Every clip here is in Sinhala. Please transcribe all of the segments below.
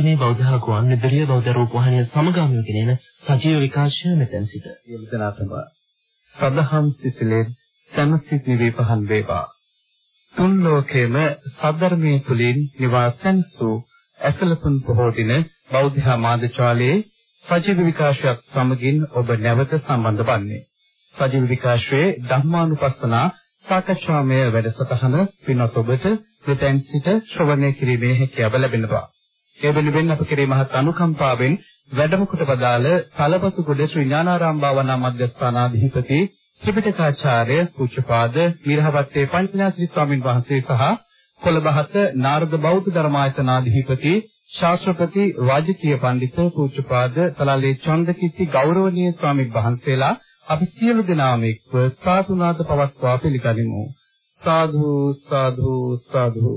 පින්වතුනි බෞද්ධ ගුවන් විදුලිය බෞද්ධ රූපවාහිනිය සමගාමීව ගෙනෙන සජීව විකාශය මෙතෙන් සිට. යම්තනාතම සදහම් සිසිලෙන් සම්සිත නිවේපහන් වේවා. තුන් ලෝකේම සද්ධර්මයේ තුලින් නිවාසයන් සූ ඇසලපුන් පොහෝ දින බෞද්ධ මාධ්‍යාලයේ සජීව විකාශයක් සමගින් ඔබ නැවත සම්බන්ධ වන්නේ. සජීව විකාශයේ ධර්මානුපස්සනා සාකච්ඡාමය වැඩසටහන පින්වත් ඔබට මෙතෙන් සිට ශ්‍රවණය කිරීමේ හැකියාව ලැබෙනවා. ඒ වෙනුවෙන් අප කෙරේ මහත් අනුකම්පාවෙන් වැඩම කොට වදාළ තලපතුගොඩ ශ්‍රී ඥානාරාම භාවනා මධ්‍යස්ථානාධිපති ත්‍රිපිටකාචාර්ය පූජ්‍යපාද මිරහවත්තේ පඤ්චනාශ්‍රී ස්වාමින් වහන්සේ සහ කොළඹහත නාරද බෞද්ධ ධර්මායතනාධිපති ශාස්ත්‍රපති රාජකීය පඬිතු පූජ්‍යපාද තලාලේ චන්දකිත්ති ගෞරවනීය ස්වාමින් වහන්සේලා අපි සියලු දෙනාම එක්ව සාතුනාද පවත්වා පිළිගනිමු. සාදු සාදු සාදු.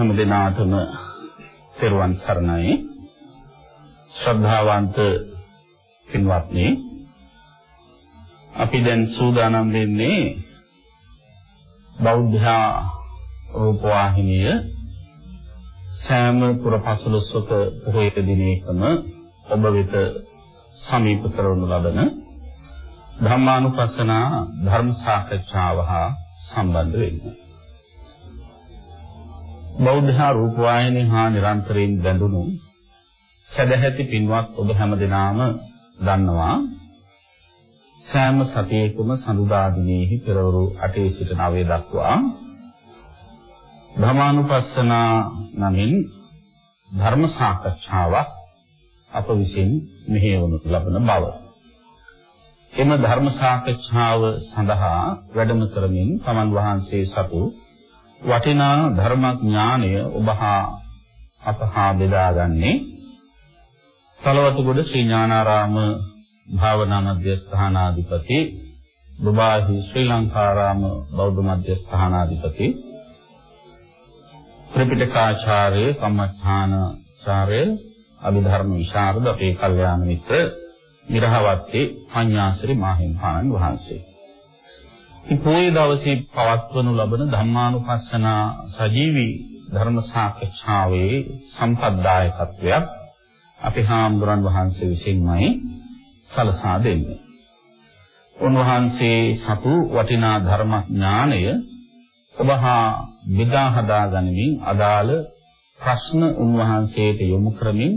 හැම දිනාටම තෙරුවන් සරණයි. ශ්‍රද්ධාවන්ත පින්වත්නි අපි දැන් සූදානම් වෙන්නේ බෞද්ධ රූපවාහිනිය සෑම පුරපසළොස්වක පොහොය දිනයකම ඔබ වෙත සමීප කරවනු ලබන ධර්මානුපස්සනා ධර්ම සාකච්ඡාව හා සම්බන්ධ වෙන්නේ. බෞද්ධ රූපවාහිනිය හා නිරන්තරයෙන් බැඳුණු සදැහැති පින්වත් ඔබ හැමදෙනාම දන්නවා සෑම සතියකම සඳුදා දිනෙහි පෙරවරු 8 සිට 9 දක්වා ධර්මානුපස්සනා නමින් ධර්ම සාකච්ඡාවක් අප විසින් මෙහෙයවනු ලබන බව. එම ධර්ම සාකච්ඡාව සඳහා වැඩම කරමින් තමන් වහන්සේ සතු වටිනා ධර්මඥානය ඔබ හා අප හා බෙදාගන්නේ සලවතුගොඩ ශ්‍රී ඥානාරාම භාවනා මධ්‍යස්ථානාධිපති දුබාහි ශ්‍රී ලංකාරාම බෞද්ධ මධ්‍යස්ථානාධිපති ත්‍රිපිටකාචාර්ය කම්මඨානාචාර්ය අභිධර්ම විශාරද අපේ කල්යාණ මිත්‍ර මිරහවත්තේ පඤ්ඤාසිරි මාහිම්පාණන් වහන්සේ. ඉතින් පොයේ දවසේ පවත්වනු ලබන ධම්මානුපස්සනා සජීවී ධර්ම සාකච්ඡාවේ සම්පත්දායකත්වයක් අපේ හාමුදුරන් වහන්සේ විසින්මයි සලසා දෙන්නේ. උන්වහන්සේ සතු වටිනා ධර්ම ඥානය ඔබහා බෙදා හදා ගනිමින් අදාළ ප්‍රශ්න උන්වහන්සේට යොමු කරමින්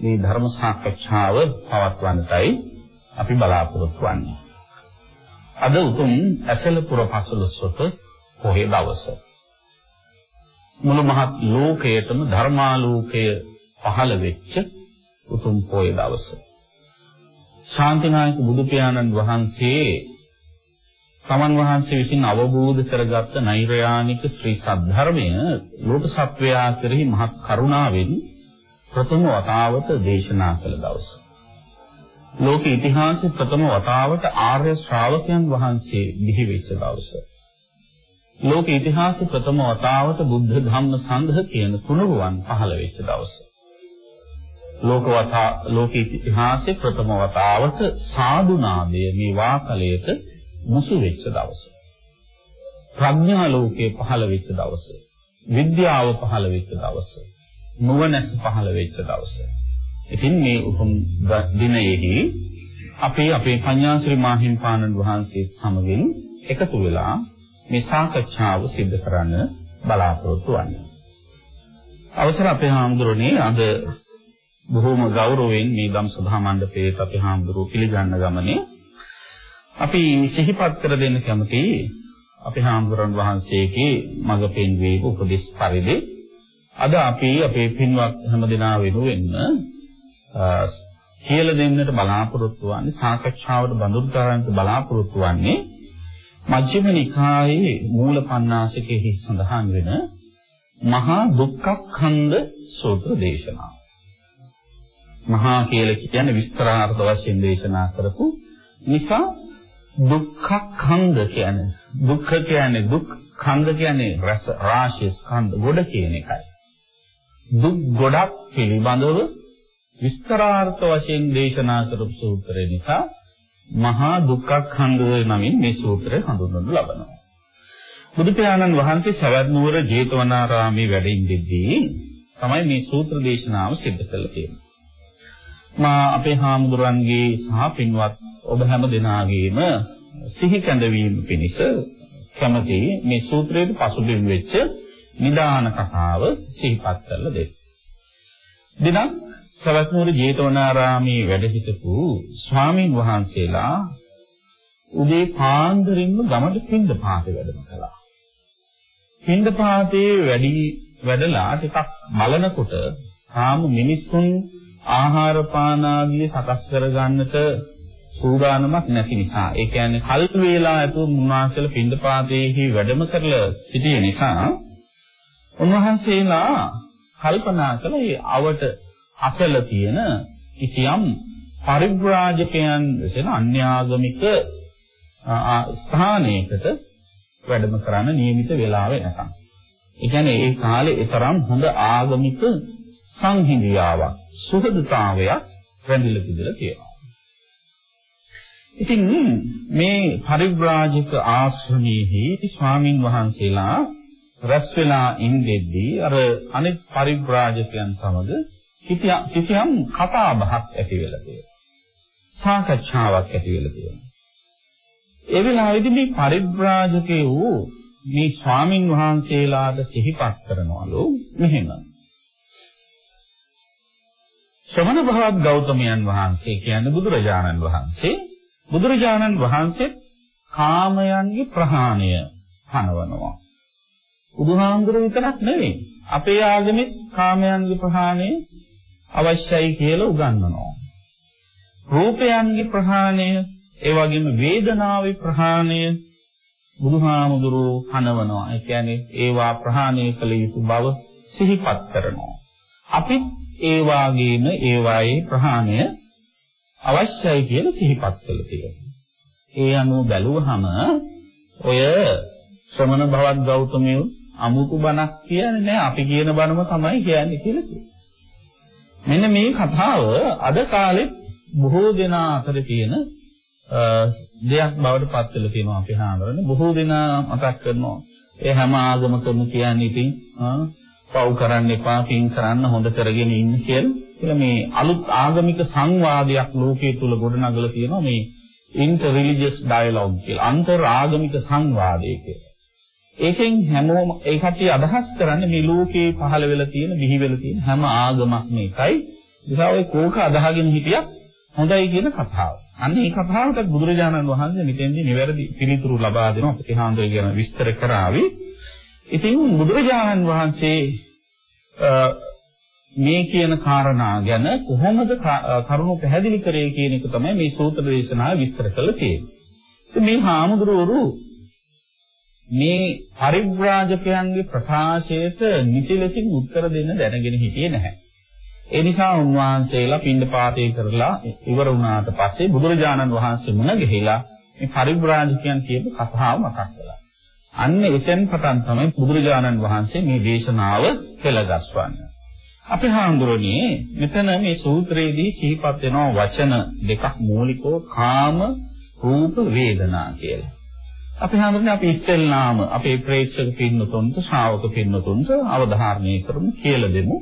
මේ ධර්ම සාකච්ඡාව පවත්වන්නටයි අපි බලාපොරොත්තු වෙන්නේ. අද උතුම් ඇසලපුර පසළොස්වක පොහේ දවස. මුළු මහත් ලෝකයටම ධර්මාලෝකය පහළ වෙච්ච උතුම් පොහේ දවස. ශාන්තිනායක බුදු පියාණන් වහන්සේ තමන් වහන්සේ විසින් අවබෝධ කරගත්ත නෛර්යානික ශ්‍රී සද්ධර්මය ලෝක සත්වයා කෙරෙහි මහත් කරුණාවෙන් ප්‍රථම වතාවට දේශනා කළ දවස. ලෝක ඉතිහාසයේ ප්‍රථම වතාවට ආර්ය ශ්‍රාවකයන් වහන්සේ බිහි වෙච්ච දවස. ලෝක ඉතිහාසයේ ප්‍රථම වතාවට බුද්ධ ධම්ම සංඝ කියන තුනුරුවන් පහළ වෙච්ච දවස. ලෝකවතා ලෝක ඉතිහාසයේ ප්‍රථම වතාවට සාදු නාමය මේ වාකලයට මුසු වෙච්ච දවස. ප්‍රඥා ලෝකේ පහළ වෙච්ච දවස. විද්‍යාව පහළ වෙච්ච දවස. නුවණැස පහළ වෙච්ච දවස. ඉතින් මේ උතුම් දිනයේදී අපි අපේ පඤ්ඤාශ්‍රී මාහිම්පාණන් වහන්සේ සමගින් එකතු වෙලා මේ සාකච්ඡාව සිදු කරන්න බලාපොරොත්තු වෙන්නේ. අවසර අපේ හාමුදුරනේ අද බොහෝම ගෞරවයෙන් මේ ධම් සභා මණ්ඩපයේ අපේ හාමුදුරුවෝ පිළිගන්න ගමනේ අපි සිහිපත් කර දෙන්න කැමතියි අපේ හාමුදුරන් වහන්සේගේ මඟ පෙන්වීම උපදෙස් පරිදි අද අපි අපේ පින්වත් හැමදෙනා වෙනුවෙන් කියලා දෙන්නට බලාපොරොත්තු වන්නේ සාකච්ඡාවට බඳුන් කරන්නට බලාපොරොත්තු වන්නේ මජ්ක්‍ධිම නිකායේ මූල පණ්ණාසකයේ සඳහන් වෙන මහා දුක්ඛඛන්ද සූත්‍ර දේශනාව. මහා කියලා කියන්නේ විස්තරාර්ථ වශයෙන් දේශනා කරපු නිසා දුක්ඛඛන්ද කියන්නේ දුක්ඛ කියන්නේ දුක් ඛන්ද කියන්නේ රස රාශිය ස්කන්ධ ගොඩ කියන එකයි. දුක් ගොඩක් පිළිබඳව විස්තරාර්ථ වශයෙන් දේශනා කරපු සූත්‍රය නිසා මහා දුක්ඛඛන්ද නමින් මේ සූත්‍රය හඳුන්වනු ලබනවා. බුදු පියාණන් වහන්සේ සවැත් නුවර ජේතවනාරාමේ වැඩ ඉඳිද්දී තමයි මේ සූත්‍ර දේශනාව සිද්ධ කළේ තියෙන්නේ. මා අපේ හාමුදුරන්ගේ සහ පින්වත් ඔබ හැම දෙනාගේම සිහි කැඳවීම පිණිස කැමති මේ සූත්‍රයේ පසුබිම් වෙච්ච නිදාන කතාව සිහිපත් කරලා දෙන්න. දිනක් සවැත් නුවර ජේතවනාරාමේ වැඩ සිටපු ස්වාමින් වහන්සේලා උදේ පාන්දරින්ම ගමට පින්ඳ පාතේ වැඩම කළා. පින්ඳ පාතේ වැඩි වැඩලා ටිකක් බලනකොට තාම මිනිස්සුන් ආහාර පාන ආදී සකස් කරගන්නට සූදානමක් නැති නිසා ඒ කියන්නේ කල්ප වේලා ඇතුළු උන්වහන්සේලා පින්දපාතේහි වැඩම කරලා සිටිය නිසා උන්වහන්සේලා කල්පනා කළේ ඒ අවට අසල තියෙන කිසියම් පරිබ්‍රාජකයන් වෙන අන්‍යාගමික ස්ථානයකට වැඩම කරන්න නියමිත වෙලාව එනකම්. ඒ කියන්නේ ඒ කාලේ ඒ තරම් හොඳ ආගමික සංහිඳියාවක් සුහදතාවයක් රැඳිලා තිබිලා තියෙනවා. ඉතින් මේ පරිබ්‍රාජක ආශ්‍රමයේහි ස්වාමින් වහන්සේලා රැස් වෙලා ඉඳෙද්දී අර අනෙක් පරිබ්‍රාජකයන් සමග කිසියම් කතා බහක් ඇති වෙලා තියෙනවා. සාකච්ඡාවක් ඇති වෙලා තියෙනවා. ඒ වෙලාවේදී මේ පරිබ්‍රාජකේ වූ මේ ස්වාමින් වහන්සේලාට සිහිපත් කරනවලු මෙහෙම. ශ්‍රමණ භවත් ගෞතමයන් වහන්සේ කියන්නේ බුදුරජාණන් වහන්සේ බුදුරජාණන් වහන්සේ කාමයන්ගේ ප්‍රහාණය පනවනවා. බුදුහාමුදුර විතරක් නෙවෙයි අපේ ආගමේ කාමයන්ගේ ප්‍රහාණය අවශ්‍යයි කියලා උගන්වනවා. රූපයන්ගේ ප්‍රහාණය ඒ වගේම වේදනාවේ ප්‍රහාණය බුදුහාමුදුරුවෝ හනවනවා. ඒ කියන්නේ ඒවා ප්‍රහාණය කළ යුතු බව සිහිපත් කරනවා. අපිත් ඒ වාගේම ඒවායේ ප්‍රහාණය අවශ්‍යයි කියලා සිහිපත් කළ තියෙනවා. ඒ අනුව බැලුවහම ඔය ශ්‍රමණ භවත් ගෞතමයෝ අමුතු බණක් කියන්නේ නැහැ අපි කියන බණම තමයි කියන්නේ කියලා කියනවා. මෙන්න මේ කතාව අද කාලේ බොහෝ දෙනා අතර තියෙන දෙයක් බවට පත් වෙලා තියෙනවා අපි හාමරනේ බොහෝ දෙනා මතක් කරනවා. ඒ හැම ආගමකම කියන්නේ ඉතින් පව් කරන්න එපා පින් කරන්න හොඳ කරගෙන ඉන්න කියලා. මේ අලුත් ආගමික සංවාදයක් ලෝකයේ තුල ගොඩනගලා තියෙනවා මේ inter religious dialogue කියලා. අන්තර් ආගමික සංවාදය කියලා. ඒකෙන් හැමෝම ඒ කට්ටිය අදහස් කරන්නේ මේ ලෝකේ පහළ වෙලා තියෙන බිහි වෙලා තියෙන හැම ආගමක්ම එකයි. නිසා ඔය කෝක අදහගෙන හිටියක් හොඳයි කියන කතාව. අන්න ඒ කතාවට බුදුරජාණන් වහන්සේ මෙතෙන්දී නිවැරදි පිළිතුරු ලබා දෙනවා ප්‍රතිහාන්දර කියන විස්තර කරાવી. ඉතින් බුදුරජාණන් වහන්සේ මේ කියන කාරණා ගැන කොහොමද කරුණු පැහැදිලි කරේ කියන එක තමයි මේ සූත්‍ර දේශනාව විස්තර කරලා තියෙන්නේ. මේ හාමුදුරුවෝ මේ පරිබ්‍රාජකයන්ගේ ප්‍රකාශයට නිසිලසින් උත්තර දෙන්න දැනගෙන හිටියේ නැහැ. ඒ නිසා උන්වහන්සේලා පින්ඩපාතේ කරලා ඉවර වුණාට පස්සේ බුදුරජාණන් වහන්සේ මුණ ගැහිලා මේ පරිබ්‍රාජකයන් කියපු කතාව මතක් කළා. අන්න එතෙන් පටන් තමයි බුදුරජාණන් වහන්සේ මේ දේශනාව පෙළගස්වන්නේ. අපි හාමුදුරනේ මෙතන මේ සූත්‍රයේදී සිහිපත් වෙන වචන දෙකක් මූලිකව කාම රූප වේදනා කියලා. අපි හාමුදුරනේ අපි ඉස්තෙල්ලාම අපේ ප්‍රේක්ෂක පින්නතුන්ට ශ්‍රාවක පින්නතුන්ට අවධාරණය කරමු කියලා දෙමු.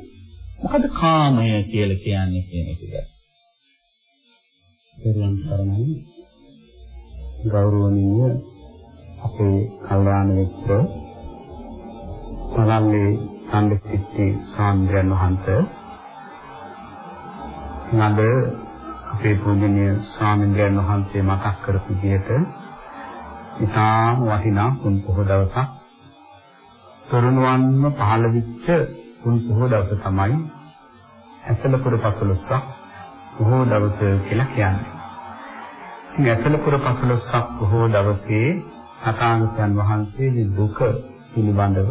මොකද කාමය කියලා කියන්නේ කියන එක ගැන. පෙරවන් සරණයි ගෞරවනීය අපේ කල්යාණ මිත්‍ර පළල්ලේ සම්දිස්ත්‍ති සාන්ද්‍රයන් වහන්සේ නද අපේ පූජනීය ස්වාමීන් වහන්සේ මතක් කරපු විදිහට ඉතාම වටිනා කුන් පොහොය දවසක් තරුණවන්ව පහළ වෙච්ච කුන් පොහොය දවස තමයි ඇසලපුර පසළොස්වක පොහොය දවස කියලා කියන්නේ. ඉතින් ඇසලපුර පසළොස්වක පොහොය දවසේ තථාගතයන් වහන්සේ මේ දුක පිළිබඳව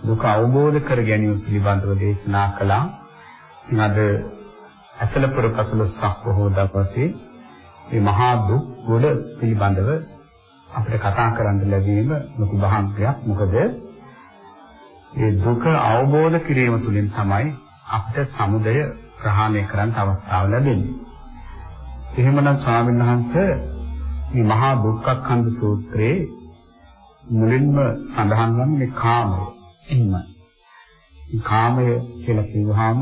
දුක අවබෝධ කර ගැනීම පිළිබඳව දේශනා කළා. ඉතින් අද අසල පුරපසලසක් බොහෝ දවසේ මේ මහා දුක් ගොඩ පිළිබඳව අපිට කතා කරන්න ලැබීම ලොකු භාග්‍යයක්. මොකද මේ දුක අවබෝධ කිරීම තුළින් තමයි අපිට සමුදය ප්‍රහාණය කරන්න අවස්ථාව ලැබෙන්නේ. එහෙමනම් ස්වාමීන් වහන්සේ මේ මහා දුක්ඛඛන්ධ සූත්‍රයේ මුලින්ම සඳහන් වන්නේ කාමය. එහෙමයි. කාමය කියලා කිව්වහම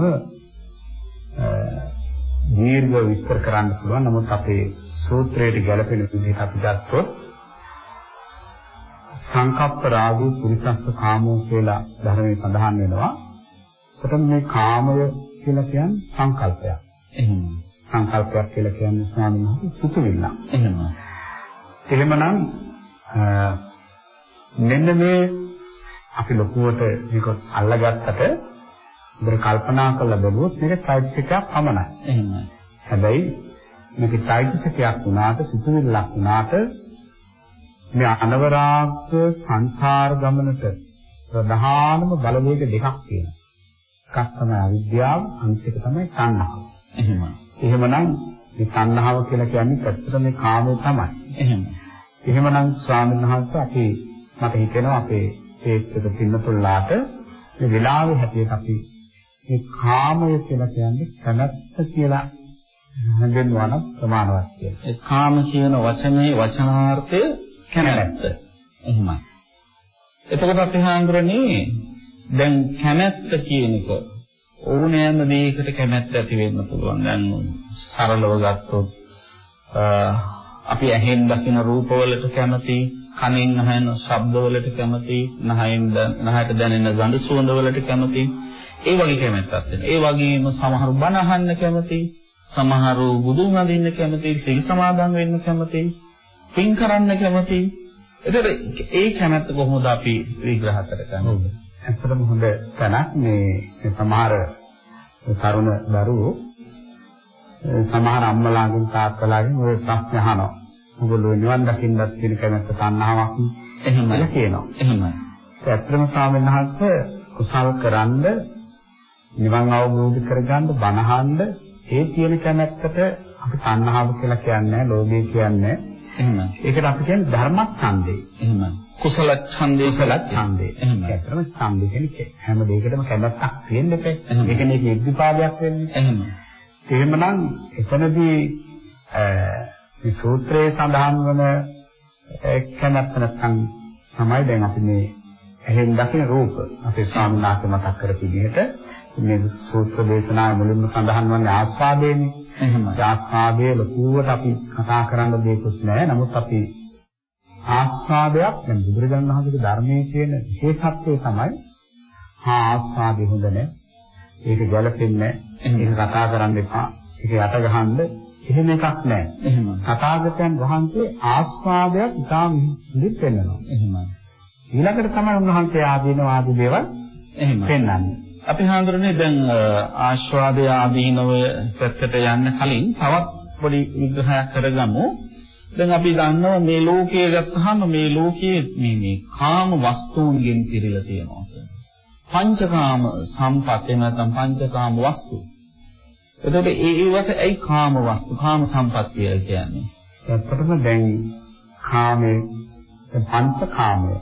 දීර්ඝ විස්තර කරන්න පුළුවන්. නමුත් අපේ සූත්‍රයට ගැලපෙන විදිහට අපි ගත්තොත් සංකප්ප රාගෝ පුරිසස්ස කාමෝ කියලා ධර්මයේ සඳහන් වෙනවා. එතකොට මේ කාමය කියලා කියන්නේ සංකල්පයක්. එහෙම. සංකල්පයක් කියලා කියන්නේ ස්වාමීන් වහන්සේ සුතුවිල්ල. එහෙම. එහෙමනම් මෙන්න මේ අපි ලොකුවට මේක අල්ලගත්තට ඉතින් කල්පනා කරලා බලුවොත් මේක චෛතසිකයක් පමණයි. එහෙමයි. හැබැයි මේක චෛතසිකයක් වුණාට සිතුවිල්ලක් වුණාට මේ අනවරාග සංසාර ගමනට ප්‍රධානම බලවේග දෙකක් තියෙනවා. එකක් තමයි අවිද්‍යාව, අනිත් එක තමයි තණ්හාව. එහෙමයි. එහෙමනම් මේ තණ්හාව කියලා කියන්නේ ඇත්තට මේ කාමය තමයි. එහෙමයි. එහෙමනම් ස්වාමීන් වහන්සේ අපි මට හිතෙනවා අපේ ඒකක පින්නතුල්ලාට මේ වෙලාවේ හැටියට අපි මේ කාමය කියලා කියන්නේ කනත්ත කියලා හඳුන්වන ප්‍රමාණවත් කියලා. ඒ කාම කියන වචනේ වචනාර්ථය කැමැත්ත. එහෙමයි. එතකොට අපි හාමුදුරනේ දැන් කැමැත්ත කියන එක ඕනෑම දෙයකට කැමැත්ත ඇති වෙන්න පුළුවන්. දැන් සරලව ගත්තොත් අපි ඇහෙන් දකින රූපවලට කැමති, කනෙන් අහන ශබ්දවලට කැමති, නහයෙන් නහයට දැනෙන ගඳ සුවඳවලට කැමති. ඒ වගේ කැමැත්තක් තියෙනවා. ඒ වගේම සමහරු බණ අහන්න කැමති, සමහරු බුදුන් වඳින්න කැමති, සිල් සමාදන් වෙන්න කැමති, පින් කරන්න කැමති. එතකොට ඒ කැමැත්ත කොහොමද අපි විග්‍රහ කරගන්නේ? ඇත්තටම හොඳ තැනක් මේ සමහර තරුණ දරුවෝ සමහර අම්මලාගෙන් තාත්තලාගෙන් ওই ප්‍රශ්න අහනවා. ඔයගොල්ලෝ නිවන් දකින්නත් කියන කැමැත්ත තණ්හාවක් එහෙමයි කියනවා. එහෙමයි. ඇත්තටම ස්වාමීන් වහන්සේ කුසල් කරන්ද නිවන් අවබෝධ කරගන්න බණහන්න ඒ තියෙන කැමැත්තට අපි තණ්හාව කියලා කියන්නේ ලෝභය කියන්නේ එහෙමයි. ඒකට අපි කියන්නේ ධර්මච්ඡන්දේ. එහෙමයි. කුසල ඡන්දේ කුසල ඡන්දේ. එහෙමයි. ඇත්තටම ඡන්දේ කියන්නේ හැම දෙයකටම කැමැත්තක් තියෙන්න එපා. ඒක නේ ඉද්ධිපාදයක් වෙන්නේ. එහෙමයි. එහෙමනම් එතනදී මේ සූත්‍රයේ සඳහන් වන කැමැත්ත නැත්නම් තමයි දැන් අපි මේ එහෙන් දකින රූප අපේ ස්වාමීන් වහන්සේ මතක් කරපු විදිහට මේ සූත්‍ර දේශනාවේ මුලින්ම සඳහන් වන්නේ ආස්වාදයේනේ. එහෙමයි. ආස්වාදයේ ලකුවට අපි කතා කරන්න දෙයක්වත් නැහැ. නමුත් අපි ආස්වාදයක් දැන් බුදුරජාණන් වහන්සේගේ ධර්මයේ තියෙන විශේෂත්වය තමයි හා ආස්වාදේ හොඳ නැහැ. ඒක ගැළපෙන්නේ නැහැ. ඒක කතා කරන්න එපා. ඒක යට ගහන්න එහෙම එකක් නැහැ. එහෙමයි. තථාගතයන් වහන්සේ ආස්වාදයක් ඉතාම ඉදිරි පෙන්වනවා. එහෙමයි. ඊළඟට තමයි උන්වහන්සේ ආදීන ආදී දේවල් එහෙමයි. පෙන්වන්නේ. අපි හඳුරන්නේ දැන් ආශ්වාදය ආදීනව පැත්තට යන්න කලින් තවත් පොඩි විග්‍රහයක් කරගමු. දැන් අපි දන්නවා මේ ලෝකය ගත්තාම මේ ලෝකයේ මේ මේ කාම වස්තුන්ගෙන් පිරීලා තියෙනවා. පංචකාම සම්පත් එහෙම නැත්නම් පංචකාම වස්තු. එතකොට ඒ ඒවට ඇයි කාම වස්තු කාම සම්පත් කියලා කියන්නේ? ඇත්තටම දැන් කාමයේ පංචකාමය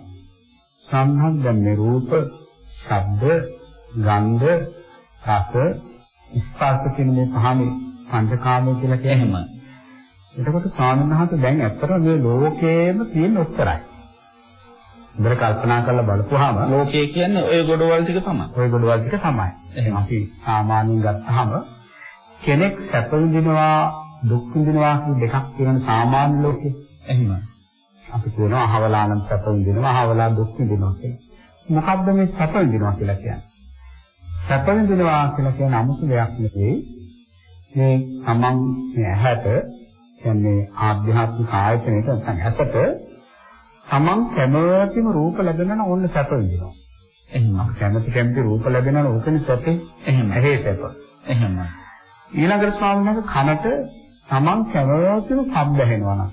සම්බන්ධන්නේ රූප, ශබ්ද, ගන්ධ, රස, ස්පර්ශ කියන මේ පහනේ පංචකාමය කියලා කියන්නේ. එහෙමයි. එතකොට ස්වාමීන් වහන්සේ දැන් ඇත්තටම මේ ලෝකයේම තියෙන උත්තරයි. ඉතල කල්පනා කරලා බලපුවාම ලෝකය කියන්නේ ওই ගොඩවල් ටික තමයි. ওই ගොඩවල් ටික තමයි. එහෙනම් අපි සාමාන්‍යයෙන් ගත්තාම කෙනෙක් සැප විඳිනවා දුක් විඳිනවා කියන දෙකක් තියෙන සාමාන්‍ය ලෝකේ. එහෙමයි. අපි කියනවා අහවලා නම් සැප විඳිනවා අහවලා දුක් විඳිනවා කියලා. මොකද්ද මේ සැප විඳිනවා කියලා කියන්නේ? සැප විඳිනවා කියලා කියන 아무තු දෙයක් නෙවෙයි. මේ තමන් මේ ඇහැට කියන්නේ ආධ්‍යාත්මික ආයතනයට නැත්නම් ඇසට තමන් කැමතිම රූප ලැබෙනවා නම් ඕන්න සැප විඳිනවා. අපි කැමති කැමති රූප ලැබෙනවා නම් ඕකනේ සැපේ. එහෙමයි. ඇහි සැප. එහෙමයි. ඊළඟට ස්වාමීන් වහන්සේ කනට තමන් කැමතිම ශබ්ද ඇහෙනවා නම්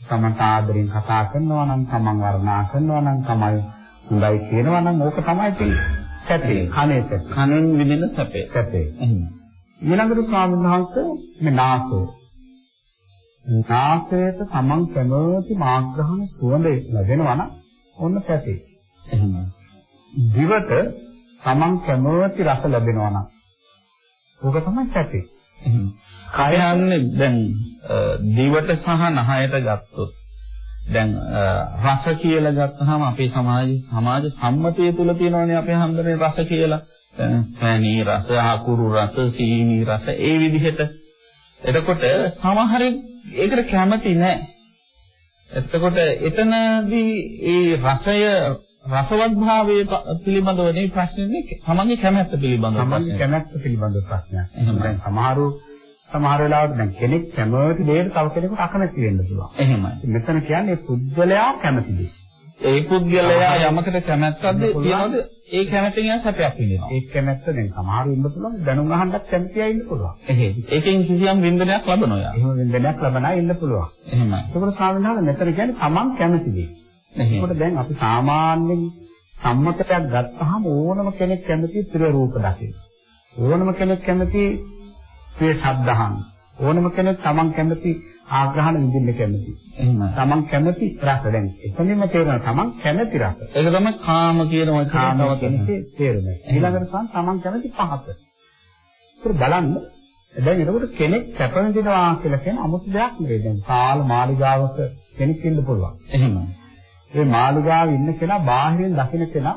තමන්ට ආදරෙන් කතා කරනවා නම් තමන් වර්ණනා කරනවා නම් තමයි හොඳයි කියනවා නම් ඕක තමයි තියෙන්නේ. සැපේ. කනේ සැපේ. කනෙන් විඳින සැපේ. සැපේ. ඊළඟට ස්වාමීන් වහන්සේ මේ නාසය. නාසයට තමන් කැමති මාග්‍රහණ සුවඳ ලැබෙනවා නම් ඔන්න සැපේ. එහෙම. දිවට තමන් කැමති රස ලැබෙනවා නම් ඕක තමයි සැපේ. කයන්නේ දැන් දිවට සහ නහයට ගත්තොත් දැන් රස කියලා ගත්තාම අපේ සමාජ සමාජ සම්මතය තුල තියෙනවානේ අපේ හන්දරේ රස කියලා. පැණි රස, අකුරු රස, සීනි රස ඒ විදිහට. එතකොට සමහරෙක් ඒකට කැමති නැහැ. එතකොට එතනදී ඒ රසය රසවත් භාවයේ පිළිබඳව නේ ප්‍රශ්නේ තමන්ගේ කැමැත්ත පිළිබඳව තමන්ගේ කැමැත්ත පිළිබඳව ප්‍රශ්නයක්. එහෙනම් සමහරු සමහර වෙලාවට දැන් කෙනෙක් කැමති දෙයට තව කෙනෙකුට අකමැති වෙන්න පුළුවන්. එහෙමයි. මෙතන කියන්නේ පුද්ගලයා කැමති දේ. ඒ පුද්ගලයා යමකට කැමැත්තක්ද තියනවද ඒ කැමැත්තෙන් සැපයක් විඳිනවා. ඒ කැමැත්ත දැන් සමහරු ඉන්න පුළුවන් දැනුම් අහන්නත් කැමති අය ඉන්න පුළුවන්. එහෙයි. ඒකෙන් කිසියම් වින්දනයක් ලබනවා. එහෙම වින්දනයක් ලබන ඉන්න පුළුවන්. එහෙමයි. ඒකට සාමාන්‍යයෙන් මෙතන කියන්නේ තමන් කැමති දේ. ඒකට දැන් අපි සාමාන්‍යයෙන් සම්මතයක් ගත්තාම ඕනම කෙනෙක් කැමති ප්‍රිය රූප දකින්න. ඕනම කෙනෙක් කැමති ශබ්ද අහන්න. ඕනම කෙනෙක් තමන් කැමති ආග්‍රහණ විඳින්න කැමති. එහෙමයි. තමන් කැමති රස දැන් එතනින්ම තේරෙනවා තමන් කැමති රස. ඒක තමයි කාම කියන කාම වචනේ කෙනෙක්ගේ තේරුම. ඊළඟට සම් තමන් කැමති පහත. ඒක බලන්න දැන් එතකොට කෙනෙක් සැප විඳිනවා කියලා කියන අමුතු දෙයක් නෙවෙයි. දැන් සාල මාලිගාවක කෙනෙක් ඉන්න පුළුවන්. එහෙමයි. ඒ මාලිගාවේ ඉන්න කෙනා බාහිරින් දකින්න කෙනා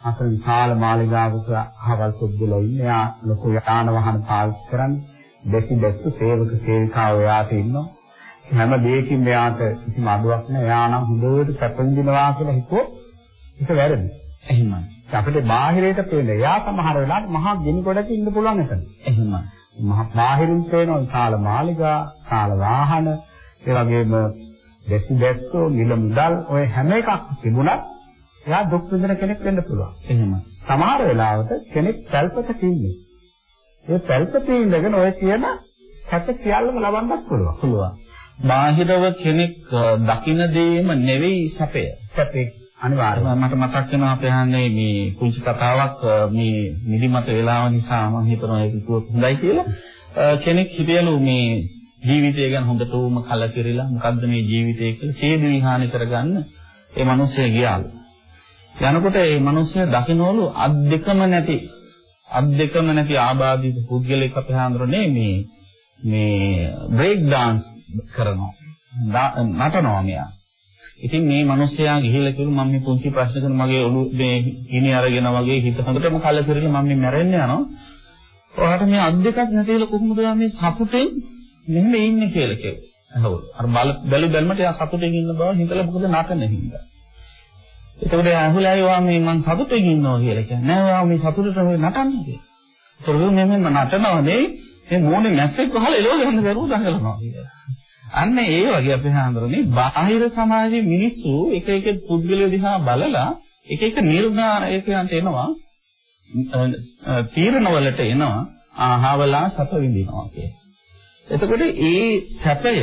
අතර විශාල මාලිගාවක අහවල් පුද්ගලයා ඉන්නේ. එයා ලොකු යාන වාහන පාවිච්චි කරන්නේ. දෙසි දෙස්සු සේවක සේවිකාවෝ එයාට ඉන්නවා. හැම දෙයකින් එයාට කිසිම අඩුවක් නැහැ. එයා නම් හොඳට සැප විඳිනවා කියලා හිතුවොත් ඒක වැරදි. එහෙමයි. අපිට බාහිරයට පේන්නේ. එයා සමහර වෙලාවට මහා ගෙනි ගොඩක ඉන්න පුළුවන් එතන. එහෙමයි. මහා බාහිරින් පේන විශාල මාලිගා, විශාල වාහන, ඒ වගේම දෙසි දෙස්සෝ මිල මුදල් ඔය හැම එකක් තිබුණත් එයා දුක් විඳින කෙනෙක් වෙන්න පුළුවන්. එහෙමයි. සමහර වෙලාවට කෙනෙක් පැල්පතක ඉන්නේ. ඒ පැල්පතේ ඉඳගෙන ඔය කියන සැප සියල්ලම ලබන්නත් පුළුවන්. පුළුවන්. බාහිරව කෙනෙක් දකින දෙයම නෙවෙයි සැපය. සැපේ අනිවාර්යයෙන්. මට මතක් වෙනවා අපේ හන්නේ මේ පුංචි කතාවක් මේ නිදිමත වේලාව නිසා මම හිතනවා ඒක කිව්වොත් හොඳයි කියලා. කෙනෙක් හිතයලු මේ ජීවිතය ගැන හොඳටම කලකිරිලා මොකද්ද මේ ජීවිතය කියලා ඡේද විහානි කරගන්න ඒ මිනිස්සයා ගියාලු. යනකොට ඒ මිනිස්සයා දකින්නවලු අත් දෙකම නැති අත් දෙකම නැති ආබාධිත පුද්ගලෙක් අපේ හාමුදුරනේ මේ මේ බ්‍රේක් dance කරනවා. නටනවා මෙයා. ඉතින් මේ මිනිස්සයා ගිහිල්ලා කිව්ලු මම මේ පුංචි ප්‍රශ්න කරන මගේ ඔළුව මේ ඉනි අරගෙන වගේ හිත හොඳටම කලකිරිලා මම මේ මැරෙන්න යනවා. ඔයාලට මේ අත් දෙකක් නැතිල කොහොමද මේ සතුටෙන් මෙහෙම ඉන්නේ කියලා කිව්වා. හවුල්. අර බල බැලු බැලමට එයා සතුටින් ඉන්න බව හිතලා මොකද නටන හින්දා. එතකොට එයා අහුලා ඒවා මේ මං සතුටින් ඉන්නවා කියලා කියන්නේ. නෑ ඔයා මේ සතුටට ඔය නටන්නේ කියලා. ඒතකොට මෙහෙම නටනවා නේ මේ මොනේ මැස්සෙක් වහලා එළව ගන්න බැරුව දඟලනවා කියලා. අන්න ඒ වගේ අපේ හාමුදුරනේ බාහිර සමාජයේ මිනිස්සු එක එක පුද්ගලයෝ දිහා බලලා එක එක නිර්ණායකයන්ට එනවා තීරණවලට එනවා ආහවලා සැප විඳිනවා කියලා. එතකොට ඒ සැපය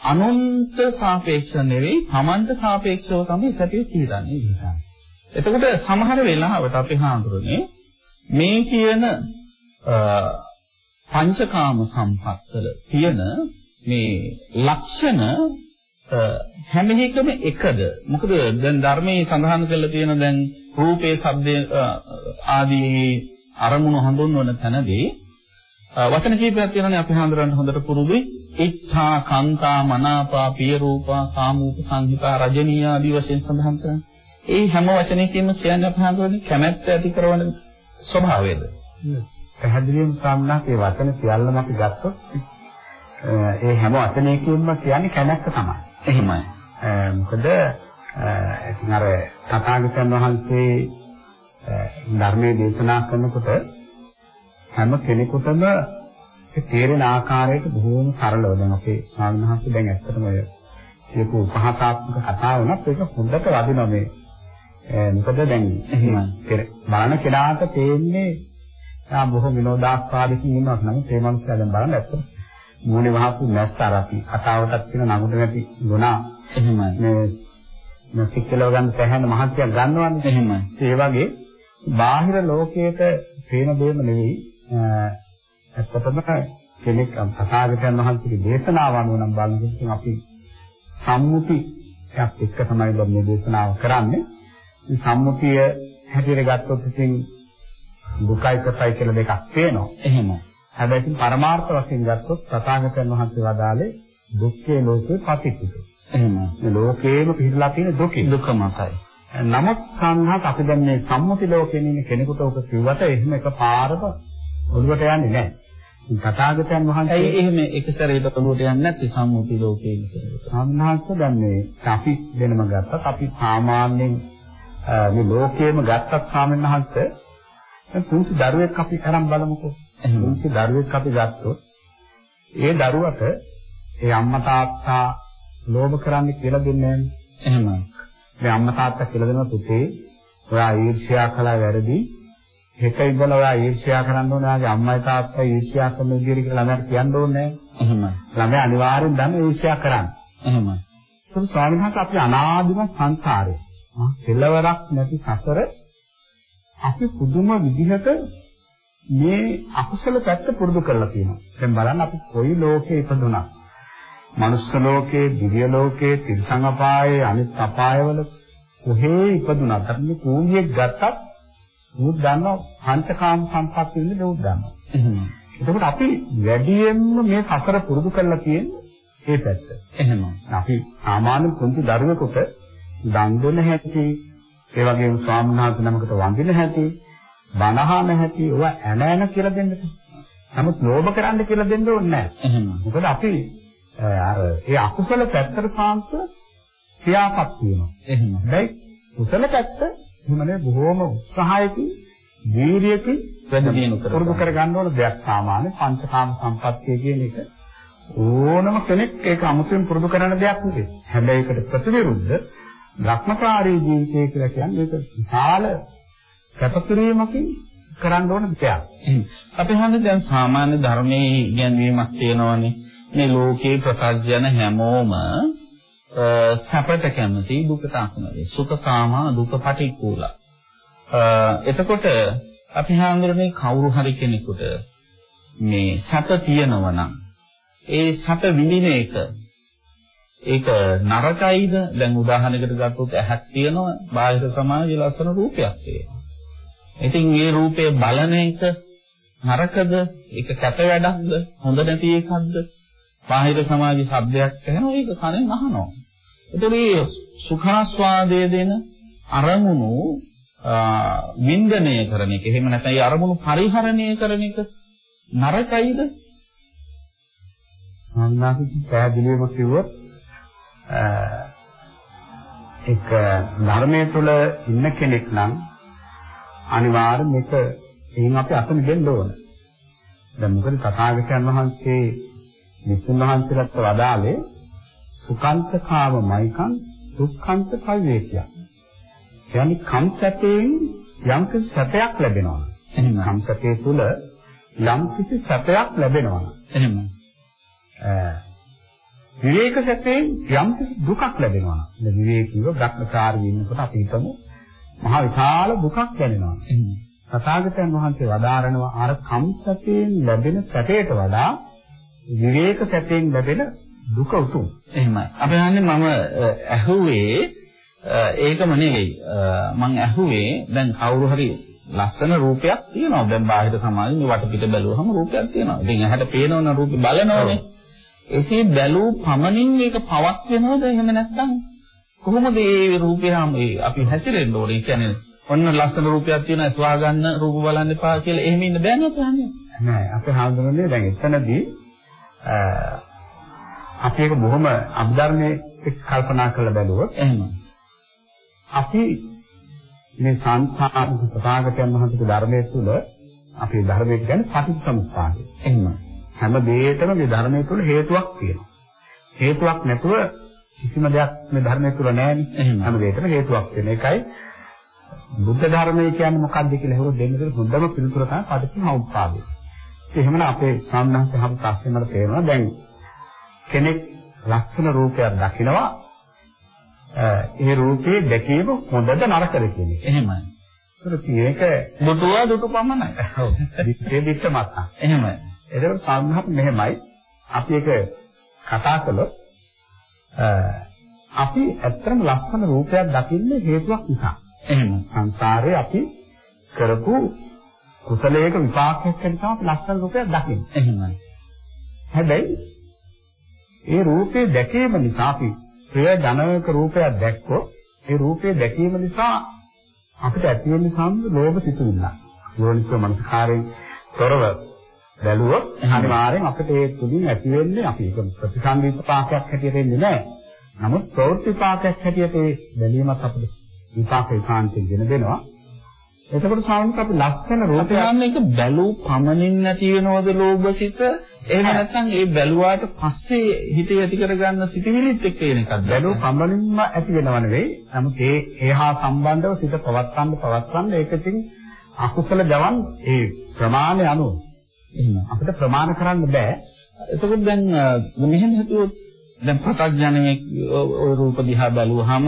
අනුන්ට සාපේක්ෂ නෙවෙයි තමන්ට සාපේක්ෂව තමයි සැපය තීරණය වෙන්නේ. එතකොට සමහර වෙලාවට අපි හාමුදුරනේ මේ කියන පංචකාම සම්පත්තල තියෙන මේ ලක්ෂණ හැම එකම එකද මොකද දැන් ධර්මයේ සඳහන් කරලා තියෙන දැන් රූපේ ශබ්දේ ආදී අරමුණු හඳුන්වන තැනදී වචන කීපයක් තියෙනවානේ අපි හඳුරන්න හොඳට පුරුදුයි ඉත්තා කාන්තා මනාපා පිය රූපා කාමූප සංහිතා රජනීය ආදී වශයෙන් සඳහන් කරනවා ඒ හැම වචනයකින්ම කියන්නේ අපි හඳුරන්නේ කැමැත්ත ඇති කරන ස්වභාවයද පැහැදිලිවම සම්මත ඒ වචන සියල්ලම අපි ගත්තොත් ඒ හැම වචනයකින්ම කියන්නේ කැමැත්ත තමයි. එහෙමයි. මොකද ඉතින් අර තථාගතයන් වහන්සේ ධර්මයේ දේශනා කරනකොට හැම කෙනෙකුටම තේරෙන ආකාරයට බොහෝම සරලව දැන් අපේ ස්වාමීන් වහන්සේ දැන් ඇත්තටම ඔය කියපු උපහාසාත්මක කතා වුණත් ඒක හොඳට වදිනවා මේ. මොකද දැන් එහෙම බලන කෙනාට තේන්නේ ආ බොහෝ විනෝදාස්වාදකින් ඉන්නවා නම් ඒ මනුස්සයා දැන් බලන්න ඇත්තට මූණේ වහපු මැස්ස අර අපි කතාවටත් කියන නමුත් නැති ගුණා එහෙමයි. මේ මේ සික්කලව ගන්න පැහැෙන මහත්යක් ගන්නවනේ. එහෙමයි. ඒ වගේ බාහිර ලෝකයට පේන දෙයක් නෙවෙයි ඇත්තටම කෙනෙක් තථාගතයන් වහන්සේගේ දේශනාව අනුව නම් බලනකොට අපි සම්මුතියක් එක්ක තමයි මේ දේශනාව කරන්නේ. මේ සම්මුතිය හැටියට ගත්තොත් ඉතින් දුකයි සැපයි කියලා දෙකක් තියෙනවා. එහෙම. හැබැයි ඉතින් පරමාර්ථ වශයෙන් ගත්තොත් තථාගතයන් වහන්සේ වදාළේ දුක්ඛේ ලෝකේ පටිච්චිත. එහෙම. මේ ලෝකේම පිළිලා තියෙන දුකේ. දුක මතයි. නමුත් සංඝාත අපි දැන් මේ සම්මුති ලෝකේ ඉන්න කෙනෙකුට ඔක කිව්වට එහෙම එකපාරට ඔළුවට යන්නේ නැහැ. තථාගතයන් වහන්සේ ඇයි එහෙම එක සැරේට ඔළුවට යන්නේ නැති සම්මුති ලෝකේ? සම්හාස්ස දැන් මේ අපි වෙනම ගත්තත් අපි සාමාන්‍යයෙන් මේ ලෝකයේම ගත්තත් සාමෙන්හංශ දැන් පුංචි දරුවෙක් අපි අරන් බලමුකෝ. පුංචි දරුවෙක් අපි ගත්තොත් ඒ දරුවට ඒ අම්මා තාත්තා ලෝභ කරන්නේ කියලා දෙන්නේ නැහැ. එහෙමයි. මේ අම්මා තාත්තා කියලා දෙන පුතේ ඔයා ඊර්ෂ්‍යා කළා වැරදි. හෙට ඉඳලා ඔයා ඊර්ෂ්‍යා කරන්න ඕනේ. ඔයාගේ අම්මයි තාත්තයි ඊර්ෂ්‍යා කරන විදිහට කියලා ළමයාට කියන්න ඕනේ නැහැ. එහෙමයි. ළමයා අනිවාර්යෙන් දන්න ඊර්ෂ්‍යා කරන්න. එහෙමයි. ඒක ස්වාමීන් වහන්සේ අපි අනාදිමත් සංසාරේ. කෙලවරක් නැති සසර අපි පුදුම විදිහට මේ අකුසල පැත්ත පුරුදු කරලා තියෙනවා. දැන් බලන්න අපි කොයි ලෝකේ ඉපදුණා. මනුස්ස ලෝකේ, දිව්‍ය ලෝකේ, තිරිසන් අපායේ, අනිත් අපායවල කොහේ ඉපදුණත් අපි මේ කූඹියෙක් ගත්තත් උත් දන්නවා පංචකාම සම්පත් විඳින්න උත් දන්නවා. එහෙම. එතකොට අපි වැඩියෙන්ම මේ සසර පුරුදු කරලා තියෙන්නේ ඒ පැත්ත. එහෙම. අපි සාමාන්‍ය පුංචි දරුවෙකුට දන් දෙන හැටි, ඒ වගේම ස්වාමීන් වහන්සේ නමකට වඳින හැටි, බණහන හැටි, ඒවා ඇන ඇන කියලා දෙන්න. නමුත් ලෝභ කරන්න කියලා දෙන්න ඕනේ නැහැ. එහෙම. මොකද අපි අර ඒ අකුසල පැත්තට සාංශ ක්‍රියාපත් වෙනවා. එහෙම. හැබැයි කුසල පැත්ත එහෙමනේ බොහෝම උත්සාහයකින්, වීරියකින් වැඩි දියුණු කරගන්න. පුරුදු කරගන්න ඕන දෙයක් සාමාන්‍ය පංචකාම සම්පත්තිය කියන එක ඕනම කෙනෙක් ඒක අමුතුවෙන් පුරුදු කරන දෙයක් නෙවෙයි. හැබැයි ඒකට ප්‍රතිවිරුද්ධ භ්‍රමකාරී ජීවිතය කියලා කියන්නේ ඒක විශාල කැපකිරීමකින් කරන්න ඕන දෙයක්. අපි හන්නේ දැන් සාමාන්‍ය ධර්මයේ ඉගැන්වීමක් තියෙනවනේ. මේ ලෝකේ ප්‍රත්‍යජන හැමෝම සැපට කැමති දුකට අකමැති. සුඛකාමා දුක පටික්කුල. එතකොට අපි හඳුරන්නේ කවුරු හරි කෙනෙකුට මේ සැප තියෙනවා නම් ඒ සැප විඳින එක ඒක නරකයිද? දැන් උදාහරණයකට ගත්තොත් ඇහක් තියෙනවා බාහිර සමාජයේ ලස්සන රූපයක් තියෙනවා. ඉතින් මේ රූපේ බලන එක නරකද? ඒක කැත වැඩක්ද? හොඳ නැති එකක්ද? බාහිර සමාජයේ શબ્දයක් ඇහෙනවා ඒක කනෙන් අහනවා. ඒතකොට මේ සුඛාස්වාදයේ දෙන අරමුණු වින්දනය කරන එක. එහෙම නැත්නම් ඒ අරමුණු පරිහරණය කරන එක නරකයිද? සම්මාසිත පැහැදිලිවම කිව්වොත් එක ධර්මයේ තුල ඉන්න කෙනෙක් නම් අනිවාර්යෙන් මේක එයින් අපි අත මිදෙන්න ඕන. දැන් මොකද තථාගතයන් වහන්සේ විසුණු වහන්සේලාට වදාළේ සුඛාන්ත කාමමයිකං දුක්ඛාන්ත පරිවේකය. කියන්නේ කම්සතෙන් යම් කිසි සැපයක් ලැබෙනවා. එහෙනම් කම්සතේ තුල යම් කිසි සැපයක් ලැබෙනවා. එහෙම. විවේක සැපෙන් යම් කිසි දුකක් ලැබෙනවා. විවේකීව භ්‍රමචාරී ඉන්නකොට අපි හිතමු මහා විශාල දුකක් දැනෙනවා. තථාගතයන් වහන්සේ වදාරනවා අර කම්සතෙන් ලැබෙන සැපයට වඩා විවේක සැපෙන් ලැබෙන දුක උතුම්. එහෙමයි. අපි හන්නේ මම ඇහුවේ ඒකම නෙවෙයි. මම ඇහුවේ දැන් කවුරු හරි ලස්සන රූපයක් තියෙනවා. දැන් බාහිර සමාජයේ මේ වටපිට බැලුවහම රූපයක් තියෙනවා. ඉතින් ඇහැට පේනවන රූපේ බලනවනේ. එසේ බැලූ පමණින් ඒක පවක් වෙනවද? එහෙම නැත්නම් කොහොමද මේ රූපේ අපි හැසිරෙන්න ඕනේ? කියන්නේ ඔන්න ලස්සන රූපයක් තියෙනවා ස්වා ගන්න රූප බලන්න එපා කියලා එහෙම ඉන්න බෑ නේද? නෑ. අපි හඳුනන්නේ දැන් එතනදී අපි ඒක බොහොම අභිධර්මයේ කල්පනා කරලා බැලුවොත් එහෙම අපි මේ සංස්කාර ප්‍රකාශකයන් වහන්සේගේ ධර්මයේ තුල අපේ ධර්මයේ කියන්නේ පටිච්චසමුප්පාදය. එහෙම හැම දෙයකම මේ ධර්මයේ තුල හේතුවක් තියෙනවා. හේතුවක් නැතුව කිසිම දෙයක් මේ ධර්මයේ තුල නැහැ හැම දෙයකම හේතුවක් තියෙන එකයි බුද්ධ ධර්මය කියන්නේ මොකක්ද කියලා හුරු දෙන්න දෙන හොඳම පිළිතුර තමයි පටිච්චසමුප්පාදය. එහෙමනම් අපේ සාමනහස හම් ප්‍රශ්නෙකට තේරෙනවා දැන් කෙනෙක් ලක්ෂණ රූපයක් දකිනවා ඒ රූපේ දැකීම හොඳද නරකද කියන එක. එහෙමයි. ඒක දුටුවා දුටු පමණයි. ඔව්. දිත්තේ දිත්ත මත. එහෙමයි. ඒකට සාමනහත් මෙහෙමයි. අපි ඒක කතා කළොත් අපි ඇත්තටම ලක්ෂණ රූපයක් දකින්නේ හේතුවක් නිසා. එහෙම. සංසාරේ අපි කරපු කුසලයක විපාකයක් නිසා අපි ලක්ෂණ රූපයක් දකින්නේ. එහෙමයි. හැබැයි ඒ රූපේ දැකීම නිසා අපි ප්‍රිය ජනක රූපයක් දැක්කොත් ඒ රූපේ දැකීම නිසා අපිට ඇති වෙන සම්ම ලෝභ සිතුවිල්ල. යෝනිසෝ මනසකාරයෙන් තොරව බැලුවොත් අනිවාර්යෙන් අපිට ඒ තුලින් ඇති වෙන්නේ අපි ඒක ප්‍රතිසංවිත පාකයක් හැටියට එන්නේ නැහැ. නමුත් ප්‍රවෘත්ති පාකයක් හැටියට ඒ බැලීමත් අපිට විපාක ඒකාන්තයෙන් ගෙන දෙනවා. එතකොට ස්වාමීන් අපි ලක්ෂණ රූපයක් අපේ එක බැලූ පමණින් නැති වෙනවද ලෝභසිත? එහෙම නැත්නම් ඒ බැලුවාට පස්සේ හිතේ ඇති කරගන්න සිටිවිලිත් එක්ක එන එකක්ද? බැලූ පමණින්ම ඇති වෙනව නෙවෙයි. නමුත් ඒ ඒහා සම්බන්ධව සිත පවත්වන්න පවත්වන්න ඒක ඉතින් අකුසල ජවන් ඒ ප්‍රමාණය අනුව. අපිට ප්‍රමාණ කරන්න බෑ. එතකොට දැන් මෙහෙම හිතුවොත් දැන් ප්‍රත්‍යඥයෙක් ওই රූප දිහා බැලුවාම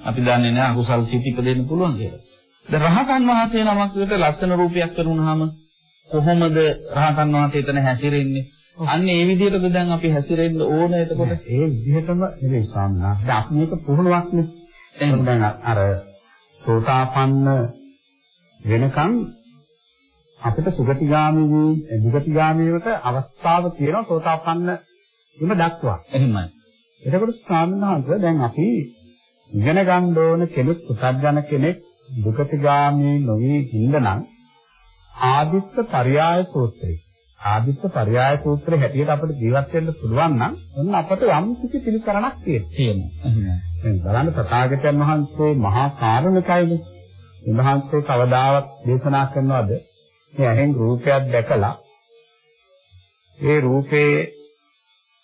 අපි දන්නේ නැහැ අකුසල් සිත් ඉපදෙන්න පුළුවන් කියලා දැන් රහතන් වහන්සේ නමකට ලස්සන රූපයක් කරුණාම කොහොමද රහතන් වහන්සේ එතන හැසිරෙන්නේ? අන්න ඒ විදිහටද දැන් අපි හැසිරෙන්න ඕන එතකොට? ඒ විදිහටම නෙවෙයි සාමනා. දැන් අපි මේක පුහුණුවක්නේ. දැන් අර සෝතාපන්න වෙනකන් අපිට සුගතිගාමී දුගතිගාමීවට අවස්ථාව තියෙනවා සෝතාපන්න වීම දක්වා. එහෙමයි. එතකොට සාමනාංශ දැන් අපි ඉගෙන ගන්න ඕන කෙනෙක් පුතග්ජන කෙනෙක් දුකතිගාමී නොවේ ඉන්නනම් ආදිස්ස පරයාය සූත්‍රය. ආදිස්ස පරයාය සූත්‍රය හැටියට අපිට ජීවත් වෙන්න පුළුවන් නම් ඔන්න අපට යම් කිසි පිළිසරණක් තියෙනවා. එහෙනම් බලන්න තථාගතයන් වහන්සේ මහා කාරුණිකයිනේ. උන්වහන්සේ කවදාවත් දේශනා කරනවද? මේ ඇහෙන් රූපයක් දැකලා ඒ රූපේ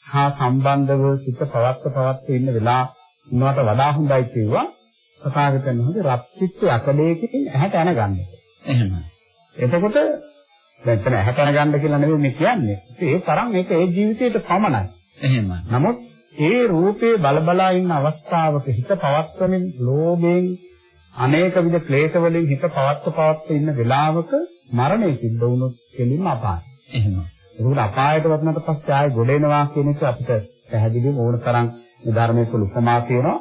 හා සම්බන්ධව සිත පවත්ව පවත්ව ඉන්න වෙලා උනාට වඩා හොඳයි කියුවා තථාගතයන් වහන්සේ රත්චිත්ත යකඩයකින් ඇහැට අනගන්න. එහෙමයි. එතකොට දැන් එතන ඇහැට අනගන්න කියලා නෙවෙයි මේ කියන්නේ. ඒ තරම් ඒක ඒ ජීවිතේට පමණයි. එහෙමයි. නමුත් ඒ රූපේ බලබලා ඉන්න අවස්ථාවක හිත පවත්වමින් ලෝභයෙන් අනේක විද ක්ලේශ වලින් හිත පවත්ව පවත්ව ඉන්න වෙලාවක මරණය සිද්ධ වුණොත් කෙලින්ම අපායයි. එහෙමයි. ඒකට අපායට වටනට පස්සේ ආයෙ ගොඩ එනවා කියන එක අපිට පැහැදිලිව ඕන තරම් ධර්මයේ උපමා තියෙනවා.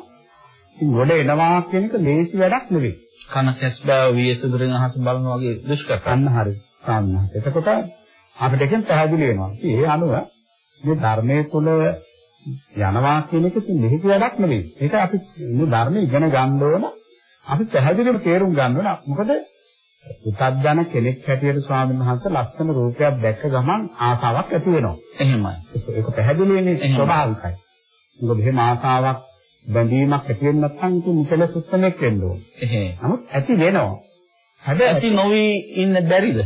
ගොඩ එනවා කියන එක ලේසි වැඩක් නෙවෙයි. කන කැස් බව වියසුදුරෙන් අහස බලන වගේ දුෂ්කරයි. අන්න හරි. සාමනාස. එතකොට අපිට එකෙන් පැහැදිලි වෙනවා. ඒ අනුව මේ ධර්මයේ තුල යනවා කියන එක ඉතින් ලේසි වැඩක් නෙවෙයි. ඒක අපි මේ ධර්මය ඉගෙන ගන්න ඕන. අපි පැහැදිලිව තේරුම් ගන්න ඕන. මොකද උත්අජන කෙනෙක් හැටියට ස්වාමීන් වහන්සේ ලක්ෂණ රූපයක් දැක්ක ගමන් ආසාවක් ඇති වෙනවා. එහෙමයි. ඒක පැහැදිලිවනේ ස්වභාවිකයි. මොකද එහෙම ආසාවක් බැඳීමක් ඇති වෙන්නේ නැත්නම් ඉතින් මුතල සුත්තමෙක් වෙන්න ඕන. එහෙම. නමුත් ඇති වෙනවා. හැබැයි ඇති නොවි ඉන්න බැරිද?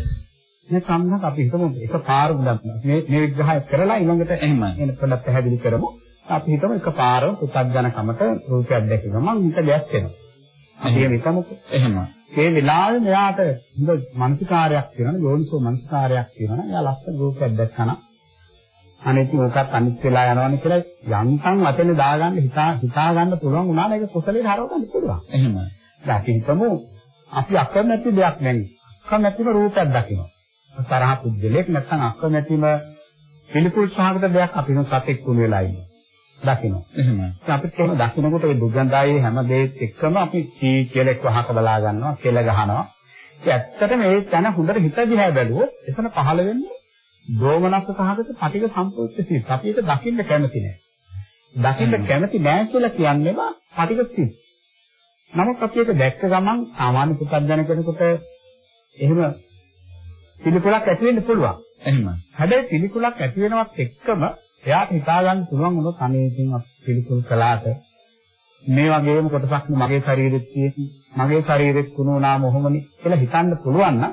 මේ සම්මත අපි හිතමු එක පාර උදක් මේ මේ විග්‍රහය කරලා ඊළඟට එහෙමයි. එන පොඩ්ඩක් පැහැදිලි කරමු. අපි හිතමු එක පාර පුතග්ජනකමට රූපයක් දැක ගමන් හිත ගැස් වෙනවා. අපි එහෙම හිතමුකෝ. එහෙමයි. ඒ වෙලාවේ මෙයාට හොඳ මානසිකාරයක් තියෙනවා යෝනිසෝ මානසිකාරයක් තියෙනවා. එයා ලස්සන රූපයක් දැක්කම අනිත් මොකක්ද අනිත් වෙලා යනවනේ කියලා යන්තම් වචනේ දාගන්න හිතා හිතා ගන්න පුළුවන් වුණා ඒක කුසලේ හරව ගන්න පුළුවන්. එහෙමයි. දැන් අපි හිතමු අපි අකමැති දෙයක් නෙමෙයි. අකමැතිම රූපයක් දකිනවා. තරහ පුද්ගලෙක් නැත්නම් අකමැතිම පිළිකුල් සහගත දෙයක් අපි නෝ සතෙක් තුන වෙලා ඉන්නවා. දකිනවා. එහෙමයි. අපිට එහෙම දකිනකොට ඒ දුගන්ධායේ හැම දෙයක් එක්කම අපි චී කියලා එක්ක වහක බලා ගන්නවා, කෙල ගහනවා. ඒ ඇත්තටම ඒ තැන හොඳට හිත දිහා බැලුවොත් එතන පහළ වෙන්නේ දෝමනස්ස සහගත පටික සම්පූර්ණ සිත්. අපි ඒක දකින්න කැමති නෑ. දකින්න කැමති නෑ කියලා කියන්නේම පටික සිත්. නමුත් අපි ඒක දැක්ක ගමන් සාමාන්‍ය පුතග්ජන කෙනෙකුට එහෙම පිළිකුලක් ඇති වෙන්න පුළුවන්. එහෙමයි. හැබැයි පිළිකුලක් ඇති වෙනවත් එක්කම එයාට හිතා ගන්න පුළුවන් වුණොත් අනේ ඉතින් පිළිකුල් කළාට මේ වගේම කොටසක් මගේ ශරීරෙත් තියෙති මගේ ශරීරෙත් කුණුනාම ඔහොමනේ කියලා හිතන්න පුළුවන් නම්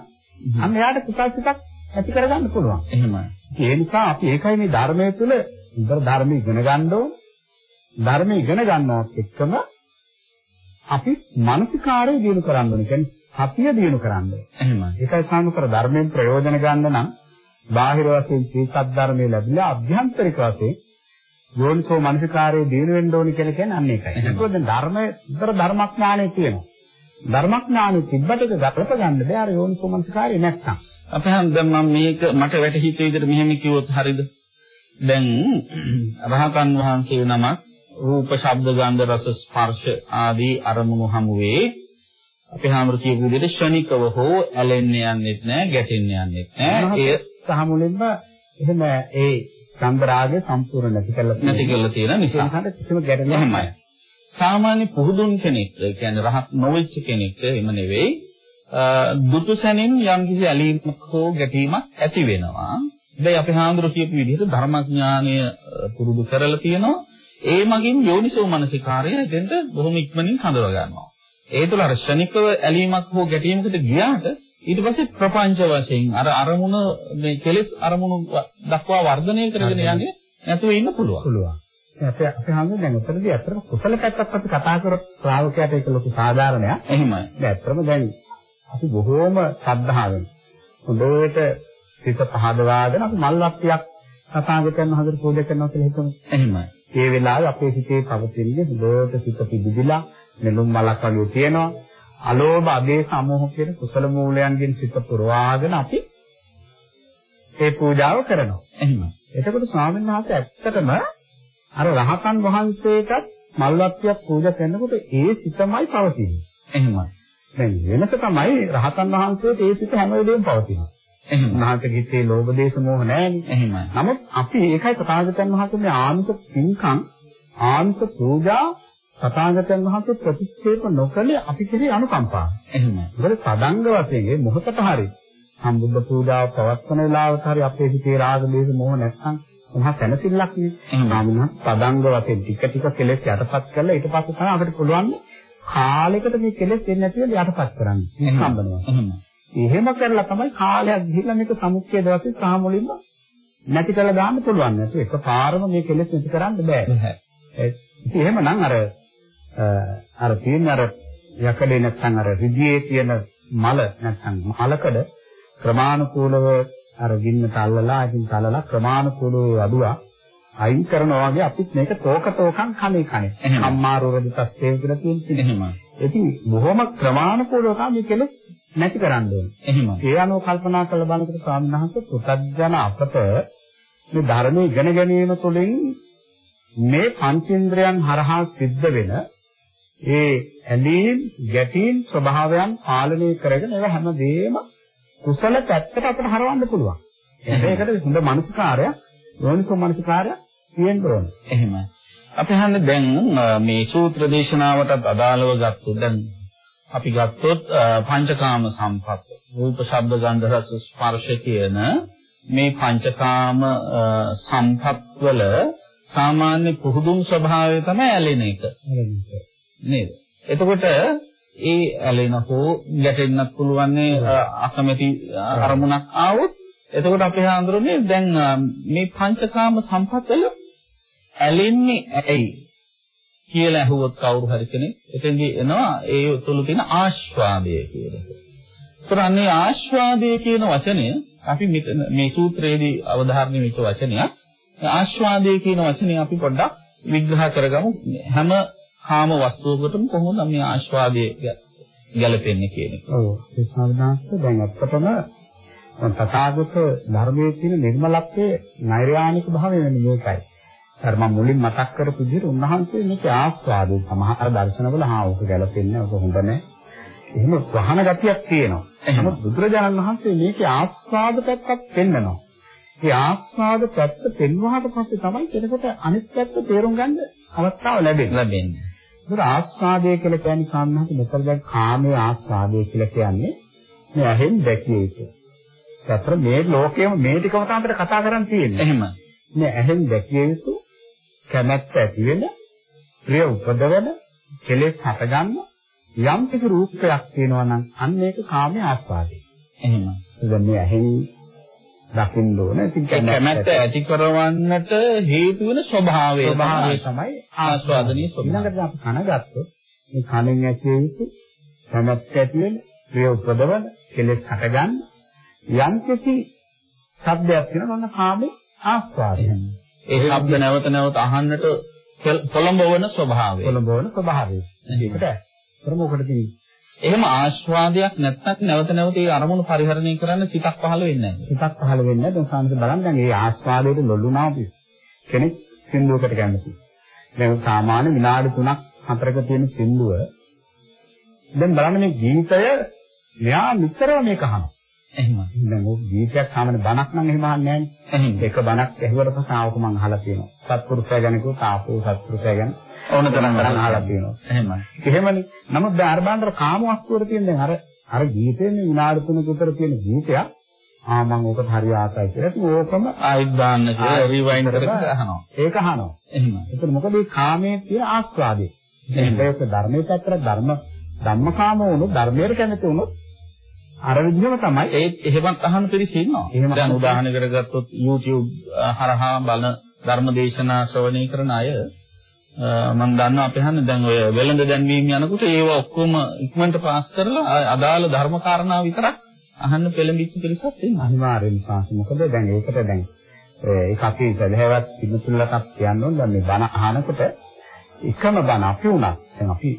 අන්න එයාට කුසල් සිතක් ඇති කරගන්න පුළුවන්. එහෙමයි. ඒ නිසා අපි ඒකයි මේ ධර්මයේ තුල ඉතර ධර්ම ඉගෙන ගන්න ඕන. ධර්ම ඉගෙන ගන්නවත් එක්කම අපි මානසිකාරය දිනු කරන්න ඕනේ. කියන්නේ සතිය දිනු කරන්න. එහෙමයි. ඒකයි සාමුකර ධර්මයෙන් ප්‍රයෝජන ගන්න නම් බාහිර වශයෙන් සීසත් ධර්මයේ ලැබිලා අභ්‍යන්තරික වශයෙන් යෝනිසෝ මනසිකාරයේ දිනු වෙන්න ඕනි කියලා කියන්නේ අන්න ඒකයි. ඒකෝ දැන් ධර්මයේ විතර ධර්මඥානය තියෙනවා. ධර්මඥානෙ තිබ්බට ඒක ගලප ගන්න බෑ අර යෝනිසෝ මනසිකාරය නැත්තම්. අපේ හන්ද දැන් මම මේක මට වැටහිච්ච විදිහට මෙහෙම කිව්වොත් හරියද? දැන් රහතන් වහන්සේ නමක් රූප, ශබ්ද, ගන්ධ, රස, ස්පර්ශ ආදී අරමුණු හමුවේ අපේ හැමෝට කියපු විදිහට ශනිකව හෝ ඇලෙන්න යන්නෙත් නෑ, ගැටෙන්න යන්නෙත් නෑ. ඒ සහ මුලින්ම එහෙම ඒ සම්බරාගය සම්පූර්ණ නැති කරලා නැති කරලා තියෙන නිසා. ඒකට කිසිම ගැටලුවක් නැහැ. සාමාන්‍ය පුහුදුන් කෙනෙක්, ඒ කියන්නේ රහත් නොවෙච්ච කෙනෙක් එහෙම නෙවෙයි. දුටුසැනින් යම්කිසි ඇලීමක් හෝ ගැටීමක් ඇති වෙනවා. දැන් අපි හාමුදුරු කියපු විදිහට ධර්මඥානය පුරුදු කරලා තියෙනවා. ඒ මගින් යෝනිසෝ මනසිකාරය එතෙන්ට බොහොම ඉක්මනින් හඳුනා ගන්නවා. ඒ තුළ අර ශනිකව ඇලීමක් හෝ ගැටීමකට ගියාට ඊට පස්සේ ප්‍රපංච වශයෙන් අර අරමුණ මේ කෙලෙස් අරමුණු දක්වා වර්ධනය කරගෙන යන්නේ නැතුව ඉන්න පුළුවන්. පුළුවන්. අපේ අපේ හාමුදුරුවෝ දැන් උතරදී අත්‍තරම කුසල පැත්තක් අපි කතා කර ශ්‍රාවකයාට ඒක ලොකු සාධාරණයක්. එහෙමයි. දැන් දැන් අපි බොහෝම ශ්‍රද්ධාවෙන් හොඳට සිත පහදවාගෙන අපි මල්වත්තියක් සතාගතයන් හදලා පූජා කරනවා කියලා හිතමු. එහෙමයි. ඒ වෙලාවේ අපේ සිතේ පවතින්නේ හොඳට සිත පිබිදිලා නෙළුම් මලක් වගේ තියෙනවා. අලෝභ අධේ සමෝහ කියන කුසල මූලයන්ගෙන් සිත පුරවාගෙන අපි ඒ පූජාව කරනවා. එහෙමයි. එතකොට ස්වාමීන් වහන්සේ ඇත්තටම අර රහතන් වහන්සේටත් මල්වත්තියක් පූජා කරනකොට ඒ සිතමයි පවතින්නේ. එහෙමයි. දැන් වෙනස තමයි රහතන් වහන්සේට ඒ සිත හැම වෙලෙම පවතිනවා. එහෙම. උන්වහන්සේගේ හිතේ ලෝභ දේශ මොහ නැහැනේ. එහෙමයි. නමුත් අපි ඒකයි තථාගතයන් වහන්සේ මේ ආන්ත පින්කම් ආන්ත පූජා තථාගතයන් වහන්සේ ප්‍රතික්ෂේප නොකළේ අපි කෙරේ අනුකම්පාව. එහෙමයි. මොකද පදංග වශයෙන් මේ මොහොතට හරි සම්බුද්ධ පූජාව පවත්වන වෙලාවට හරි අපේ හිතේ රාග දේශ මොහ නැත්නම් මහා සැනසෙල්ලක් නේ. එහෙනම් පදංග වශයෙන් ටික ටික කෙලෙස් යටපත් කරලා ඊට පස්සේ තමයි අපිට පුළුවන් කාලයකට මේ කෙලෙස් එන්නේ නැතිව යටපත් කරන්න. සම්බන්ධනවා. එහෙමයි. එහෙම කරලා තමයි කාලයක් ගිහිල්ලා මේක සමුච්ඡේද වශයෙන් සහ මුලින්ම නැති කරලා දාන්න පුළුවන්. නැතු එකපාරම මේ කෙලෙස් නැති කරන්න බෑ. ඉතින් එහෙමනම් අර අර තියෙන අර යකඩේ නැත්නම් අර රිදියේ තියෙන මල නැත්නම් මලකඩ ක්‍රමානුකූලව අර ගින්නට අල්ලලා ඉතින් තලලා ක්‍රමානුකූලව වදුවා අයින් කරනවා වගේ අපිත් මේක තෝක තෝකම් කණේ කණේ. සම්මාරෝගද තස්සේ කියලා තියෙන්නේ. එහෙමයි. ඉතින් බොහොම ක්‍රමානුකූලව තමයි කෙලෙස් නැති කරන්න ඕනේ. එහෙමයි. ඒ අනුව කල්පනා කරලා බලනකොට ස්වාමීන් වහන්සේ පුතඥ අපට මේ ධර්මයේ ඉගෙන ගැනීම තුළින් මේ පංචේන්ද්‍රයන් හරහා සිද්ධ වෙන ඒ ඇලීම් ගැටීම් ස්වභාවයන් පාලනය කරගෙන ඒවා හැමදේම කුසල පැත්තට අපිට හරවන්න පුළුවන්. ඒකට හොඳ මනසකාරය, යෝනිසෝ මනසකාරය තියෙන්න ඕනේ. එහෙමයි. අපි හන්නේ දැන් මේ සූත්‍ර දේශනාවටත් අදාළව ගත්තොත් දැන් අපි ගත්තොත් පංචකාම සම්පත් රූප ශබ්ද ගන්ධ රස ස්පර්ශ කියන මේ පංචකාම සම්පත් වල සාමාන්‍ය පුහුදුන් ස්වභාවය තමයි ඇලෙන එක නේද එතකොට ඒ ඇලෙන හෝ ගැටෙන්නත් පුළුවන් අකමැති අරමුණක් ආවොත් එතකොට අපි හඳුරන්නේ දැන් මේ පංචකාම සම්පත් වල ඇලෙන්නේ ඇයි කියලා අහුවොත් කවුරු හරි කෙනෙක් එතෙන්දී එනවා ඒ තුළ තියෙන ආස්වාදය කියන එක. ඒතරන්නේ ආස්වාදය කියන වචනය අපි මේ සූත්‍රයේදී අවධාරණය වෙච්ච වචනයක්. ආස්වාදය කියන වචනේ අපි පොඩ්ඩක් විග්‍රහ කරගමු. හැම කාම වස්තුවකටම කොහොමද මේ ආස්වාදය ගැලපෙන්නේ කියන එක. ඔව් ඒ සාධනාස්ත දැන් අපතම තථාගත ධර්මයේ තියෙන නිර්මලත්වයේ නෛර්යානික භාවය වෙන්නේ මේකයි. අර මම මුලින් මතක් කරපු විදිහට උන්වහන්සේ මේක ආස්වාදයෙන් සමහර දර්ශනවල හා ඕක ගැලපෙන්නේ ඕක හොඳ නැහැ. එහෙම වහන ගතියක් තියෙනවා. නමුත් බුදුරජාණන් වහන්සේ මේකේ ආස්වාද පැත්තක් පෙන්නනවා. ඒ ආස්වාද පැත්ත පෙන්වහට පස්සේ තමයි කෙනෙකුට අනිත් පැත්ත තේරුම් ගන්න අවස්ථාව ලැබෙන්නේ. ලැබෙන්නේ. ඒක ආස්වාදය කියලා කියන්නේ සාමාන්‍යයෙන් මෙතන දැන් කාමයේ ආස්වාදය කියලා කියන්නේ මේ ඇහෙන් දැකිය යුතු. ඒතර මේ ලෝකයේම මේ ටිකම තමයි අපිට කතා කරන්න තියෙන්නේ. එහෙම. මේ ඇහෙන් දැකිය යුතු කැමැත්ත ඇති වෙන ප්‍රිය උපදවන කෙලෙස් හටගන්න යම් කිසි රූපයක් තියෙනවා නම් අන්න ඒක කාමයේ ආස්වාදය. එහෙම. දැන් මේ ඇහෙන් දකින්න ඕන. ඉතින් කැමැත්ත ඇති කරවන්නට හේතු වෙන ස්වභාවය ස්වභාවය තමයි ආස්වාදනීය ස්වභාවය. ඊළඟට අපි කන ගත්තොත් මේ කනෙන් ඇතිවෙ යුතු කැමැත්ත ඇති වෙන ප්‍රිය උපදවන කෙලෙස් හටගන්න යම් කිසි ශබ්දයක් තියෙනවා ඔන්න කාමේ ආස්වාදය. ඒ ශබ්ද නැවත නැවත අහන්නට පොළඹවන ස්වභාවය. පොළඹවන ස්වභාවය. ඒකට ප්‍රමුඛකට එහෙම ආස්වාදයක් නැත්නම් නැවත නැවත ඒ අරමුණු පරිහරණය කරන්න සිතක් පහළ වෙන්නේ නැහැ. සිතක් පහළ වෙන්නේ නැහැ. දැන් සාමාන්‍යයෙන් බලන්න දැන් මේ ආස්වාදයට ලොල්ුණා කෙනෙක් සින්දුවකට කැමති. දැන් සාමාන්‍ය විනාඩි 3ක් 4ක තියෙන සින්දුව දැන් බලන්න මේ ගීතය මෙයා නිතරම මේක අහනවා. එහෙම. දැන් ඔය ගීතයක් සාමාන්‍ය බණක් නම් එහෙම අහන්නේ නැහැ නේ. එක බණක් ඇහුවට පස්සේ ආවක මම අහලා තියෙනවා. සත්පුරුෂය ගැන කිව්වොත් ආපෝ සත්පුරුෂය ගැන ඕන තරම් අහලා තියෙනවා. එහෙමයි. එහෙමනේ. නමුත් දැන් අර බණ්ඩර කාම වස්තුවර තියෙන දැන් අර අර ගීතේ මේ විනාඩි තුනක විතර තියෙන ගීතයක් ආ මම ඕකට හරි ආසයි කියලා. ඉතින් ඕකම ආයෙත් දාන්න කියලා රිවයින්ඩ් කරලා අහනවා. ඒක අහනවා. එහෙම. ඒතර මොකද මේ කාමයේ තියෙන ආස්වාදේ. මේක ධර්මයේ පැත්තට ධර්ම ධම්මකාම වුණොත් ධර්මයට කැමති වුණොත් අර විදිහම තමයි ඒ එහෙමත් අහන පිරිස ඉන්නවා. දැන් උදාහරණයකට ගත්තොත් YouTube හරහා බලන ධර්මදේශනා ශ්‍රවණය කරන අය මම දන්නවා අපි හන්නේ දැන් ඔය වෙළඳ දැන්වීම යනකොට ඒව ඔක්කොම ඉක්මනට පාස් කරලා අදාළ ධර්ම කාරණා විතරක් අහන්න පෙළඹිච්ච පිරිසක් ඉන්නවා. අනිවාර්යෙන්ම සාසි. මොකද දැන් ඒකට දැන් ඒක අපි සදහැවත් පිළිතුරලටත් කියන්න ඕන දැන් මේ බණ අහනකොට එකම බණ අපි උනත් දැන් අපි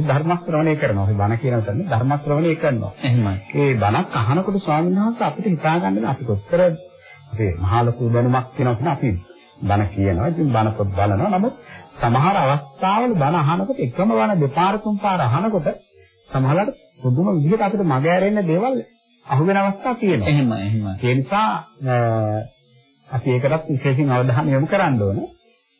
ධර්ම ශ්‍රවණය කරනවා. අපි බණ කියන තැන ධර්ම ශ්‍රවණය කරනවා. එහෙමයි. ඒ බණක් අහනකොට ස්වාමීන් වහන්සේ අපිට හිතා ගන්න අපි කොච්චර අපේ මහා ලොකු දැනුමක් තියෙනවා කියන අපි බණ කියනවා. ඉතින් බණ පොත් බලනවා. නමුත් සමහර අවස්ථාවල බණ අහනකොට එකම බණ දෙපාර තුන් පාර අහනකොට සමහරවිට පුදුම විදිහට අපිට මග ඇරෙන්න දේවල් අහුවෙන අවස්ථා තියෙනවා. එහෙමයි එහෙමයි. ඒ නිසා අපි ඒකටත් විශේෂයෙන් අවධානය යොමු කරන්න ඕනේ.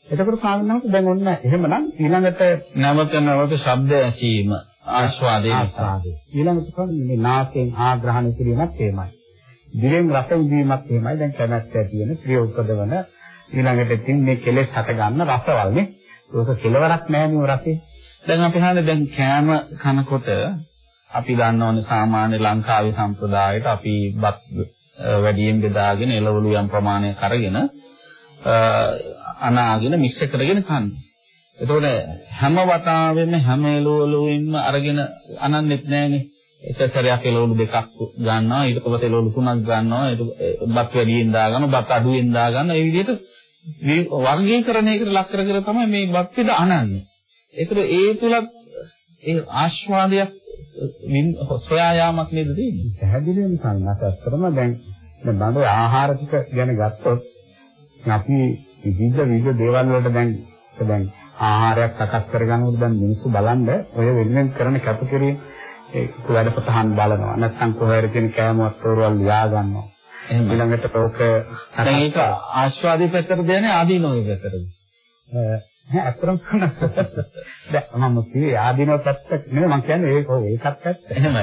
එතකොට සාමාන්‍යයෙන් දැන් ඔන්න එහෙමනම් ඊළඟට නැවත නැවත ශබ්ද ඇසීම ආස්වාදයේ ආස්වාදේ. ඊළඟට තමයි මේ නාසයෙන් ආග්‍රහණය කිරීමත් එහෙමයි. දිවෙන් රස විඳීමත් එහෙමයි. දැන් කැමැත්ත ඇති වෙන ප්‍රිය උපදවන ඊළඟට ඉතින් මේ කෙලෙස් හට ගන්න රසවල් නේ. ඒක කෙලවරක් නෑ නේ රසේ. දැන් අපි හන්නේ දැන් කෑම කනකොට අපි දන්නවනේ සාමාන්‍ය ලංකාවේ සම්ප්‍රදායට අපි බත් වැඩියෙන් බෙදාගෙන එළවලු යම් ප්‍රමාණයක් අරගෙන අනාගෙන මිශ්‍ර කරගෙන කන්නේ. එතකොට හැම වතාවෙම හැම එළවලුවෙන්ම අරගෙන අනන්නෙත් නෑනේ. එක සැරයක් එළවලු දෙකක් ගන්නවා ඊට පස්සේ එළවලු තුනක් ගන්නවා ඊට බත් වැඩියෙන් දාගන්නවා බත් අඩුවෙන් දාගන්නවා ඒ විදිහට වර්ගීකරණයකට ලක් කර කර තමයි මේ බත් පිට අනන්නේ. ඒතර ඒ තුලත් ඒ ආස්වාදයක් සොයා යාමක් නේද තියෙන්නේ? පැහැදිලිවම සංඝාත අත්‍තරම දැන් දැන් බඳ ආහාර ටික ගැන ගත්තොත් අපි විවිධ විවිධ දේවල් වලට දැන් දැන් ආහාරයක් සකස් කරගන්නකොට දැන් මිනිස්සු බලන්න ඔය වෙනුවෙන් කරන කැපකිරීම ඒ වැඩසටහන් බලනවා නැත්නම් කොහේර තියෙන කෑමවත් තෝරවල් ලියා ගන්නවා එහෙනම් ඊළඟට ඕක දැන් ඒක ආස්වාදී පැත්තට දෙන්නේ ආදීනෝයි පැත්තටද? නෑ අතරම දැන් මම කිව්වේ ආදීනව පැත්ත නෙමෙයි මම කියන්නේ ඒක ඒකත් පැත්ත. එහෙම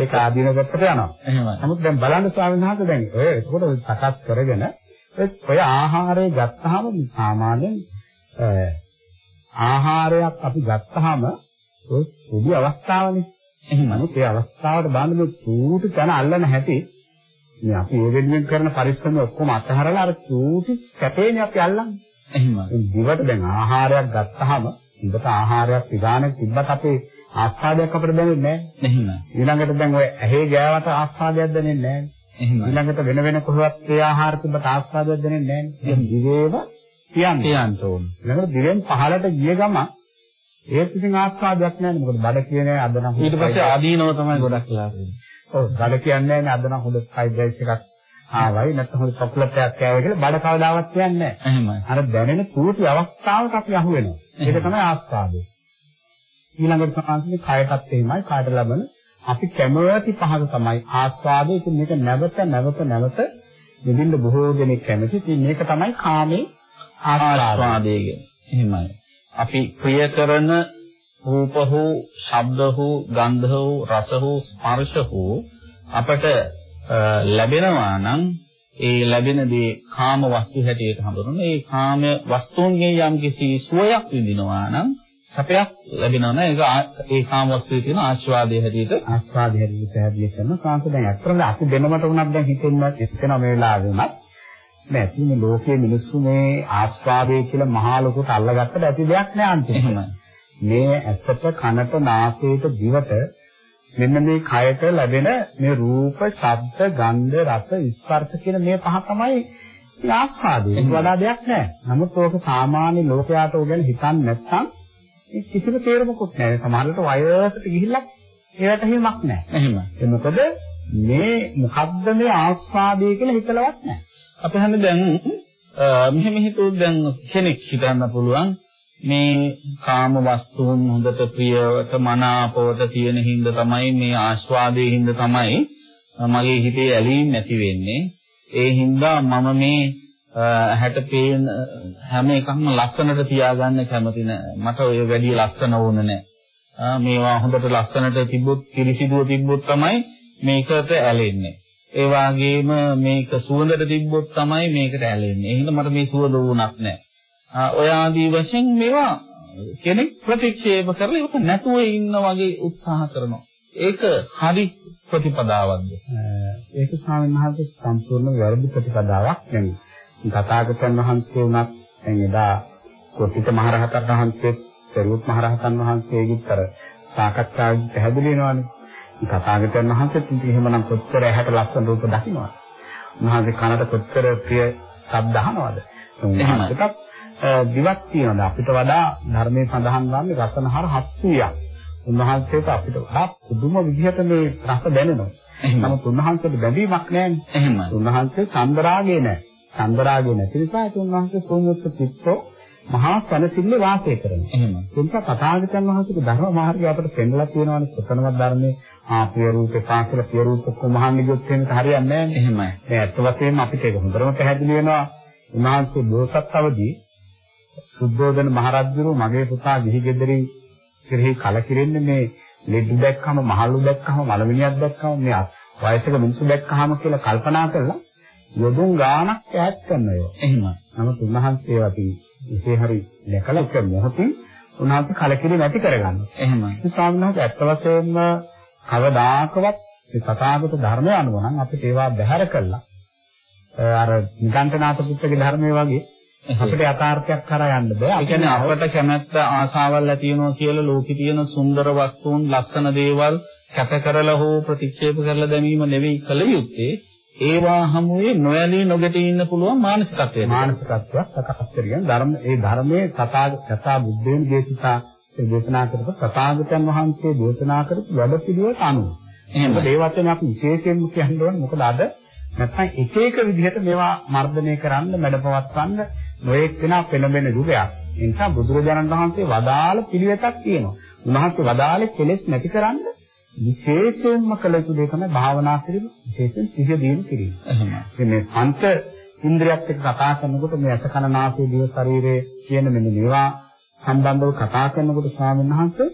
ඒක ආදීනව පැත්තට යනවා. එහෙම නමුත් දැන් බලන්න ස්වාමීන් වහන්සේ දැන් ඔය ඒකට සකස් කරගෙන ඔය ආහාරය ගත්තාම සාමාන්‍යයෙන් ආහාරයක් අපි ගත්තාම ඔය පොඩි අවස්ථාවනේ. එහෙමනම් ඒ අවස්ථාවට බලන්න මේ චූටි තන අල්ලන හැටි මේ අපි ඒ වෙනුවෙන් කරන පරිශ්‍රම ඔක්කොම අතහැරලා අර චූටි කැපේනේ අපි අල්ලන්නේ. එහෙමයි. දිවට දැන් ආහාරයක් ගත්තාම ඉබට ආහාරයක් විගානක් තිබ්බත් අපේ ආස්වාදයක් අපිට දැනෙන්නේ නැහැ. එහෙමයි. ඊළඟට දැන් ඔය ඇහි ගෑවට ආස්වාදයක් දැනෙන්නේ නැහැ. එහෙමයි. ඊළඟට වෙන වෙන කොහොමත් ඒ ආහාර තිබ්බට ආස්වාදයක් දැනෙන්නේ නැහැ. දැන් දිවේව කියන්න කියන්න ඕන. ඊළඟට දිවෙන් පහළට ගිය ගම ඒත් ඉතින් ආස්වාදයක් නැහැ මොකද බඩ කියන්නේ අද නම් ඊට පස්සේ ආදීනව තමයි ගොඩක් වෙලා තියෙන්නේ. ඔව් බඩ කියන්නේ නැහැ අද නම් හොඳ ෆ්‍රයිඩ් රයිස් එකක් ආවයි නැත්නම් හොඳ චොක්ලට් එකක් කෑවයි කියලා බඩ කවදාවත් කියන්නේ නැහැ. එහෙමයි. අර දැනෙන කූටි අවස්ථාවක අපි අහු වෙනවා. ඒක තමයි ආස්වාදය. ඊළඟට සමාන්තනේ කයටත් එහෙමයි කාට ලබන අපි කැමති පහක තමයි ආස්වාදය. ඉතින් මේක නැවත නැවත නැවත විඳින්න බොහෝ දෙනෙක් කැමති. ඉතින් මේක තමයි කාමේ ආස්වාදය කියන්නේ. එහෙමයි. අපි ප්‍රිය කරන රූප හෝ ශබ්ද හෝ ගන්ධ හෝ රස හෝ ස්පර්ශ හෝ අපට ලැබෙනවා නම් ඒ ලැබෙන දේ කාම වස්තු හැටියට හඳුනන ඒ කාම වස්තුන්ගෙන් යම් කිසි සුවයක් විඳිනවා නම් සැපයක් ලැබෙනවා නම් ඒක ඒ කාම වස්තුවේ තියෙන ආස්වාදයේ හැටියට ආස්වාදයේ හැටියට පැහැදිලි කරන කාන්ත දැන් අත්‍තරම අපි දෙනමට උනත් දැන් හිතෙන්න එක්කන මේ වෙලාවෙ උනත් නෑ මේ ලෝකයේ මිනිස්සු මේ ආස්වාදයේ කියලා මහා ලොකුට අල්ලගත්තට ඇති දෙයක් නෑ අන්තිමට. මේ ඇසට කනට නාසයට දිවට මෙන්න මේ කයට ලැබෙන මේ රූප, ශබ්ද, ගන්ධ, රස, ස්පර්ශ කියන මේ පහ තමයි ආස්වාදේ. ඒක වඩා දෙයක් නැහැ. නමුත් ඕක සාමාන්‍ය ලෝකයාට ඕක ගැන හිතන්නේ නැත්නම් කිසිම තේරුමකුත් නැහැ. සමහරවිට වයසට ගිහිල්ලා ඒකට හිමක් නැහැ. එහෙම. ඒ මොකද මේ මොකද්ද මේ ආස්වාදය කියලා හිතලවත් නැහැ. අපි හන්නේ දැන් මෙහෙම හිතුවොත් දැන් කෙනෙක් හිතන්න පුළුවන් මේ කාම වස්තුන් හොඳට ප්‍රියවට මනාපවට තියෙන හින්දා තමයි මේ ආස්වාදයේ හින්දා තමයි මගේ හිතේ ඇලීම් නැති වෙන්නේ. ඒ හින්දා මම මේ හැට පේන හැම එකක්ම ලස්සනට තියාගන්න කැමති නෑ. මට ඔය වැඩි ලස්සන ඕන නෑ. මේවා හොඳට ලස්සනට තිබ්බොත් පිරිසිදුව තිබ්බොත් තමයි මේකට ඇලෙන්නේ. ඒ වගේම මේක සුවඳට තිබ්බොත් තමයි මේකට ඇලෙන්නේ. එහෙනම් මට මේ සුවඳ වුණක් නෑ. ඔය ආදී වශයෙන් මේවා කෙනෙක් ප්‍රතික්ෂේප කරලා ඒක නැතුව ඉන්න වගේ උත්සාහ කරනවා. ඒක හරි ප්‍රතිපදාවක්ද? ඒක ස්වාමීන් වහන්සේ සම්පූර්ණ වැරදි ප්‍රතිපදාවක් නෙමෙයි. තථාගතයන් වහන්සේ උනත් දැන් එදා කොටිත මහරහතන් වහන්සේ, සරියුත් මහරහතන් වහන්සේගෙත් අර සාකච්ඡාවෙන් පැහැදිලි වෙනවානේ. තථාගතයන් වහන්සේත් එහෙමනම් කොච්චර ඇහැට ලස්සන රූප දකින්නවද? උන්වහන්සේ කනට කොච්චර ප්‍රිය ශබ්ද අහනවද? උන්වහන්සේට දිවක් තියෙනවා. අපිට වඩා ධර්මයේ සඳහන් වන්නේ රසනහර 700ක්. උන්වහන්සේට අපිට වඩා පුදුම විදිහට මේ රස දැනෙනවා. නමුත් උන්වහන්සේට බැඳීමක් නැහැ. එහෙම. උන්වහන්සේ චන්දරාගේ නැහැ. චන්දරාගේ නැති නිසා උන්වහන්සේ සෝමුත් චිත්තෝ මහා සනසිල්ලේ වාසය කරනවා. එහෙම. ඒ නිසා තථාගතයන් වහන්සේගේ ධර්ම මාර්ගය අපිට පෙන්වලා තියෙනවානේ ප්‍රථමවත් ධර්මයේ ආපිය රූපේ පාසල පිය රූප කොමහන් ගියොත් එහෙම හරියන්නේ නැහැ. එහෙමයි. මේ ඇත්ත වශයෙන්ම අපිට ඒක හොඳටම පැහැදිලි වෙනවා. උන්වහන්සේ බෝසත් අවදී සුද්ධෝදන මහරජුරු මගේ පුතා ගිහි ගෙදරින් කෙරෙහි කලකිරෙන්නේ මේ ලෙඩ දැක්කම මහලු දැක්කම මලමිනියක් දැක්කම මේ වයසක මිනිස්සු දැක්කහම කියලා කල්පනා කරලා යොදුන් ගාණක් ඈත් කරනවා. එහෙම. නමුත් උන්වහන්සේ අපි ඉසේ හරි දැකලා එක මොහොතින් උන්වහන්සේ කලකිරීම ඇති කරගන්නවා. එහෙමයි. ඒ ස්වාමීන් වහන්සේ ඇත්ත වශයෙන්ම කවදාකවත් මේ තථාගත ධර්මය අනුව නම් අපිට ඒවා බැහැර කළා. අර නිකන්තනාත පුත්‍රගේ ධර්මයේ වගේ අපිට යථාර්ථයක් කරා යන්න බෑ. ඒ කියන්නේ අපට කැමැත්ත ආසාවල් ඇති වෙනවා කියලා ලෝකේ තියෙන සුන්දර වස්තුන්, ලස්සන දේවල් කැප කරලා හෝ ප්‍රතික්ෂේප කරලා දැමීම නෙවෙයි කල යුත්තේ. ඒවා හමුවේ නොයලී නොගැටී ඉන්න පුළුවන් මානසිකත්වය. මානසිකත්වයක් සකස් කරගෙන ධර්ම ඒ ධර්මයේ කතා බුද්ධේන දේශිතා දේශනා කරපු තථාගතයන් වහන්සේ දේශනා කරපු වැඩ පිළිවෙලට අනුව. එහෙනම් ඒ වචනේ අපි විශේෂයෙන්ම කියන්න ඕනේ මොකද අද නැත්නම් එක එක විදිහට මේවා මර්ධනය කරන්න, මැඩපවත්වන්න නොඑක් වෙනා පෙළඹෙන යුගයක්. ඒ නිසා බුදුරජාණන් වහන්සේ වදාළ පිළිවෙතක් තියෙනවා. උන්වහන්සේ වදාළේ කෙලෙස් නැති කරන්න විශේෂයෙන්ම කළ යුතු දේ තමයි භාවනා කිරීම, විශේෂයෙන් සිහිය දිනු කිරීම. එහෙමයි. මේ පංච ඉන්ද්‍රියත් එක්ක කතා කරනකොට මේ අස කන නාසය දිව ශරීරය කියන මෙන්න මේවා සම්බන්ධව කතා කරනකොට ස්වාමීන් වහන්සේ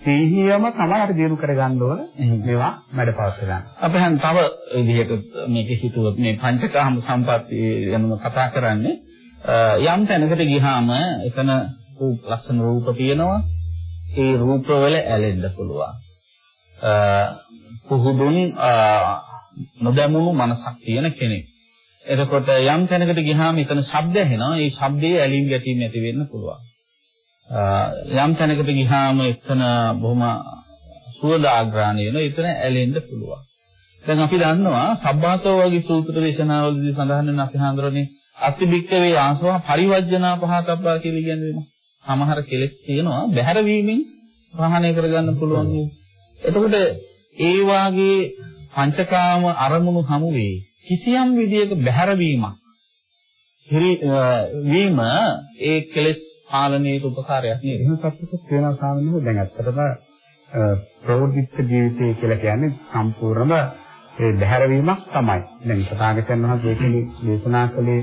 සිහියම තමයි අපි දිනු කරගන්න ඕන මේවා වැඩපවත්ව ගන්න. අපි හන් තව විදිහට මේක හිතුවොත් මේ පංචකාම සම්පatti යනම කතා කරන්නේ යම් තැනකට ගියාම එතන ලස්සන රූප තියෙනවා. ඒ රූපවල ඇලෙන්න පුළුවන්. පුහුදුන් නොදැමුණු මනසක් තියෙන කෙනෙක්. එතකොට යම් තැනකට ගියාම එතන ශබ්ද ඇහෙනවා. ඒ ශබ්දයේ ඇලීම් ගැටීම් ඇති වෙන්න පුළුවන්. යම් තැනකට ගියාම එතන බොහොම සුවදාග්‍රාණය වෙනවා. එතන ඇලෙන්න පුළුවන්. දැන් අපි දන්නවා සබ්බාසෝ වගේ සූත්‍ර දේශනාවලදී සඳහන් වෙන අපි හඳුරන්නේ අතිබික්කවේ ආසව පරිවර්ජනා පහතබ්බා කියලා කියන්නේ සමහර කෙලෙස් තියෙනවා බැහැර වීමෙන් ප්‍රහාණය කරගන්න පුළුවන්. එතකොට ඒ වාගේ පංචකාම අරමුණු හමුවේ කිසියම් විදියක බැහැර වීමක් වීම ඒ කෙලෙස් පාලනයේ උපකාරයක් නේද? එහෙම පැත්තක් වෙනවා සාමාන්‍යයෙන් දැන් ඇත්තටම ප්‍රෝධිත ජීවිතය කියලා කියන්නේ සම්පූර්ණම ඒ බැහැරවීමක් තමයි. දැන් සතාගතයන් වහන්සේ ඒකේ දේශනා කළේ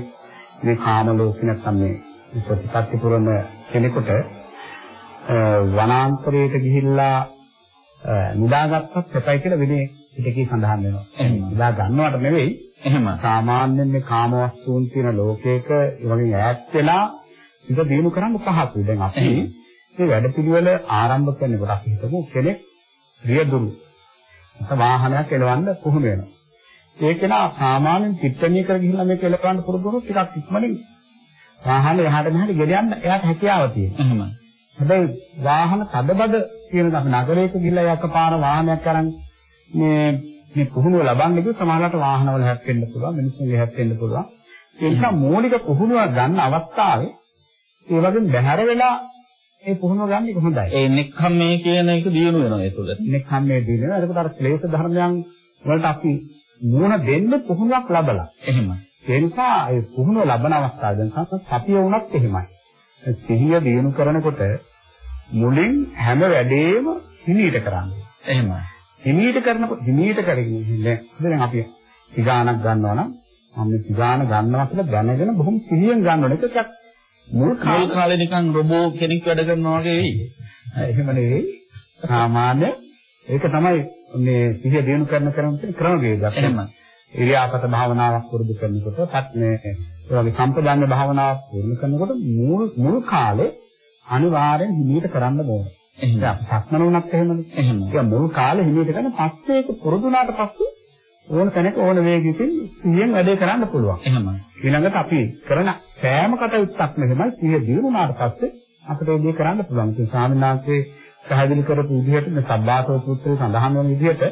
මේ කාම ලෝක නැත්නම් මේ ප්‍රතිපත්ති පුරන කෙනෙකුට වනාන්තරයට ගිහිල්ලා නිදාගත්තත් සැපයි කියලා විනේ පිටකේ සඳහන් වෙනවා. නිදා ගන්නවට නෙවෙයි. එහෙම. සාමාන්‍යයෙන් මේ කාම වස්තුන් තියෙන ලෝකයක වගේ ඈත් වෙලා ඉත දිනු කරන්න පහසුයි. දැන් අපි මේ වැඩපිළිවෙල ආරම්භ කරනකොට අපි හිතමු කෙනෙක් රියදුරු වාහනයක් එලවන්න පුහුණු වෙනවා. ඒක නා සාමාන්‍යයෙන් පිටණිය කර ගිහිල්ලා මේක එලවන්න පුරුදු වුණොත් ටිකක් ඉක්මනින් වාහනේ එහාට මෙහාට ගෙඩ යන්න එයාට හැකියාව තියෙනවා. එහෙමයි. හැබැයි වාහන තදබද කියන අපි නගරයක ගිහිල්ලා එකපාර වාහනයක් අරන් මේ මේ පුහුණුව ලබන්නේ කිව්ව සමහරවිට වාහනවල හැප්පෙන්න පුළුවන් මිනිස්සුන්ගේ හැප්පෙන්න පුළුවන් ඒ නිසා මූලික පුහුණුව ගන්න අවස්ථාවේ ඒ වගේ බැහැර වෙලා ඒ පුහුණුව ගන්න එක හොඳයි. ඒ නෙක්ඛම් මේ කියන එක දිනු වෙනවා ඒ තුළ. නෙක්ඛම් මේ දිනන. ඒකට අර ක්ලේශ ධර්මයන් වලට අපි මුණ දෙන්න පුහුණුවක් ලබලා. එහෙම. ඒ නිසා ඒ පුහුණුව ලබන අවස්ථාවෙන් සතිය වුණත් එහෙමයි. සිහිය දිනු කරනකොට මුලින් හැම වැඩේම හිමීට කරන්න. එහෙමයි. හිමීට කරනකොට හිමීට කරගෙන ඉන්නේ. දැන් අපි සිගානක් ගන්නවා නම් මම මේ සිගාන ගන්නවා කියලා දැනගෙන බොහොම සිහියෙන් ගන්න ඕනේ. ඒකක් මුල් කාලේ නිකන් රොබෝ කෙනෙක් වැඩ කරනවා වගේ වෙයි. එහෙම නෙවෙයි. සාමාන්‍ය ඒක තමයි මේ සිහිය දිනු කරන කරන ක්‍රමවේදයක්. එහෙම. ඉරියාපත භාවනාවක් පුරුදු කරනකොට පත් මේ ඒ වගේ සම්පදාන්න භාවනාවක් පුරුදු කරනකොට මුල් මුල් කාලේ අනිවාර්යෙන් හිමීට කරන්න ඕනේ. එහෙනම් අපි සක්මන වුණත් එහෙමනේ. එහෙම. ඒක මුල් කාලේ හිමීට කරන පස්සේ ඒක පුරුදු වුණාට පස්සේ ඕන තැනක ඕන වේගයකින් සිහියෙන් වැඩේ කරන්න පුළුවන්. එහෙම. ඊළඟට අපි කරන සෑම කටයුත්තක්ම එහෙමයි සිහිය දිනුනාට පස්සේ අපිට ඒ දේ කරන්න පුළුවන්. ඒ ස්වාමීන් වහන්සේ පැහැදිලි කරපු විදිහට මේ සබ්බාසව සූත්‍රයේ සඳහන් වෙන විදිහට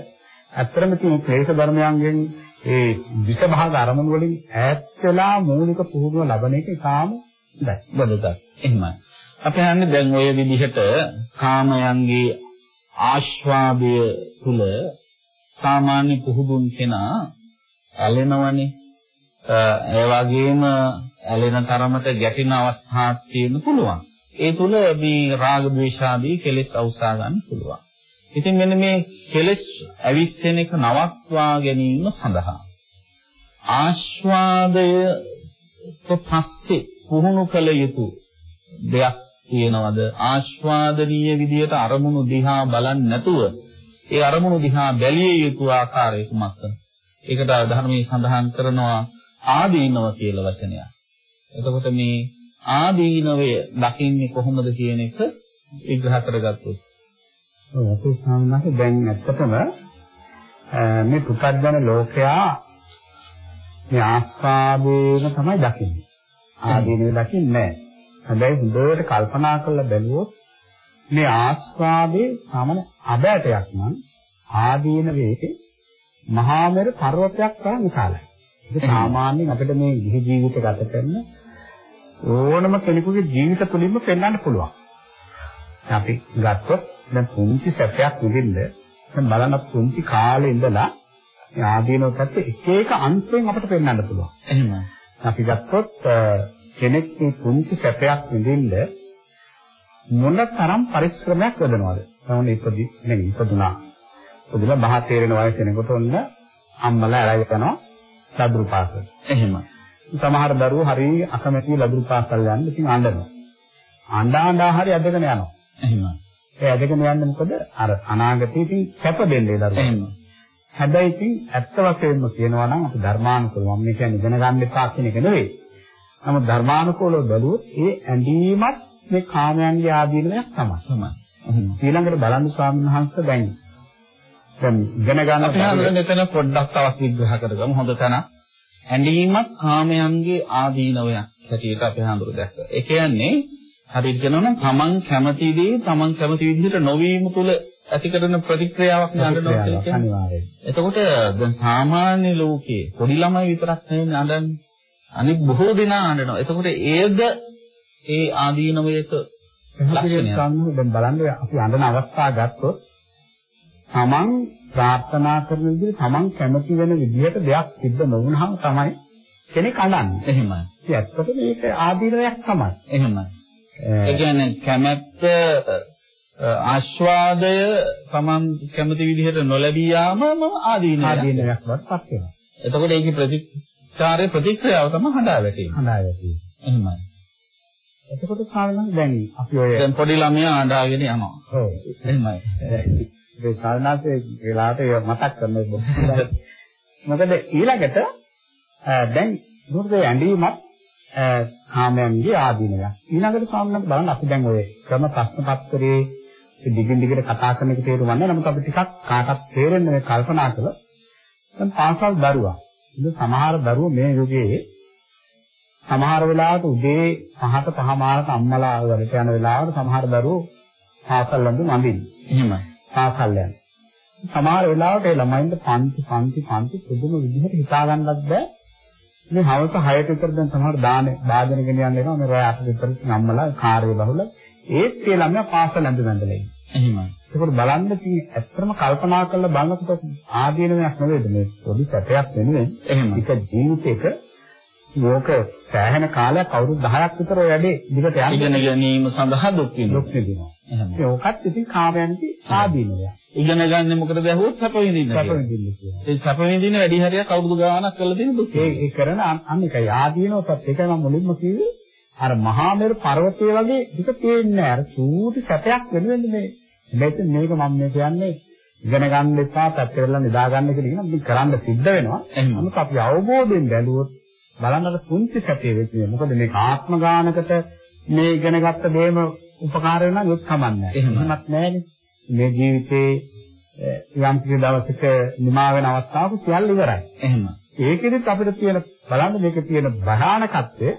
ඇත්තම තියෙන ක්ලේශ ධර්මයන්ගෙන් ඒ විෂ භාග අරමුණු වලින් ඈත් වෙලා මූලික පුහුණුව ලබන එක ඉතාම හොඳයි. බඩට. එහෙමයි. අපි හන්නේ දැන් ওই විදිහට කාමයන්ගේ ආස්වාදය තුල සාමාන්‍ය පුහුදුන් කෙනා ඇලෙනවනේ. ඒ වගේම ඇලෙන තරමට ගැටෙන අවස්ථාවක් තියෙන්න පුළුවන්. ඒ තුල මේ රාග ద్వේෂාදී කෙලෙස් අවසා ගන්න පුළුවන්. ඉතින් මෙන්න මේ කෙලෙස් ඇවිස්සෙන එක නවත්වා ගැනීම සඳහා ආස්වාදයට පස්සේ පුහුණු කළ යුතු දෙයක් තියෙනවද? ආස්වාදනීය විදියට අරමුණු දිහා බලන්නේ නැතුව ඒ අරමුණු දිහා බැලිය යුතු ආකාරය කුමක්ද ඒකට ධර්මයේ සඳහන් කරනවා ආදීනව කියලා වචනයක්. එතකොට මේ ආදීනවය දකින්නේ කොහොමද කියන එක විග්‍රහ කරගත්තොත් ඔව් අපේ සාමනාක දැන් ඇත්තටම මේ පුතග්ජන ලෝකයා මේ ආස්වාදේම තමයි දකින්නේ. ආදීනේ දකින්නේ නැහැ. හැබැයි හොඳට කල්පනා කරලා බැලුවොත් මේ ආස්වාදේ සාමාන්‍ය අබෑටයක් නම් ආදීන වේකේ මහා මෙර පර්වතයක් තරම් විශාලයි. ඒක සාමාන්‍යයෙන් අපිට මේ ගිහි ජීවිත ගත කරන ඕනම කෙනෙකුගේ ජීවිත තුළින්ම පෙන්වන්න පුළුවන්. අපි ගත්තොත් දැන් පුංචි සැපයක් විඳින්න දැන් බලන්න පුංචි කාලේ ඉඳලා ආදීනව පැත්ත එක එක අංශයෙන් අපිට පෙන්වන්න පුළුවන්. එහෙමයි. අපි ගත්තොත් කෙනෙක් මේ පුංචි සැපයක් විඳින්න මොන තරම් පරිශ්‍රමයක් යොදනවද? තමයි ඉපදි නෙමෙයි ඉපදුනා. ඉපදුනා මහා තේරෙන වයස එනකොට ඔන්න අම්මලා ඇරයි යනවා ලදරු පාසල. එහෙමයි. සමහර දරුවෝ හරි අකමැති ලදරු පාසල් යන්න ඉතින් අඬනවා. අඬා අඬා හරි ඇදගෙන යනවා. එහෙමයි. ඒ ඇදගෙන යන්නේ මොකද? අර අනාගතේ ඉතින් සැප දෙන්නේ දරුවෝ. එහෙමයි. හැබැයි ඉතින් ඇත්ත වශයෙන්ම කියනවා නම් අපි ධර්මානුකූලව මම කියන්නේ ඉගෙන ගන්න එපා කියන එක නෙවෙයි. නමුත් ධර්මානුකූලව බැලුවොත් ඒ ඇඳීමත් මේ කාමයන්ගේ ආදීනයක් තමයි. තමයි. ඊළඟට බලන්න ස්වාමීන් වහන්සේ දැන් දැන් ඉගෙන ගන්න අපි හඳුනන එතන පොඩ්ඩක් තවත් විග්‍රහ කරගමු හොඳ තැන. ඇඳීමත් කාමයන්ගේ ආදීනවයක් හැටියට අපි හඳුරු දැක්කා. ඒ කියන්නේ හරියට කියනවා නම් තමන් කැමති දේ තමන් කැමති විදිහට නොවීම තුළ ඇති කරන ප්‍රතික්‍රියාවක් නඩනවා කියන්නේ. අනිවාර්යයෙන්. එතකොට දැන් සාමාන්‍ය ලෝකයේ පොඩි ළමයි විතරක් නෙවෙයි අඬන්නේ. අනිත් බොහෝ දෙනා අඬනවා. එතකොට ඒද ඒ ආදීනවයක ලක්ෂණයක්. දැන් බලන්න අපි අඬන අවස්ථා ගත්තොත් තමන් ප්‍රාර්ථනා කරන විදිහට තමන් කැමති වෙන විදිහට දෙයක් සිද්ධ නොවුනහම තමයි කෙනෙක් අඬන්නේ. එහෙමයි. ඒ ඇත්තටම මේක ආදීනයක් තමයි. එහෙමයි. ඒ කියන්නේ කැමැත්ත ආස්වාදය Taman කැමති විදිහට නොලැබී යාමම ආදීනයක්. ආදීනයක් වත්පත් වෙනවා. එතකොට ඒකේ ප්‍රතිචාරයේ ප්‍රතික්‍රියාව තමයි හඬා වැටීම. හඬා වැටීම. එහෙමයි. එතකොට සාමාන්‍යයෙන් දැන් අපි ඔය දැන් පොඩි ළමයා අඬාගෙන යනවා. ඔව්. එහෙමයි. ඒ සාමාන්‍යයෙන් වෙලාවට ඒක මතක් කරන්න මොකද ඊළඟට දැන් මොකද ඇඬීමත් කාමයන්ගේ ආදීනයක්. ඊළඟට සාමාන්‍යයෙන් බලන්න අපි දැන් ඔය ක්‍රම ප්‍රශ්න පත්‍රයේ දිගින් දිගට කතා කරන එක තේරුම් ගන්න. නමුත් අපි ටිකක් කාටත් තේරෙන්න මේ කල්පනා කළා. දැන් පාසල් දරුවා. ඉතින් සමහර දරුවෝ මේ යුගයේ සමහර වෙලාවට උදේ 5ට 5 මාරට අම්මලා වලට යන වෙලාවට සමහර දරුවෝ පාසල් ඇඳුම් අඳින්නේ. එහෙමයි. පාසල් යන. සමහර වෙලාවට ඒ ළමයින්ට පන්ති පන්ති පන්ති පුදුම විදිහට හිතා ගන්නත් බෑ. මේ හවස 6ට විතර දැන් සමහර දානේ වාදන ගෙනියන්න එනවා මේ රාත්‍රී 8 විතර නම්මලා කාර්ය බහුල ඒත් ඒ ළමයා පාසල් ඇඳුම් ඇඳලා ඉන්නේ. එහෙමයි. ඒකට බලන්න තියෙන ඇත්තම කල්පනා කරලා බලනකොට ආදීනමක් නෙවෙයිද මේ පොඩි සැපයක් වෙනුවෙන් එහෙම. එක ජීවිතයක ලෝක සෑහෙන කාලයක් අවුරුදු 10ක් විතර වැඩේ දිගට යන්න ඉගෙන ගැනීම සඳහා දුක් විඳිනවා. දුක් විඳිනවා. එහෙම. ඒකත් ඉතින් කාමයන්ගේ ආදීනමක්. ඉගෙන ගන්න මොකටද ඇහුවොත් සැප විඳින්න සැප. විඳින්න කියලා. ඒ සැප විඳින වැඩි හරියක් අවුරුදු ගාණක් කරලා තියෙන දුක්. ඒ ඒ කරන අනිකයි ආදීනවපත් ඒකයි මම මුලින්ම කිව්වේ අර මහා මෙරු පර්වතය වගේ ටික පේන්නේ නැහැ. අර සූටි සැපයක් වෙනුවෙන් මේ මෙතන මේක මම මේ කියන්නේ ඉගෙන ගන්න එපා පැත්ත වෙලා නිදා ගන්න කියලා කියන කරන්න සිද්ධ වෙනවා. නමුත් අපි අවබෝධයෙන් බැලුවොත් බලන්න අර පුංචි සැපේ වෙන්නේ. මොකද මේක ආත්ම ගානකට මේ ඉගෙන ගත්ත දෙයම උපකාර වෙනවා යොත් කමන්නේ. එහෙම. එහෙමත් නැහැනේ. මේ ජීවිතේ යම් කිසි දවසක නිමා වෙන අවස්ථාවක සියල්ල ඉවරයි. එහෙම. ඒකෙදිත් අපිට තියෙන බලන්න මේකේ තියෙන භයානකත්වය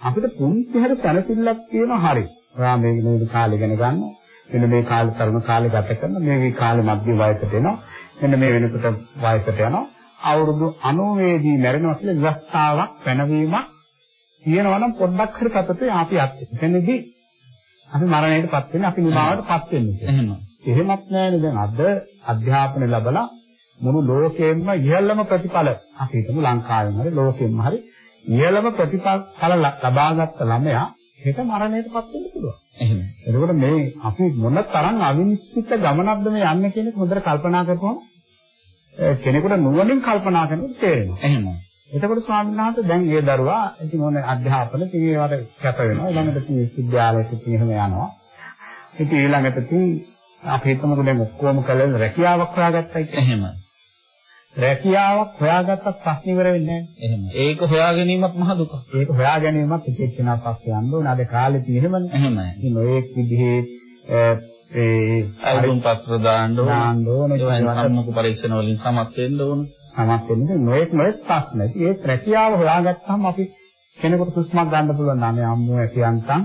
අපිට පුංචි හැර සැනසෙල්ලක් තියෙනවා හරි. ඔයා මේ මේ කාලේ ඉගෙන ගන්න. මෙන්න මේ කාලේ තරුණ කාලේ ගත කරන මේ කාලේ මධ්‍ය වයසට එනවා. මෙන්න මේ වෙනකොට වයසට යනවා. අවුරුදු 90 දී මැරෙනවා කියලා විවස්ථාවක් පැනවීමක් තියෙනවා නම් පොඩ්ඩක් හරි පැතතේ අපි අත්. එතනදී අපි මරණයටපත් වෙන්නේ අපි නිමාවටපත් වෙන්නේ. එහෙම. එහෙමත් නැහැනේ දැන් අද අධ්‍යාපනය ලැබලා මුළු ලෝකෙෙම ඉහළම ප්‍රතිඵල අපි හිතමු ලංකාවෙම හරි ලෝකෙෙම හරි ඉහළම ප්‍රතිඵල ලබාගත් ළමයා ඒක මරණයටපත් වෙන්න පුළුවන්. එහෙම. එතකොට මේ අපි මොන තරම් අවිනිශ්චිත ගමනක්ද මේ යන්නේ කියන එක හොඳට කල්පනා කරපුවම කෙනෙකුට නුවණින් කල්පනා කරනකොට තේරෙනවා. එහෙම. එතකොට ස්වාමීන් වහන්සේ දැන් ඒ දරුවා ඉතින් ඕනේ අධ්‍යාපන පිළිවෙලට කැප වෙනවා. ඊළඟට ඉතින් විද්‍යාලයට ඉතින් එහෙම යනවා. ඉතින් ඊළඟට ඉතින් අපි හිතමුකෝ දැන් ඔක්කොම කලින් රැකියාවක් හොයාගත්තා කියලා. එහෙම. රැකියාවක් හොයාගත්තත් ප්‍රශ්න ඉවර වෙන්නේ නැහැ. එහෙම. ඒක හොයා ගැනීමත් මහ දුකක්. ඒක හොයා ගැනීමත් එක එක්කෙනා පස්සේ යන්න ඕන. අද කාලේ තියෙනවනේ. එහෙමයි. ඉතින් ඔය විදිහේ අ, ඒ අල්බම් පත්‍ර දාන්න ඕන. දාන්න ඕන. සම්මුඛ පරීක්ෂණ වලින් සමත් වෙන්න ඕන. සමත් වෙන්නේ නොයෙක් නොයෙක් ප්‍රශ්න. ඒ රැකියාව හොයාගත්තාම අපි කෙනෙකුට සුස්මක් ගන්න පුළුවන් නම් අම්මෝ ඇසියන්තම්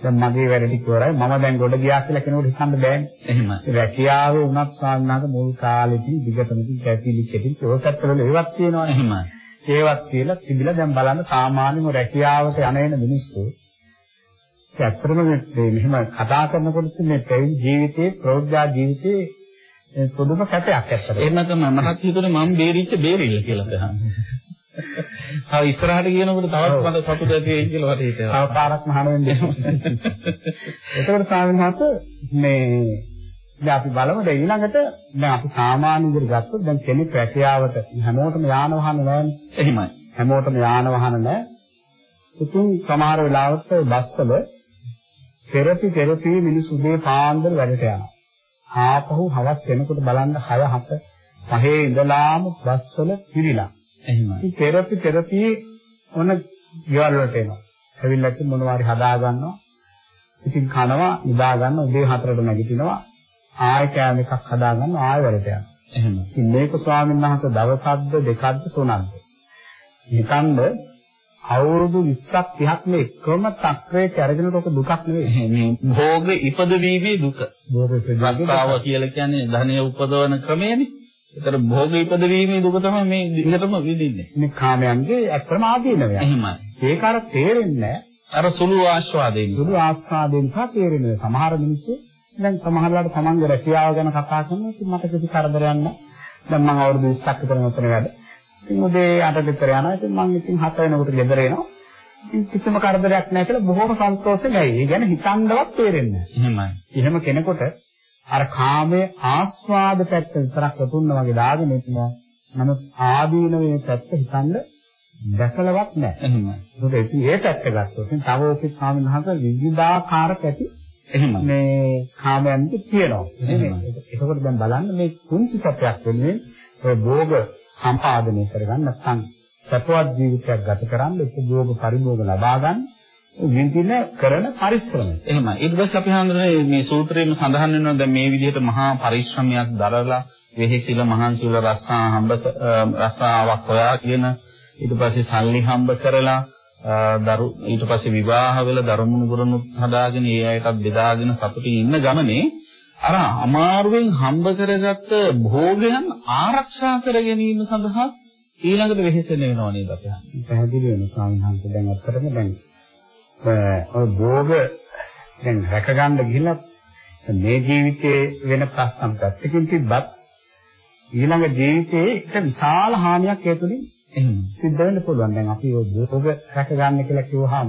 දැන් මගේ වැඩ ටික ඉවරයි මම දැන් ගොඩ ගියා කියලා කෙනෙකුට හිතන්න බෑනේ. එහෙමයි. රැකියාවේ උනත් සාමාන්‍යක මුල් කාලෙදී දිගටම කැපිලි කෙටින් ඒකත් වල ඒවත් තියෙනවානේ. එහෙමයි. ඒවත් කියලා තිබිලා දැන් බලන්න සාමාන්‍යම රැකියාවට යන එන මිනිස්සු ඇත්තටම මේ මෙහෙම කතා කරනකොට මේ පැවිදි ජීවිතේ ප්‍රෞද්ධා ජීවිතේ ඒ පොදුම කැටයක් ඇත්තට. එහෙම තමයි මටත් හිතුනේ මම බේරිච්ච බේරිල්ල කියලා දහන්න. ආ ඉස්සරහට කියනකොට තවත් මට සතුට ඇති වෙයි කියලා මට හිතෙනවා. තව පාරක් මහාන වෙන්නේ. ස්වාමීන් වහන්සේ මේ දැන් අපි බලමු දැන් ඊළඟට දැන් අපි සාමාන්‍ය විදිහට ගත්තොත් දැන් කෙනෙක් රැකියාවට හැමෝටම යාන වාහන නැහැනේ. එහෙමයි. හැමෝටම යාන වාහන නැහැ. ඉතින් සමහර වෙලාවට බස්වල පෙරපි පෙරපි මිනිස්සු උදේ පාන්දර වැඩට යනවා. ආපහු හවස් වෙනකොට බලන්න 6 7 පහේ ඉඳලාම බස්වල පිළිලා. එහෙමයි. තෙරපි තෙරපි ඔන්න ගෙවල් වලට එනවා. ඇවිල්ලා ඉතින් මොනවා හරි හදා ගන්නවා. ඉතින් කනවා, නිදා ගන්න උදේ 4ට නැගිටිනවා. ආයෙ කෑම එකක් හදා ගන්නවා ආයෙ වැඩට යනවා. එහෙමයි. ඉතින් මේක ස්වාමීන් වහන්සේ දවසක්ද දෙකක්ද තුනක්ද? නිකන්ද අවුරුදු 20ක් 30ක් මේ එකම තක්‍රයේ අරගෙනට ඔක දුකක් නෙවෙයි. මේ භෝග ඉපදවීමේ දුක. බෝධි රස්සාව කියලා කියන්නේ ධනය උපදවන ක්‍රමයනේ. ඒතර භෝග ඉපදවීමේ දුක තමයි මේ දිගටම විඳින්නේ. මේ කාමයන්ගේ ඇත්තම ආදීනවය. එහෙමයි. ඒක අර තේරෙන්නේ අර සුළු ආස්වාදයෙන්. සුදු ආස්වාදයෙන් සහ තේරෙන්නේ සමහර මිනිස්සු දැන් සමහරලාට තමන්ගේ රැකියාව ගැන කතා කරනවා ඉතින් මට කිසි කරදරයක් නැහැ. දැන් මම අවුරුදු 20ක් විතර මෙතන වැඩ. ඉතින් උදේ 8ට විතර යනවා. ඉතින් මම ඉතින් 7 වෙනකොට ගෙදර එනවා. ඉතින් කිසිම කරදරයක් නැහැ කියලා බොහොම සන්තෝෂෙන් ඇයි. ඒ ගැන හිතන්නවත් තේරෙන්නේ නැහැ. එහෙම කෙනෙකුට අර කාමයේ ආස්වාද පැත්ත විතරක් වතුන්න වගේ දාගෙන ඉන්නවා. නමුත් ආදීනවේ පැත්ත හිතන්න දැකලවත් නැහැ. එහෙමයි. මොකද ඉතින් ඒ පැත්ත ගත්තොත් ඉතින් තව ඔකේ ස්වාමීන් වහන්සේ විවිධාකාර පැති එහෙමයි. මේ කාමයන්ට තියෙනවා. එහෙමයි. එතකොට දැන් බලන්න මේ කුංචි සත්‍යයක් වෙනුවෙන් ඔය භෝග සම්පාදනය කරගන්න නැත්නම් සත්වත් ජීවිතයක් ගත කරන්න උපභෝග පරිභෝග ලබා ගන්න විඳින කරන පරිශ්‍රමය. එහෙමයි. ඊට පස්සේ අපි හඳුනන්නේ මේ සූත්‍රයේම සඳහන් වෙනවා දැන් මේ විදිහට මහා පරිශ්‍රමයක් දරලා වෙහෙසිල මහන්සිල රස්සා හම්බ රස්සාවක් හොයා කියන ඊට පස්සේ සල්ලි හම්බ කරලා දරු ඊට පස්සේ විවාහ වෙලා දරුමුණු පුරනුත් හදාගෙන ඒ අයටත් බෙදාගෙන සතුටින් ඉන්න ගමනේ අර අමාරුවෙන් හම්බ කරගත්ත භෝගයන් ආරක්ෂා කර ගැනීම සඳහා ඊළඟට වෙහෙසෙන්න වෙනව නේද අපි හන්නේ. පැහැදිලි වෙනවා ස්වාමීන් වහන්සේ දැන් අත්‍තරම දැන් ඔය භෝග දැන් රැකගන්න ගිහිල්ලා මේ ජීවිතේ වෙන ප්‍රශ්න පැත්තකින් තිබ්බත් ඊළඟ ජීවිතේ එක විශාල හානියක් ඒ තුලින් සිද්ධ වෙන්න පුළුවන්. දැන් අපි ඔය භෝග රැකගන්න කියලා කිව්වහම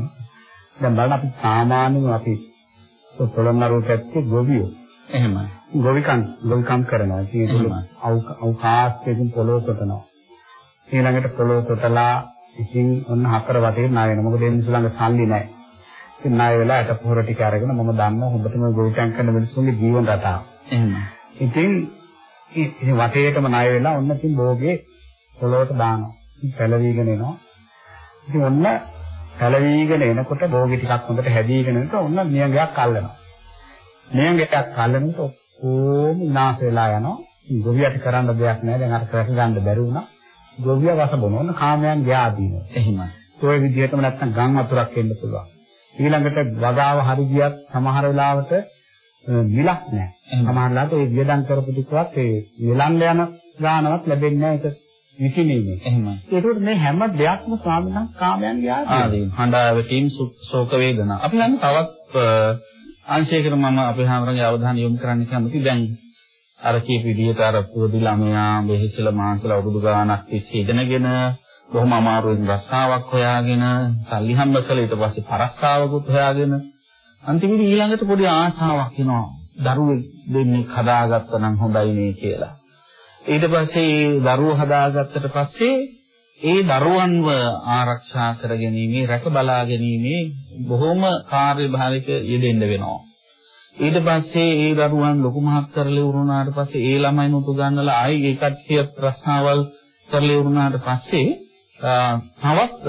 දැන් බලන්න අපි සාමාන්‍යයෙන් අපි පොළොන්නරුව පැත්තේ ගොවියෝ එහෙමයි. ගොවිකම් ගොවිකම් කරනවා. ඉතින් අවකාශයෙන් පොළොව කොටනවා. ඊළඟට පොළොව කොටලා ඉතින් ඔන්න හතර වටේ වෙනවා. මොකද මිනිස්සු ළඟ සල්ලි නැහැ. ඉතින් ණය වෙලා අට පොහොර ටික අරගෙන මම දන්නවා හොඳටම ගොවිතැන් කරන මිනිස්සුන්ගේ ජීවන රටාව. එහෙම. ඉතින් ඉතින් වටේටම ණය වෙලා ඔන්න ඉතින් භෝගේ පොළොවට දානවා. ඉතින් පැලවිගෙන එනවා. ඉතින් ඔන්න පැලවිගෙන එනකොට භෝගේ ටිකක් හොඳට හැදීගෙන එනකොට ඔන්න නියඟයක් අල්ලනවා. නියඟයක් අල්ලනකොට ඔක්කොම විනාශ වෙලා යනවා. ගොවියට කරන්න දෙයක් නැහැ. දැන් අර කරක ගන්න බැරි වුණා. ගොවිය වස බොන ඕන කාමයන් ගියාදීන. එහෙමයි. ඔය විදිහටම නැත්තම් ගම් වතුරක් එන්න පුළුවන්. ඊළඟට වගාව හරි ගියත් සමහර වෙලාවට මිලක් නැහැ. සමහර වෙලාවට ඒ වියදම් කරපු ටිකවත් ඒ විලංග යන ගානවත් ලැබෙන්නේ නැහැ ඒක විසිනීමේ. එහෙමයි. ඒකට මේ හැම දෙයක්ම ස්වාමීන් වහන්සේ කාමයන් ගියාදීන. ආදී හඬාවටීම් ශෝක වේදනා. අපි නම් තවත් අංශයකට මම අපේ හැමරගේ අවධානය යොමු කරන්න කැමති. දැන් අර කීප විදිහට අර පුරුදු ළමයා බෙහෙසල මාසල අවුරුදු ගාණක් තිස්සේ ඉගෙනගෙන බොහොම අමාරුවෙන් රස්සාවක් හොයාගෙන සල්ලි හම්බ කළා. ඊට පස්සේ පරස්සාවකුත් හොයාගෙන අන්තිමට ඊළඟට පොඩි ආශාවක් එනවා. දරුවෙක් දෙන්නේ හදාගත්තා නම් හොඳයි නේ කියලා. ඊට පස්සේ දරුවෝ හදාගත්තට පස්සේ ඒ දරුවන්ව ආරක්ෂා කරගැනීමේ රැක බලා ගැනීමේ බොහොම කාර්යභාරික යෙදෙන්න වෙනවා ඊට පස්සේ ඒ දරුවන් ලොකු මහත් කරලා වුණාට පස්සේ ඒ ළමයින් උතු ගන්නලා ආයි ඒ කට්ටිය ප්‍රශ්නාවල් කරලා වුණාට පස්සේ තවත්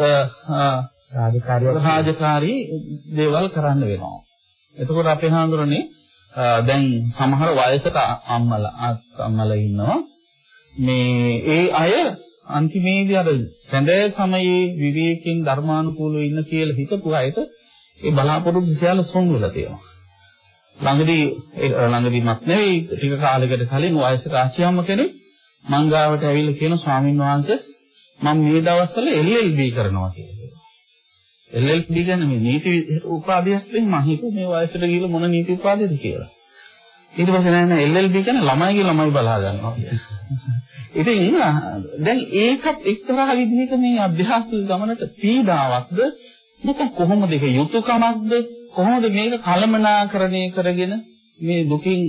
රාජකාරිය රාජකාරී දේවල් කරන්න වෙනවා. එතකොට අපේ හාමුදුරනේ දැන් සමහර වයසක අම්මලා අම්මලා ඉන්නවා. මේ ඒ අය අන්තිමේදී අර සැඳෑ සමයේ විවේකයෙන් ධර්මානුකූලව ඉන්න කියලා හිතපු අයට ඒ බලාපොරොත්තු සියල්ල සොන් වෙලා තියෙනවා. ළඟදී ළඟදීමක් නෙවෙයි ටික කාලයකට කලින් වයසක ආච්චියම්ම කෙනෙක් මං ගාවට ඇවිල්ලා කියන ස්වාමීන් වහන්සේ මම මේ දවස්වල LLB කරනවා කියලා. LLB කියන්නේ මේ නීති උපාධියස්යෙන් මම හිතුව මේ වයසට ගිහලා මොන නීති උපාධියද කියලා. ඊට පස්සේ නෑ නෑ LLB කියන්නේ ළමයිගේ ළමයි බලා ගන්නවා කියලා. ඉතින් දැන් ඒකත් එක්තරා විදිහක මේ අධ්‍යාත්මික ගමනට පීඩාවක්ද නැත්නම් කොහොමද ඒක යුතුයකමක්ද කොහොමද මේක කලමනාකරණය කරගෙන මේ දුකින්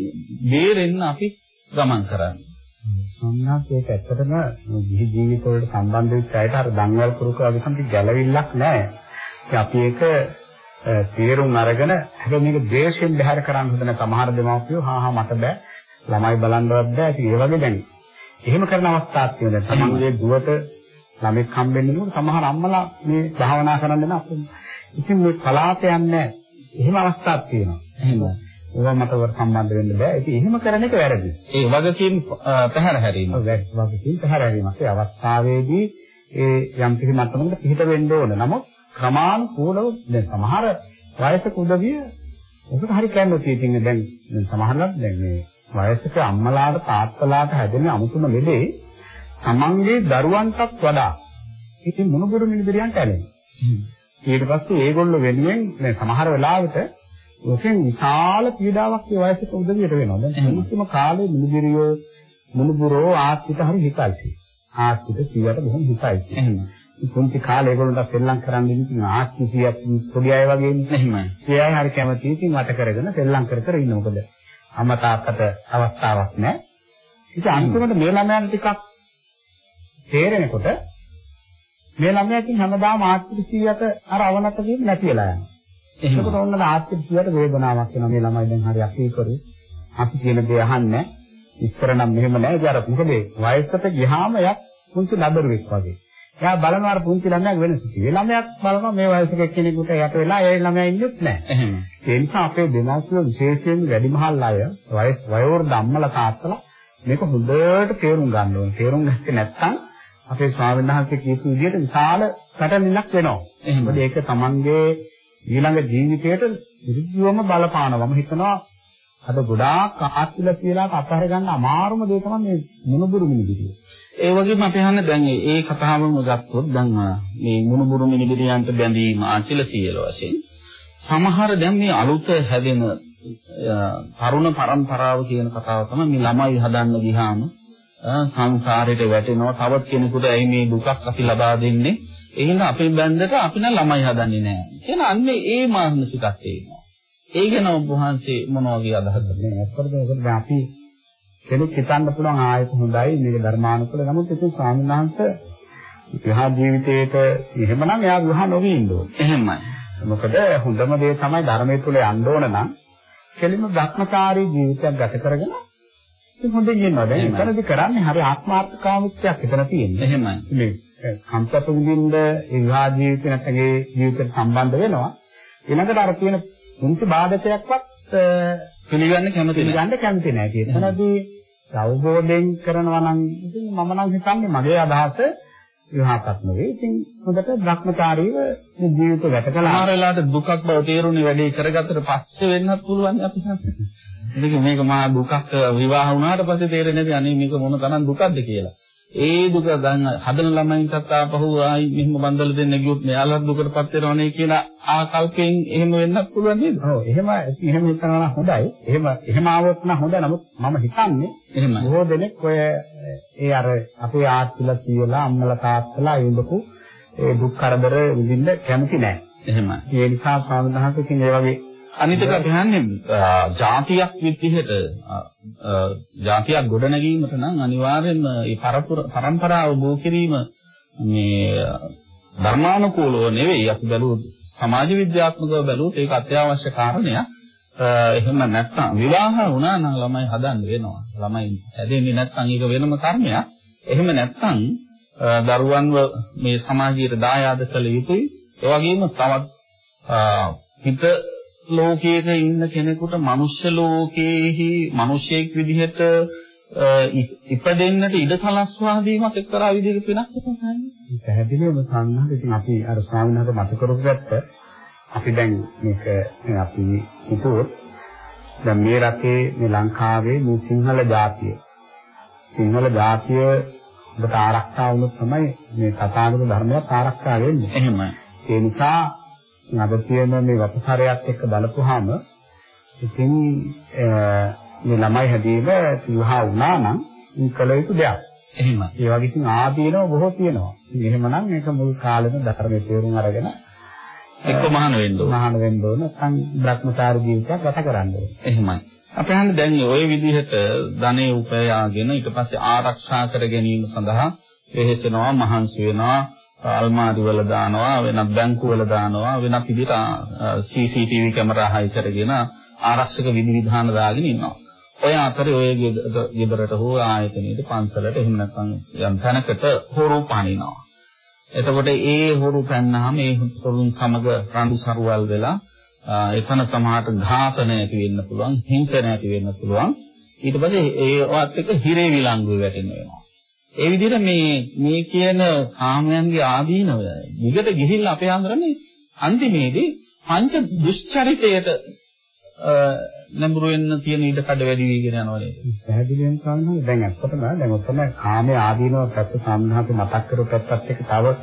බේරෙන්න අපි ගමන් කරන්නේ සම්මාස ඒක ඇත්තටම ජී ජීවිතවලට සම්බන්ධ වෙච්ච අයට අර දන්වල් පුරුක වගේ සම්පි ගැළවිල්ලක් නැහැ. ඉතින් අපි ඒක තීරුම් අරගෙන හැබැයි මේක ද්වේෂයෙන් බැහැර කරන්න හදන සමහර දෙමාපියෝ හා හා මට බෑ ළමයි බලන්නවත් බෑ. ඉතින් ඒ වගේ දැන් එහෙම කරන අවස්ථාවක් තියෙනවා. තමන්ගේ දුවට ළමෙක් හම්බෙන්නේ සමහර අම්මලා මේ භාවනා කරන්න නෑ. ඉතින් මේ පලාත යන්නේ එහෙම අවස්ථාවක් තියෙනවා. එහෙම. ඒවා මට වර සම්බන්ධ වෙන්න බෑ. ඉතින් එහෙම කරන එක වැරදි. ඒ වගකීම් පැහැර හැරීම. ඔව් වගකීම් පැහැර හැරීමක්. ඒ අවස්ථාවේදී ඒ යම් කිසි මට්ටමකට පිට වෙන්න ඕන. නමුත් ක්‍රමානුකූලව දැන් සමහර වයසක උදවිය ඔකට හරි කැමති. ඉතින් දැන් සමහරවිට දැන් මේ වයසක අම්මලාට තාත්තලාට හැදෙන අමුතුම ලෙඩේ තමන්ගේ දරුවන්ටත් වඩා ඉතින් මොනබුරු මිනිබිරියන්ට ඇලෙනවා. ඊට පස්සේ ඒගොල්ලෝ වෙනුවෙන් මේ සමහර වෙලාවට ඔකෙන් විශාල පීඩාවක් මේ වයසක උදවියට වෙනවා. දැන් මුලින්ම කාලේ මිනිබිරියෝ මුණුබුරෝ ආස්තිත හරි හිතයි. ආස්තිත කීයට බොහොම හිතයි. එහෙනම් පුංචි කාලේ ඒගොල්ලන්ට සෙල්ලම් කරන්න ඉන්න ආස්ති කීයක් පොඩි අය වගේ. එහෙමයි. ඒ අය හරි කැමති ඉතින් වට කරගෙන සෙල්ලම් කර කර ඉන්න මොකද අම්මා තාත්තට අවස්ථාවක් නැහැ. ඉතින් අන්තිමට මේ ළමයන් ටිකක් තේරෙනකොට මේ ළමයා ඉතින් හැමදාම ආර්ථික සියයට අර අවනත වෙන්නේ නැති වෙලා යනවා. එතකොට ඔන්න ආර්ථික සියයට වේදනාවක් එනවා මේ ළමයි දැන් හරි අපීකරු. අපි කියන දේ අහන්නේ ඉස්සර නම් මෙහෙම නැහැ. ඒ අර මොකද වයසට ගියාම යක් පුංචි නබරුවෙක් වගේ. එයා බලනවා අර පුංචි ළමයාගේ වෙනස. ඒ ළමයාත් බලනවා මේ වයසක කෙනෙකුට යට වෙලා ඒ ළමයා ඉන්නෙත් නැහැ. එහෙම. ඒ නිසා අපේ දෙමාපියෝ විශේෂයෙන් වැඩිමහල් අය වයස් වයෝවෘද්ධ අම්මලා තාත්තලා මේක හොඳට තේරුම් ගන්න ඕනේ. තේරුම් ගත්තේ නැත්නම් අපේ ස්වාමීන් වහන්සේ කියපු විදිහට විශාල පැටලිලක් වෙනවා. එහෙනම් ඒක තමන්ගේ ඊළඟ ජීවිතයට විරුද්ධවම බලපානවා. මම හිතනවා අද ගොඩාක් ආත්මල කියලා අතහැර ගන්න අමාරුම දේ තමයි මේ මුණුබුරු මිනිබිරිය. ඒ වගේම අපි අහන්නේ දැන් ඒ කතාවම ගත්තොත් දැන් මේ මුණුබුරු මිනිබිරියන්ට බැඳීම ආචිල සියල වශයෙන් සමහර දැන් මේ අලුත හැදෙන තරුණ පරම්පරාව කියන කතාව තමයි මේ ළමයි හදන්න ගියාම සංසාරයට වැටෙනවා. තවත් කෙනෙකුට ඇයි මේ දුකක් අපි ලබා දෙන්නේ? එහෙනම් අපේ බැන්දට අපි නම් ළමයි හදන්නේ නැහැ කියන අන්නේ ඒ මානසිකත්වය එනවා. ඒ ගැන ඔබ වහන්සේ මොන වගේ අදහසක්ද මේ ඇත්තටම ඒකට අපි කෙනෙක් හිතන්න පුළුවන් ආයත හොඳයි මේක ධර්මානුකූල නමුත් ස්වාමීන් වහන්සේ විවාහ ජීවිතයේට එහෙමනම් එයා විවාහ නොවී ඉන්න ඕනේ එහෙමයි මොකද හොඳම දේ තමයි ධර්මයේ තුල යන්න ඕන නම් කෙලින්ම භ්‍රමචාරී ජීවිතයක් ගත කරගෙන ඉතින් හොඳින් ඉන්නවා. දැන් එතනදි කරන්නේ හරි ආත්මාර්ථකාමීත්වයක් එතන තියෙන්නේ. එහෙමයි. මේ කම්පත විඳින්න විවාහ ජීවිතේ නැත්නම් ඒ ජීවිතයට සම්බන්ධ වෙනවා. ඊළඟට අර තියෙන පුංචි බාධකයක්වත් පිළිගන්න කැමති නැහැ. පිළිගන්න කැමති නැහැ. ඒතනදී අවබෝධයෙන් කරනවා නම් ඉතින් මම නම් හිතන්නේ මගේ අදහස විවාහපත් නෙවෙයි. ඉතින් හොඳට භ්‍රමචාරීව ජීවිත ගත කළා. සමහර වෙලාවට දුකක් බව තේරුණේ වැඩි කරගත්තට පස්සේ වෙන්නත් පුළුවන් අපි හිතන්නේ. ඉතින් මේක මහා දුකක් විවාහ වුණාට පස්සේ තේරෙන්නේ නැති අනේ මේක මොන තරම් දුකක්ද කියලා. ඒ දුක දැන් හදන ළමයින්ටත් ආපහු ආයි මෙහෙම බන්දල දෙන්න ගියොත් මෙයාලත් දුකටපත් වෙනවනේ කියලා ආකල්පයෙන් එහෙම වෙන්නත් පුළුවන් නේද? ඔව් එහෙම එහෙම හිතනවා නම් හොඳයි. එහෙම එහෙම ආවොත් නම් හොඳයි. නමුත් මම හිතන්නේ එහෙමයි. බොහෝ දෙනෙක් ඔය ඒ අර අපේ ආත්තිලා කියලා අම්මලා තාත්තලා ඉඳපු ඒ දුක් කරදර විඳින්න කැමති නැහැ. එහෙමයි. ඒ නිසා ස්වාමීන් වහන්සේ කින් ඒ වගේ අනිත් එක අපි හන්නේ ජාතියක් විදිහට ජාතියක් ගොඩනැගීමට නම් අනිවාර්යෙන්ම මේ පරම්පරාව බෝ කිරීම මේ ධර්මානුකූලව නෙවෙයි අපි බැලුවොත් සමාජ විද්‍යාත්මකව බැලුවොත් ඒක අත්‍යවශ්‍ය කාරණයක්. එහෙම නැත්නම් විවාහ වුණා නම් ළමයි හදන්න වෙනවා. ළමයි හැදෙන්නේ නැත්නම් ඒක වෙනම කර්මයක්. එහෙම නැත්නම් දරුවන්ව මේ සමාජයට දායාද කළ යුතුයි. ඒ වගේම තවත් හිත ලෝකයක ඉන්න කෙනෙකුට මනුෂ්‍ය ලෝකයේහි මිනිසෙක් විදිහට ඉපදෙන්නට ඉඩ සලස්වා දීමක් එක්තරා විදිහක වෙනස් තමයි. පැහැදිලිවම සංඝාත ඉතින් අපි අර වහන්සේ මත කරගත්ත අපි දැන් මේක අපි හිතුවොත් දැන් මේ රටේ මේ ලංකාවේ මේ සිංහල ජාතිය සිංහල ජාතිය ඔබට ආරක්ෂා වුණොත් තමයි මේ තථාගත ධර්මයක් ආරක්ෂා වෙන්නේ. එහෙමයි. ඒ නිසා අද තියෙන මේ වපසරයත් එක්ක බලපුවාම ඉතින් මේ ළමයි හැදීම විවාහ වුණා නම් කළ යුතු දෙයක්. එහෙමයි. ඒ වගේ ඉතින් ආදීනව බොහෝ තියෙනවා. එහෙමනම් මේක මුල් කාලෙම ධර්මයේ තේරුම් අරගෙන එක්ක මහාන වෙන්න ඕන. මහාන වෙන්න ඕන. නැත්නම් භ්‍රමචාර ජීවිතයක් ගත කරන්න ඕන. එහෙමයි. අපි හන්නේ දැන් ওই විදිහට ධනෙ උපයාගෙන ඊට පස්සේ ආරක්ෂා කර ගැනීම සඳහා වෙහෙසෙනවා මහන්සි වෙනවා අල්මාරි වල දානවා වෙනත් බැංකු වල දානවා වෙනත් විදිහට CCTV කැමරා හයි කරගෙන ආරක්ෂක විධිවිධාන දාගෙන ඉන්නවා. ඔය අතරේ ඔය ගෙදරට හෝ ආයතනයේට පන්සලට එහෙම නැත්නම් යම් තැනකට හොරු පනිනවා. එතකොට ඒ හොරු පැන්නාම ඒ හොරුන් සමග රණ්ඩු සරුවල් වෙලා එතන සමහරට ඝාතන ඇති වෙන්න පුළුවන්, හිංසන ඇති වෙන්න පුළුවන්. ඊට පස්සේ ඒවත් එක්ක හිරේ විලංගුවේ වැටෙන්න වෙනවා. ඒ විදිහට මේ මේ කියන කාමයන්ගේ ආදීනව විගත ගිහිල්ලා අපේ ආන්දරනේ අන්තිමේදී පංච දුෂ්චරිතයට නඹුරු වෙන්න තියෙන ඉඩ කඩ වැඩි වීගෙන යනවා නේද? පැහැදිලිවම සාමාන්‍යයෙන් දැන් ඇත්තටම දැන් ඔතන කාමයේ ආදීනව පැත්ත සාමාන්‍යහත මතක් කරපු පැත්තත් එක්ක තව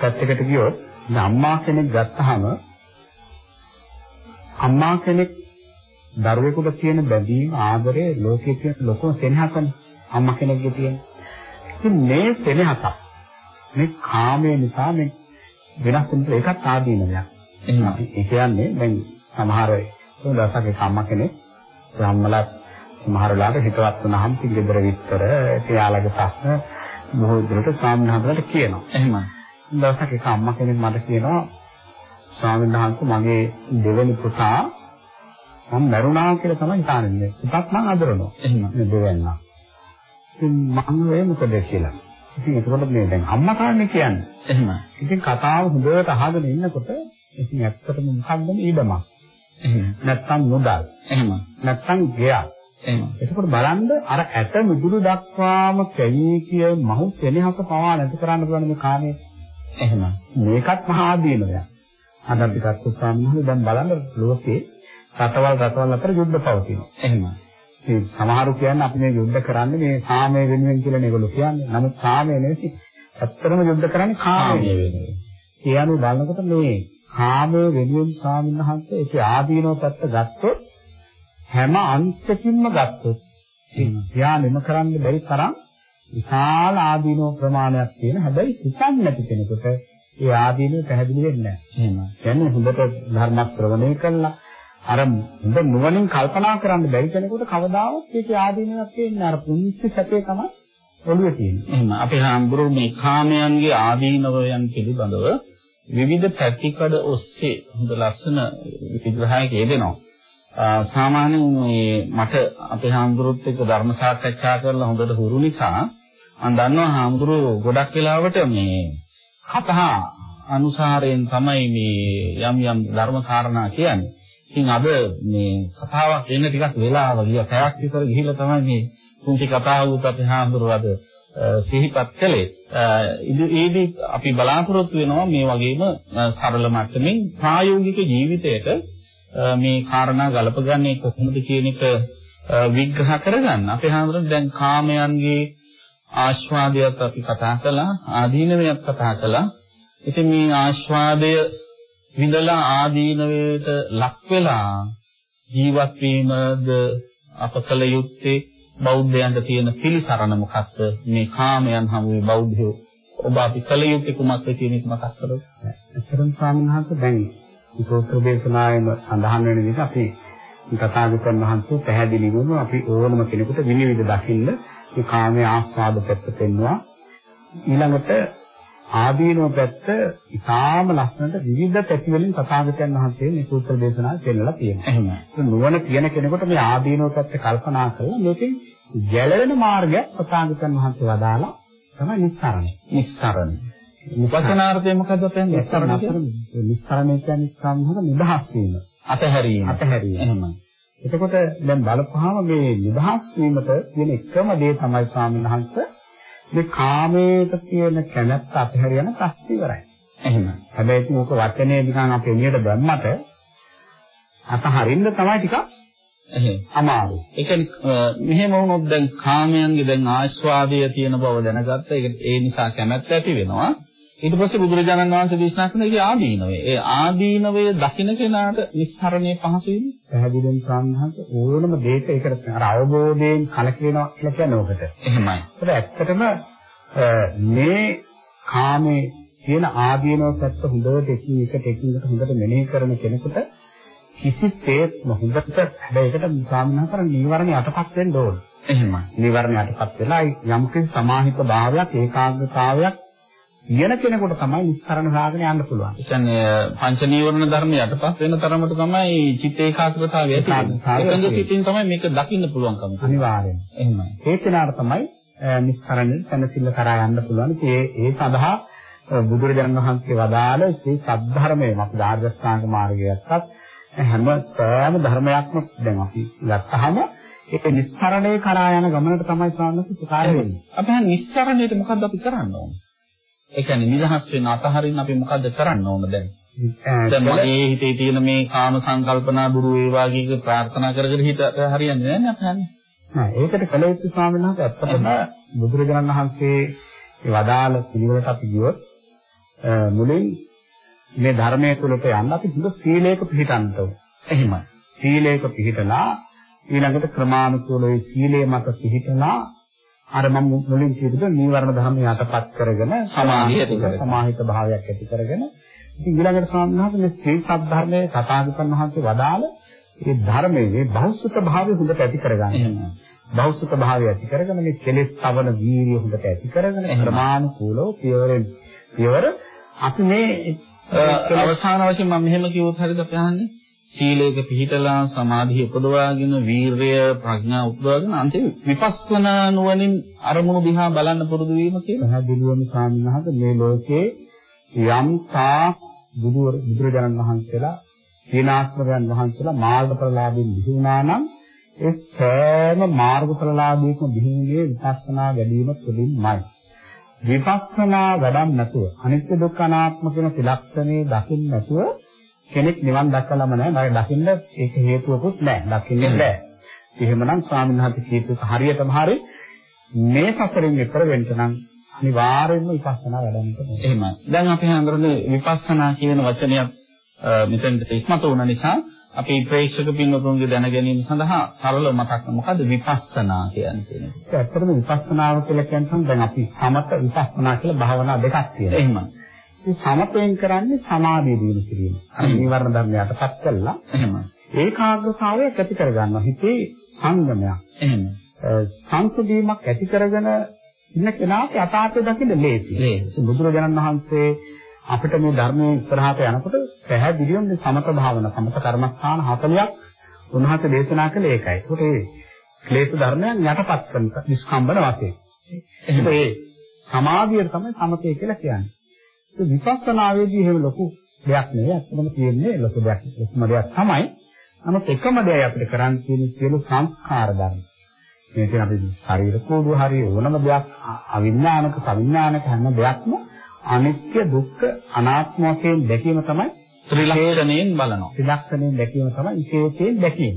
පැත්තකට ගියොත් අම්මා කෙනෙක් ගත්තාම අම්මා කෙනෙක් දරුවෙකුට තියෙන බැඳීම ආදරය ලෝකයේ තියෙන ලොකුම සෙනෙහසනේ අම්මා කෙනෙක්ගේ තියෙන. ඉතින් මේ සෙනෙහසක් මේ කාමයේ නිසා මේ වෙනස් වෙන එකත් ආදීනයක්. එහෙනම් ඒ කියන්නේ දැන් සමහර දවසක අම්මා කෙනෙක් සම්මලා සමහර වෙලාවට හිතවත් වුණාම පිළිදෙර විස්තර එයාලගේ ප්‍රශ්න බොහෝ දුරට සාමනහකට කියනවා. එහෙමයි. දවසක එක අම්මා කෙනෙක් මට කියනවා ස්වාමීන් වහන්සේ මගේ දෙවෙනි පුතා මම මරුණා කියලා තමයි හිතන්නේ. පුතත් මම අදරනවා. එහෙම. දෙවෙන්නා. ඉතින් මම වෙයි මොකද කියලා. ඉතින් ඒකවල මේ දැන් අම්මා කාරණේ කියන්නේ. එහෙම. ඉතින් කතාව හොඳට අහගෙන ඉන්නකොට ඉතින් ඇත්තටම මොකක්ද ඊඩමක්. එහෙම. නැත්තම් මුදල්. එහෙම. නැත්තම් ගෙයක්. එහෙම. එතකොට බලන්න අර ඇට මිදුළු දක්වාම කැවි කිය මහු සෙනෙහස පවා නැති කරන්න පුළුවන් මේ කාමයේ. එහෙම. මේකත් මහා ආදීනයක්. අද අපි කත්තු සම්මුඛ දැන් බලන්න ලෝකේ රටවල් රටවල් අතර යුද්ධ පවතිනවා. එහෙම. මේ සමහරු කියන්නේ අපි මේ යුද්ධ කරන්නේ මේ සාමය වෙනුවෙන් කියලා නෙගොල්ලෝ කියන්නේ. නමුත් සාමය නෙවෙයි. ඇත්තටම යුද්ධ කරන්නේ කාමය වෙනුවෙන්. ඒ අනුව බලනකොට මේ කාමය වෙනුවෙන් ස්වාමීන් වහන්සේ ඒකේ ආදීනව පැත්ත ගත්තොත් හැම අංශකින්ම ගත්තොත් නිම කරන්න බැරි තරම් විශාල ආදීනව ප්‍රමාණයක් තියෙන හැබැයි හිතන්නේ නැති කෙනෙකුට ඒ ආදීනව පැහැදිලි වෙන්නේ නැහැ. එහෙම. කියන්නේ හොඳට ධර්ම ශ්‍රවණය කළා අර හොඳ නුවණින් කල්පනා කරන්න බැරි කෙනෙකුට කවදාවත් ඒකේ ආදීනවක් තියෙන්නේ අර පුංචි සැපේ තමයි ඔළුවේ තියෙන්නේ. එහෙම. අපේ හාමුදුරුවෝ මේ කාමයන්ගේ ආදීනවයන් පිළිබඳව විවිධ පැතිකඩ ඔස්සේ හොඳ ලස්සන විග්‍රහයක යෙදෙනවා. සාමාන්‍යයෙන් මේ මට අපේ හාමුදුරුවොත් එක්ක ධර්ම සාකච්ඡා කරලා හොඳට හුරු නිසා මම දන්නවා හාමුදුරුවෝ ගොඩක් වෙලාවට මේ කතා අනුසාරයෙන් තමයි මේ යම් යම් ධර්ම කාරණා කියන්නේ. ඉතින් අද මේ කතාවක් එන්න ටිකක් වෙලාව ගියා. පැයක් විතර ගිහිල්ලා තමයි මේ පුංචි කතාවකුත් අපේ හාමුදුරුවෝ අද සිහිපත් කළේ. ඒදී අපි බලාපොරොත්තු වෙනවා මේ වගේම සරල මට්ටමින් ප්‍රායෝගික ජීවිතයට මේ කාරණා ගලපගන්නේ කොහොමද කියන එක විග්‍රහ කරගන්න. අපේ හාමුදුරනේ දැන් කාමයන්ගේ ආස්වාදයක් අපි කතා කළා, ආදීනවයක් කතා කළා. ඉතින් මේ ආස්වාදය විඳලා ආදීනවයට ලක් වෙලා ජීවත් වීමද අප කළ යුත්තේ බෞද්ධයන්ට තියෙන පිළිසරණ මොකක්ද මේ කාමයන් හමුවේ බෞද්ධයෝ ඔබ අපි කළ යුත්තේ කුමක්ද කියන එක මතක් කරගන්න. අතරම් ස්වාමීන් වහන්සේ දැන් සූත්‍ර දේශනාවෙම සඳහන් වෙන විදිහට අපි තථාගතයන් වහන්සේ පැහැදිලිවම අපි ඕනම කෙනෙකුට විනිවිද දකින්න මේ කාමයේ ආස්වාද පැත්ත පෙන්වුවා. ඊළඟට ආදීනව පැත්ත ඉතාම ලස්සනට විවිධ පැති වලින් තථාගතයන් වහන්සේ මේ සූත්‍ර දේශනාව පෙන්නලා තියෙනවා. එහෙම. නුවණ තියෙන කෙනෙකුට මේ ආදීනව පැත්ත කල්පනා කරලා මේකෙන් ගැලවෙන මාර්ගය තථාගතයන් වහන්සේ වදාලා තමයි නිස්සාරණය. නිස්සාරණය. වචනාර්ථය මොකද්ද අපෙන් නිස්සාරණය කියන්නේ? නිස්සාරණය කියන්නේ සම්හත නිදහස් වීම. අතහැරීම. අතහැරීම. එහෙමයි. එතකොට දැන් බලපුවාම මේ නිදහස් වීමට තියෙන එකම දේ තමයි ස්වාමීන් වහන්සේ මේ කාමයට තියෙන කැමැත්ත අතහැරියන ප්‍රශ්න ඉවරයි. එහෙම. හැබැයි ඕක වචනේ නිකන් අපේ එළියට දැම්මට අතහරින්න තමයි ටිකක් එහෙම අමාරුයි. ඒ කියන්නේ මෙහෙම වුණොත් දැන් කාමයන්ගේ දැන් ආස්වාදය තියෙන බව දැනගත්ත. ඒ නිසා කැමැත්ත ඇති වෙනවා. ඊට පස්සේ බුදුරජාණන් වහන්සේ දේශනා කරන එකේ ආදීනවය. ඒ ආදීනවය දකින්න කෙනාට නිස්සරණේ පහසු වෙන්නේ. පැහැදිලිවම සාමහස ඕනම දෙයක ඒකට අර අවබෝධයෙන් කලකිරෙනවා කියලා කියන්නේ ඔකට. එහෙමයි. ඒක ඇත්තටම මේ කාමේ තියෙන ආදීනව පැත්ත හොඳට එකින් එකට එකින් එකට හොඳට මෙනෙහි කරන කෙනෙකුට කිසිසේත් හොඳට හැබැයි ඒකට සාමනහතර නීවරණ යටපත් වෙන්න ඕන. එහෙමයි. නීවරණ යටපත් වෙලා යම්කිසි සමාහිත භාවයක් ඒකාග්‍රතාවයක් කියන කෙනෙකුට තමයි නිස්සරණ සාගන යන්න පුළුවන්. ඒ කියන්නේ පංච නීවරණ ධර්ම යටපත් වෙන තරමට තමයි චිත්ත ඒකාග්‍රතාවය ඇති වෙන්නේ. එකඟ සිතින් තමයි මේක දකින්න පුළුවන්කම. අනිවාර්යෙන්. එහෙමයි. ඒ කෙනාට තමයි නිස්සරණ තනසිල්ල කරා යන්න පුළුවන්. ඒ ඒ සඳහා බුදුරජාණන් වහන්සේ වදාළ ශ්‍රී සද්ධර්මයේ මත ආර්යස්ථාංග මාර්ගයක්වත් හැම සෑම ධර්මයක්ම දැන් අපි ගත්තාම ඒක නිස්සරණේ කරා යන ගමනට තමයි සාන්නස උපකාර වෙන්නේ. අපි හන් නිස්සරණයට මොකද්ද අපි කරන්න? ඒ කියන්නේ නිදහස් වෙන අතහරින්න අපි මොකද්ද කරන්න ඕන දැන්? දැන් මගේ හිතේ තියෙන මේ කාම සංකල්පනා දුරු වේවා කියක ප්‍රාර්ථනා කරගෙන හිත හරියන්නේ නැහැ අපහන්නේ. නෑ ඒකට යුතු ස්වාමීන් වහන්සේ ඇත්තටම බුදුරජාණන් වහන්සේ වදාළ පිළිවෙලට අපි ගියොත් මුලින් මේ ධර්මයේ තුලට යන්න අපි හොඳ සීලයක පිළිපදන්න ඕන. එහෙමයි. සීලයක පිළිපදලා ඊළඟට ක්‍රමානුකූලව සීලයේ මත පිළිපදලා අර මම මුලින් කියපු නීවරණ ධර්ම යටපත් කරගෙන සමාධිය ඇති කරගෙන සමාහිත භාවයක් ඇති කරගෙන ඉතින් ඊළඟට ස්වාමීන් මේ සීල සද්ධර්මයේ තථාගතයන් වහන්සේ වදාළ මේ ධර්මයේ මේ බෞද්ධ භාවය හොඳට ඇති කරගන්න. බෞද්ධ භාවය ඇති කරගෙන මේ කෙලෙස් තවන වීර්ය හොඳට ඇති කරගෙන ප්‍රමාණිකූලව පියවරෙන් පියවර අපි මේ අවසාන වශයෙන් මම මෙහෙම කිව්වොත් හරියද අපි අහන්නේ සීලයක පිහිටලා සමාධිය උපදවාගෙන වීරය ප්‍රඥා උපදවාගෙන අන්තිම විපස්සනා නුවණින් අරමුණු දිහා බලන්න පුරුදු වීම කියලා. පැහැදිලිවම සාමිනහත මේ ලෝකේ යම් තා බුදුවර බුදුරජාණන් වහන්සේලා සීනාත්මයන් වහන්සේලා මාර්ගඵලලාභීන් විසුණා නම් ඒ සෑම මාර්ගඵලලාභීකම බිහිවුනේ විපස්සනා වැඩිම තුළින්මයි. විපස්සනා වැඩක් නැතුව අනිත්‍ය දුක්ඛ අනාත්ම කියන ත්‍රිලක්ෂණේ දකින්න නැතුව කෙනෙක් නිවන් දැකලම නැහැ. මම දකින්න ඒක හේතුවකුත් නැහැ. දකින්නේ නැහැ. එහෙමනම් ස්වාමීන් වහන්සේ කියපු හරියටම හරි මේ සසරින් ඈතර වෙන්න නම් අනිවාර්යයෙන්ම විපස්සනා වැඩන්න ඕනේ. එහෙමයි. දැන් අපි හඳුරන්නේ විපස්සනා කියන වචනයත් මෙතෙන්ට ඉස්මතු වුණ නිසා අපි ප්‍රේක්ෂක පින්වතුන්ගේ දැන ගැනීම සඳහා සරල මතක් මොකද්ද විපස්සනා කියන්නේ. ඒක ඇත්තටම විපස්සනාව කියලා කියන්නේ දැන් අපි සමත විපස්සනා කියලා භාවනා දෙකක් තියෙනවා. එහෙමයි. සමතෙන් කරන්නේ සමාධිය දිනු කිරීම. අර නිවර්ණ ධර්මයටපත් කළා. එහෙමයි. ඒකාග්‍රතාවයක් ඇති කරගන්නවා. හිතේ සංගමයක්. එහෙමයි. සංසදීමක් ඇති කරගෙන ඉන්න කෙනාට යථාර්ථය දකින්න ලේසි. ලේසි. බුදුරජාණන් වහන්සේ අපිට මේ ධර්මයේ ඉස්සරහට යනකොට පැහැදිලිවම සමත භාවන සමත කර්මස්ථාන 40ක් උන්වහන්සේ දේශනා කළේ ඒකයි. ඒකට ඒ ක්ලේශ ධර්මයන් යටපත් කරන නිස්කම්බන වශයෙන්. එහෙනම් ඒ සමාධිය තමයි සමතය කියලා කියන්නේ. ඒ විපස්සනාවේදී එහෙම ලොකු දෙයක් නෙවෙයි. අත්‍තරම තියෙන්නේ ලොකු දෙයක්. ලොකුම දෙයක් තමයි. නමුත් එකම දේ අපිට කරන්න තියෙන සියලු සංස්කාර ධර්ම. මේ කියන අපි ශරීර කෝඩුව හරි ඕනම දෙයක් අවිඥානික සවිඥානික හැම දෙයක්ම අනිත්‍ය දුක්ඛ අනාත්ම වශයෙන් දැකීම තමයි ත්‍රිලක්ෂණයෙන් බලනවා. ත්‍රිලක්ෂණයෙන් දැකීම තමයි විශේෂයෙන් දැකීම.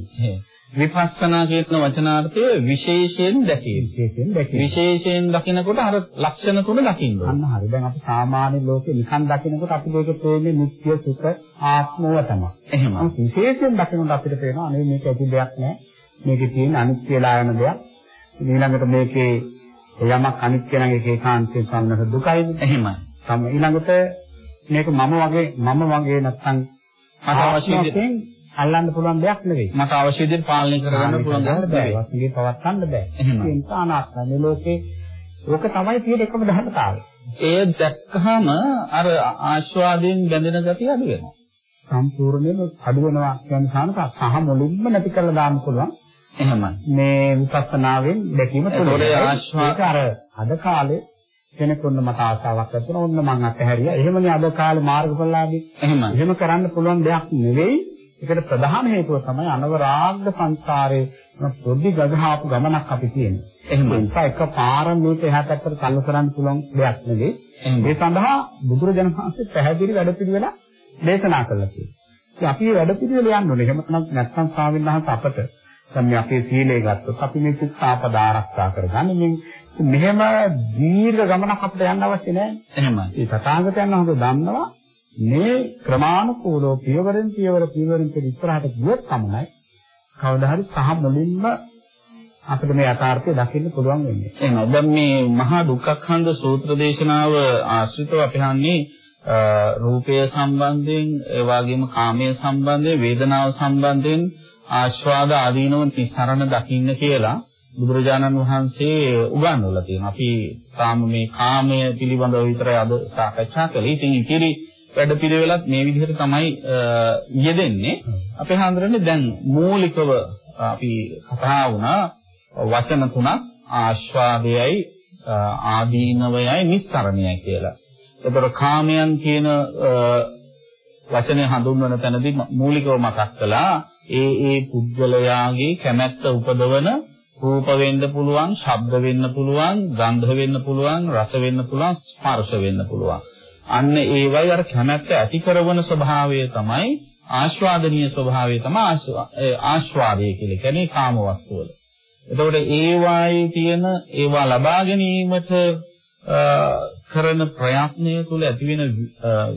විපස්සනා කියන වචනාර්ථය විශේෂයෙන් දැකීම. විශේෂයෙන් දැකීම. විශේෂයෙන් දකිනකොට අර ලක්ෂණ තුන දකින්න අන්න හරි. දැන් අපි සාමාන්‍ය ලෝකේ නිකන් දකිනකොට අපිට ඒක තේන්නේ නිත්‍ය සුඛ ආත්මව තමයි. එහෙම. විශේෂයෙන් දකිනකොට අපිට පේනවා අනේ මේක ඇති දෙයක් නෑ. මේකේ තියෙන අනිත්‍යලා යන දෙයක්. ඊළඟට මේකේ යමක් අනිත්‍ය නම් ඒක ඒකාන්තයෙන් සම්නස දුකයිනේ. එහෙමයි. තම ඊළඟට මේක මම වගේ මම වගේ නැත්තම් විදිහට අල්ලන්න පුළුවන් දෙයක් නෙවෙයි. මට අවශ්‍ය විදිහට පාලනය කරගන්න පුළුවන් දෙයක් නෙවෙයි. වස්තුවේ පවත්වන්න බෑ. ඒ නිසා අනාත්ම මේ ලෝකේ ඕක තමයි තියෙන එකම ධර්මතාවය. ඒ දැක්කහම අර ආස්වාදයෙන් බැඳෙන ගතිය අඩු වෙනවා. සම්පූර්ණයෙන්ම අඩු වෙනවා කියන සානක සහ මුලින්ම නැති කරලා දාන්න පුළුවන්. එහෙමයි. මේ විපස්සනාවෙන් දැකීම තුළ. ආස්වාද අර අද කාලේ කෙනෙකුන්න මට ආසාවක් ඇති වුණා. ඔන්න මං අතහැරියා. එහෙමනේ අද කාලේ මාර්ගඵලලාභී. එහෙමයි. එහෙම කරන්න පුළුවන් දෙයක් නෙවෙයි. ඒකට ප්‍රධාන හේතුව තමයි අනවරාග්ද සංසාරේ පොඩි ගගහාපු ගමනක් අපි තියෙන්නේ. එහෙම. නිසා එකපාර මේක එහා පැත්තට තල්ලු කරන්න පුළුවන් දෙයක් නෙවෙයි. ඒ සඳහා බුදුරජාණන් වහන්සේ පැහැදිලි වැඩපිළිවෙලක් දේශනා කළා කියලා. අපි මේ වැඩපිළිවෙල යන්න ඕනේ. එහෙම නැත්නම් ස්වාමීන් වහන්සේ අපට දැන් මේ අපේ සීලය ගත්තොත් අපි මේ සිතාපද ආරක්ෂා කරගන්න මේ මෙහෙම දීර්ඝ ගමනක් අපිට යන්න අවශ්‍ය නැහැ. එහෙමයි. ඒ තථාගතයන් වහන්සේ දන්නවා මේ ක්‍රමානුකූලව පියවරෙන් පියවර පියවරෙන් පියවර ඉස්සරහට ගියොත් තමයි කවදා හරි සහ මුලින්ම අපිට මේ යථාර්ථය දකින්න පුළුවන් වෙන්නේ. එහෙනම් දැන් මේ මහා දුක්ඛඛන්ද සූත්‍ර දේශනාව ආශ්‍රිතව අපි හන්නේ රූපය සම්බන්ධයෙන් ඒ වගේම කාමය සම්බන්ධයෙන් වේදනාව සම්බන්ධයෙන් ආස්වාද ආදීනව තිසරණ දකින්න කියලා බුදුරජාණන් වහන්සේ උගන්වලා තියෙනවා. අපි තාම මේ කාමය පිළිබඳව විතරයි අද සාකච්ඡා කළේ. ඉතින් ඉතිරි වැඩ පිළිවෙලත් මේ විදිහට තමයි යෙදෙන්නේ. අපේ හඳුරන්නේ දැන් මූලිකව අපි කතා වුණා වචන තුනක් ආස්වාදයයි ආදීනවයයි නිස්සරණයයි කියලා. එතකොට කාමයන් කියන වචනේ හඳුන්වන තැනදී මූලිකව මතක් කළා ඒ ඒ පුද්ගලයාගේ කැමැත්ත උපදවන රූප වෙන්න පුළුවන්, ශබ්ද වෙන්න පුළුවන්, ගන්ධ වෙන්න පුළුවන්, රස වෙන්න පුළුවන්, ස්පර්ශ වෙන්න පුළුවන්. අන්න ඒවයි අර කැමැත්ත ඇති කරන ස්වභාවය තමයි ආස්වාදනීය ස්වභාවය තමයි ආස්වාදය කියලා කියන්නේ කාම වස්තු වල. එතකොට ඒවායේ තියෙන ඒවා ලබා ගැනීමට කරන ප්‍රයත්නය තුළ ඇතිවෙන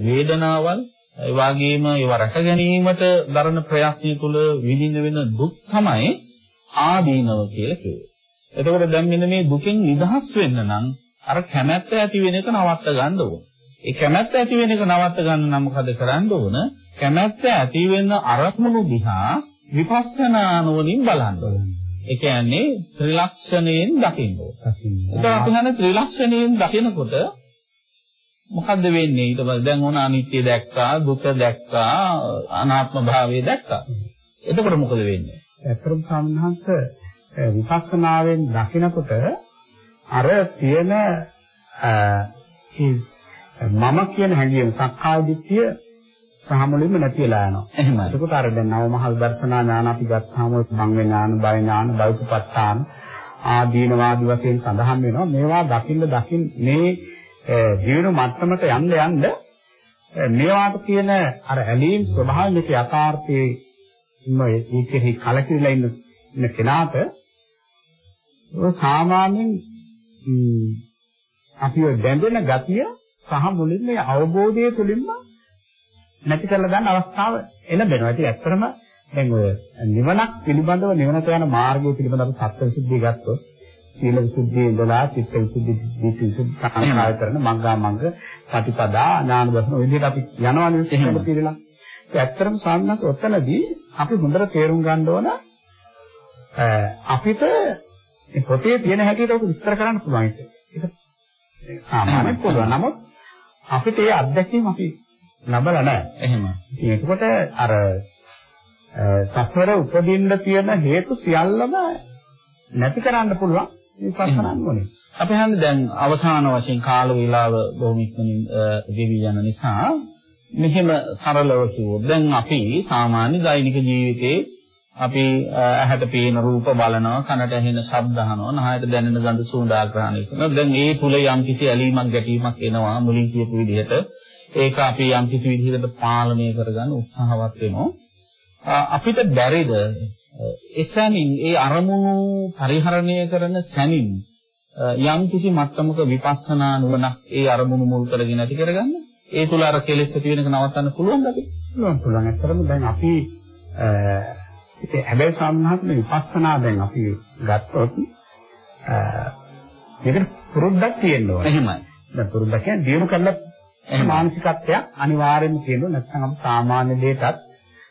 වේදනාවල් ඒ වගේම ඒවා රැක ගැනීමට දරන ප්‍රයත්නය තුළ විඳින්න වෙන දුක් තමයි ආදීනව කියලා කියුවේ. එතකොට දැන් මෙන්න මේ දුකෙන් නිදහස් වෙන්න නම් අර කැමැත්ත ඇති වෙන එක නවත්ත ගන්න ඕන. ඒ කැමැත්ත ඇති වෙන එක නවත්ත ගන්න නම් මොකද කරන්න ඕන? කැමැත්ත ඇති වෙන අරමුණු දිහා විපස්සනා නුවණින් බලන්න ඕන. ඒ කියන්නේ ත්‍රිලක්ෂණයෙන් දකින්න ඕන. ඒක අපි හන ත්‍රිලක්ෂණයෙන් දකිනකොට මොකද්ද වෙන්නේ ඊට පස්සේ දැන් ඕන අනිත්‍ය දැක්කා දුක දැක්කා අනාත්ම භාවය දැක්කා එතකොට මොකද වෙන්නේ ඇත්තටම සම්හංශ විපස්සනාවෙන් දකිනකොට අර තියෙන මම කියන හැඟීම සක්කාය දිට්ඨිය සහ මුලින්ම නැති වෙලා යනවා. එහෙමයි. ඒකට අර දැන් නවමහල් දර්ශනා ඥාන අපි ගත්තාම මං ඥාන, බය ඥාන, බෞද්ධපත්තාන ආදීනවාදී වශයෙන් සඳහන් වෙනවා. මේවා දකින්න දකින්න මේ ජීවන මට්ටමට යන්න යන්න මේවාට තියෙන අර ඇලීම් ස්වභාවික යථාර්ථයේ ඉන්න ඒකෙහි කලකිරලා ඉන්න ඉන්න කෙනාට සාමාන්‍යයෙන් අපි බැඳෙන ගතිය සහ මුලින්ම මේ අවබෝධය තුළින්ම නැති කරලා ගන්න අවස්ථාව එළඹෙනවා. ඒක ඇත්තටම දැන් ඔය නිවනක් පිළිබඳව නිවනට යන මාර්ගය පිළිබඳව සත්‍ය විසුද්ධිය ගත්තොත් සීල විසුද්ධිය ඉඳලා චිත්ත විසුද්ධි, ධිට්ඨි විසුද්ධි සාකච්ඡා කරන මග්ගා මග්ග ප්‍රතිපදා ඥාන දර්ශන ඔය විදිහට අපි යනවානේ එහෙම කියලා. ඒ ඇත්තටම සාන්නත් ඔතනදී අපි හොඳට තේරුම් ගන්න ඕන අපිට පොතේ තියෙන හැටියට විස්තර කරන්න පුළුවන් ඒක. ඒක සාමාන්‍යයෙන් පුළුවන්. නමුත් අපිට ඒ අත්දැකීම අපි ලබලා නැහැ. එහෙම. ඉතින් එතකොට අර සසර උපදින්න තියෙන හේතු සියල්ලම නැති කරන්න පුළුවන් විපස්සනා නුවණින්. අපි හන්නේ දැන් අවසාන වශයෙන් කාල වේලාව බොහොම ඉක්මනින් ගෙවි යන නිසා මෙහෙම සරලව කිව්වොත් දැන් අපි සාමාන්‍ය දෛනික ජීවිතේ අපි ඇහැට පේන රූප බලනවා කනට ඇහෙන ශබ්ද අහනවා නහයට දැනෙන ගඳ සුවඳ ආග්‍රහණය කරනවා. දැන් ඒ තුල යම් කිසි ඇලීමක් ගැටීමක් එනවා මුලින් කියපු විදිහට. ඒක අපි යම් කිසි විදිහකට පාලනය කරගන්න උත්සාහවත් වෙනවා. අපිට බැරිද? එසැනින් ඒ අරමුණු පරිහරණය කරන සැනින් යම් කිසි මට්ටමක විපස්සනා නුවණක් ඒ අරමුණු මුල් කරගෙන ඇති කරගන්න? ඒ තුල අර කෙලෙස් ඇති වෙනක නවත්තන්න පුළුවන්ද අපි? පුළුවන් පුළුවන්. ඇත්තටම දැන් අපි ඒ හැබැයි සාමාන්‍යයෙන් විපස්සනා දැන් අපි ගත්තොත් මේකට පුරුද්දක් තියෙන්න ඕනේ. එහෙමයි. දැන් පුරුද්දක් කියන්නේ දිනු කරලා මානසිකත්වයක් අනිවාර්යෙන්ම තියෙනවා. නැත්නම් අපි සාමාන්‍ය දෙයකටත්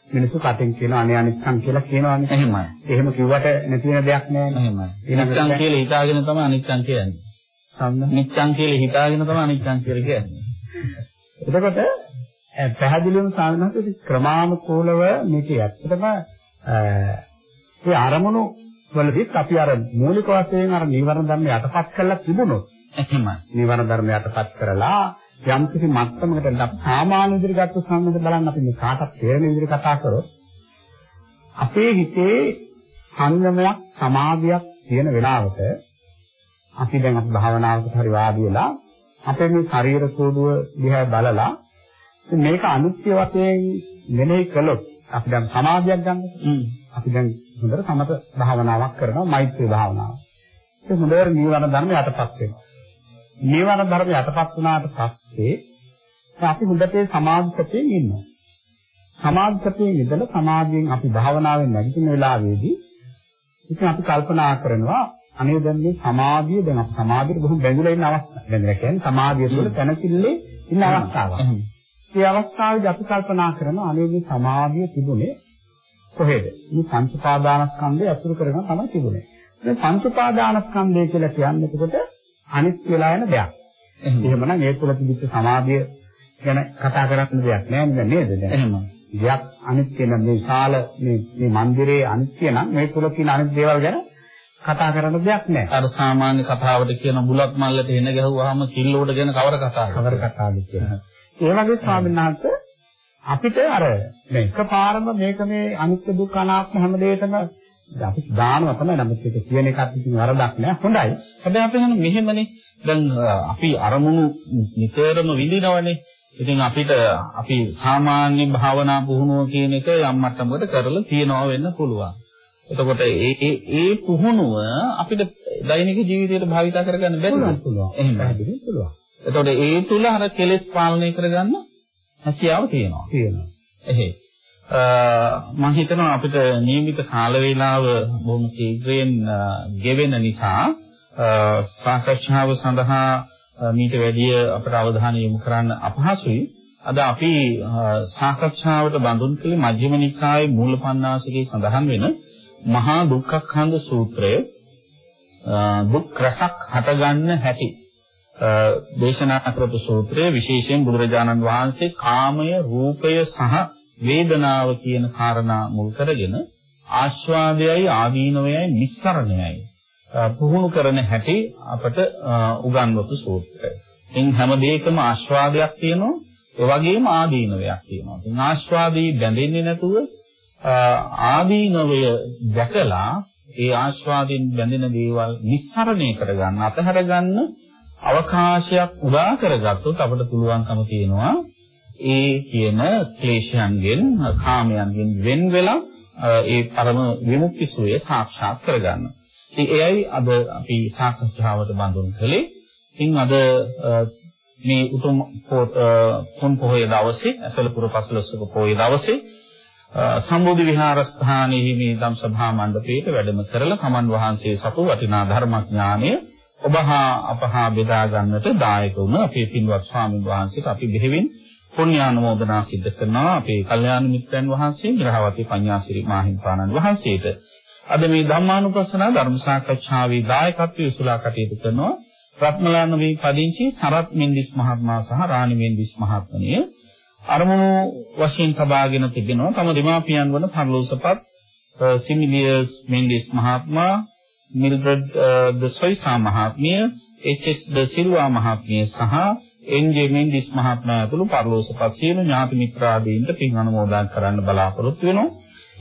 මිනිස්සු කටින් කියන අනේ අනිත්‍යං කියලා කියනවානේ. එහෙමයි. එහෙම කිව්වට නැති වෙන දෙයක් නෑ. එහෙමයි. නිච්ඡං කියලා හිතාගෙන තමයි අනිත්‍යං කියන්නේ. සම්ම නිච්ඡං කියලා හිතාගෙන තමයි අනිත්‍යං කියලා කියන්නේ. එතකොට පැහැදිලිවම සාමාන්‍යයෙන් ක්‍රමානුකූලව මේක ඇත්තටම ඒ අරමුණු වලදීත් අපි අර මූලික වශයෙන් අර නීවරණ ධර්ම යටපත් කරලා තිබුණොත් එහෙමයි. නීවරණ ධර්ම යටපත් කරලා යම් කිසි මට්ටමකට අපි සාමාන්‍ය විදිහට ගත්ත සම්මත බලන්න අපි මේ කාටත් තේරෙන විදිහට කතා කරොත් අපේ හිතේ සංයමයක් සමාධියක් තියෙන වෙලාවට අපි දැන් අපි භාවනාවකට හරි වාඩි වෙලා අපේ මේ ශරීර කෝඩුව දිහා බලලා මේක අනිත්‍ය වශයෙන් මෙනෙහි කළොත් අපි දැන් සමාධියක් ගන්නකො අපි දැන් හොඳට සමත භාවනාවක් කරනවා මෛත්‍රී භාවනාව. ඒක හොඳට නීවරණ ධර්ම යටපත් වෙනවා. නීවරණ ධර්ම යටපත් වුණාට පස්සේ අපි හොඳට සමාධිසතියෙන් ඉන්නවා. සමාධිසතියෙන් ඉඳලා සමාධියෙන් අපි භාවනාවෙන් නැගිටින වෙලාවේදී ඉතින් අපි කල්පනා කරනවා අනේ දැන් මේ සමාධිය දැන් අපි සමාධියට බොහොම බැඳලා ඉන්න අවස්ථාවක්. බැඳලා කියන්නේ සමාධිය තුළ තනසිල්ලේ ඉන්න අවස්ථාවක්. මේ අවස්ථාවේදී අපි කල්පනා කරනවා අනේ මේ සමාධිය තිබුණේ කොහෙද? මේ පංච පාදානස්කන්ධය අසුරු කරගෙන තමයි තිබුණේ. මේ පංච පාදානස්කන්ධය කියලා කියන්නේ එතකොට අනිත් වෙලා යන දෙයක්. එහෙමනම් ඒ තුළ තිබිච්ච සමාධිය ගැන කතා කරන්න දෙයක් නෑ නේද දැන්? එහෙම. දෙයක් අනිත්‍ය නම් මේ ශාල මේ මේ મંદિરේ අනිත්‍ය නම් මේ තුළ තියෙන අනිත් දේවල් ගැන කතා කරන්න දෙයක් නෑ. අර සාමාන්‍ය කතාවට කියන බුලත් මල්ලට එන ගැහුවාම කිල්ලෝට ගැන කවර කතාවක්ද? කවර කතාවද කියලා. ඒ වගේ ස්වාමීන් වහන්සේ අපිට අර මේ එකපාරම මේක මේ අනිත්‍ය දුක්ඛ අනාත්ම හැම දෙයකම අපි දානවා තමයි නමුත් ඒක කියන එකත් ඉතින් වරදක් නෑ හොඳයි. හැබැයි අපි හන මෙහෙමනේ දැන් අපි අරමුණු නිතරම විඳිනවනේ. ඉතින් අපිට අපි සාමාන්‍ය භාවනා පුහුණුව කියන එක යම් මට්ටමකට කරලා තියනවා වෙන්න පුළුවන්. එතකොට ඒ ඒ ඒ පුහුණුව අපිට දෛනික ජීවිතයට භාවිතා කරගන්න බැරිද? පුළුවන්. එහෙම පැහැදිලි පුළුවන්. එතකොට ඒ තුල අර කෙලෙස් පාලනය කරගන්න හැකියාව තියෙනවා. තියෙනවා. එහේ. මම හිතනවා අපිට නියමිත කාල වේලාව බොහොම ශීඝ්‍රයෙන් ගෙවෙන නිසා සාකච්ඡාව සඳහා මීට වැඩිය අපට අවධානය යොමු කරන්න අපහසුයි. අද අපි සාකච්ඡාවට බඳුන් කළේ මජ්ක්‍ධිම නිකායේ මූලපණ්ණාසිකේ සඳහන් වෙන මහා දුක්ඛඛන්ධ සූත්‍රය දුක් රසක් හටගන්න හැටි දේශනා කරපු සූත්‍රය විශේෂයෙන් බුදුරජාණන් වහන්සේ කාමය රූපය සහ වේදනාව කියන කාරණා මුල් කරගෙන ආස්වාදයයි ආදීනවයයි නිස්සරණයයි පුහුණු කරන හැටි අපට උගන්වපු සූත්‍රය. ඉන් හැම දෙයකම ආස්වාදයක් තියෙනවා ඒ වගේම ආදීනවයක් තියෙනවා. ඉතින් ආස්වාදී බැඳෙන්නේ නැතුව ආදීනවය දැකලා ඒ ආස්වාදයෙන් බැඳෙන දේවල් නිස්සරණය කරගන්න, අතහැර ගන්න අවකාශයක් උදා කරගත්තොත් අපිට පුළුවන්කම තියෙනවා ඒ කියන ක්ලේශයන්ගෙන්, කාමයන්ගෙන් වෙන් වෙලා ඒ පරම විමුක්ති සුවය සාක්ෂාත් කරගන්න. ඉතින් එයයි අද අපි සාකච්ඡාවට බඳුන් කළේ. ඉතින් අද මේ උතුම් පොන් පොහොය දවසේ අසලපුර පසළොස්වක පොහොය දවසේ සම්බෝධි විහාරස්ථානයේ මේ ධම් සභා මණ්ඩපයේට වැඩම කරලා තමන් වහන්සේ සතු වටිනා ධර්මඥානය ඔබහා අපහා බෙදා ගන්නට දායක වුණ අපේ පින්වත් ස්වාමීන් වහන්සේට අපි බෙහෙවින් පුණ්‍යානුමෝදනා සිද්ධ කරනවා. අපේ කල්යාණ මිත්‍රයන් වහන්සේ ග්‍රහවති පඤ්ඤාසිරි මාහිම්පාණන් වහන්සේට. අද මේ ධම්මානුපස්සන ධර්ම සාකච්ඡාවේ දායකත්වයේ උසුලා කටයුතු කරනවා රත්මලාන මේ පදිංචි සරත් මෙන්ඩිස් මහත්මයා සහ රාණි මෙන්ඩිස් මහත්මනිය අරමුණු වශයෙන් තබාගෙන තිබෙනවා තම දෙමාපියන් වන පර්ලෝසපත් සිමිලියස් මෙන්ඩිස් මහත්මයා මිල්ඩ්‍රඩ් ද සොයිසා මහත්මිය එච්.එස්. ද සිල්වා මහත්මිය සහ එන්.ජේ. මෙන්ඩිස් මහත්මයා ඇතුළු පර්ලෝසපත් සියලු ඥාති මිත්‍රාදීන්ට පින් අනුමෝදන් කරන්න බලාපොරොත්තු වෙනවා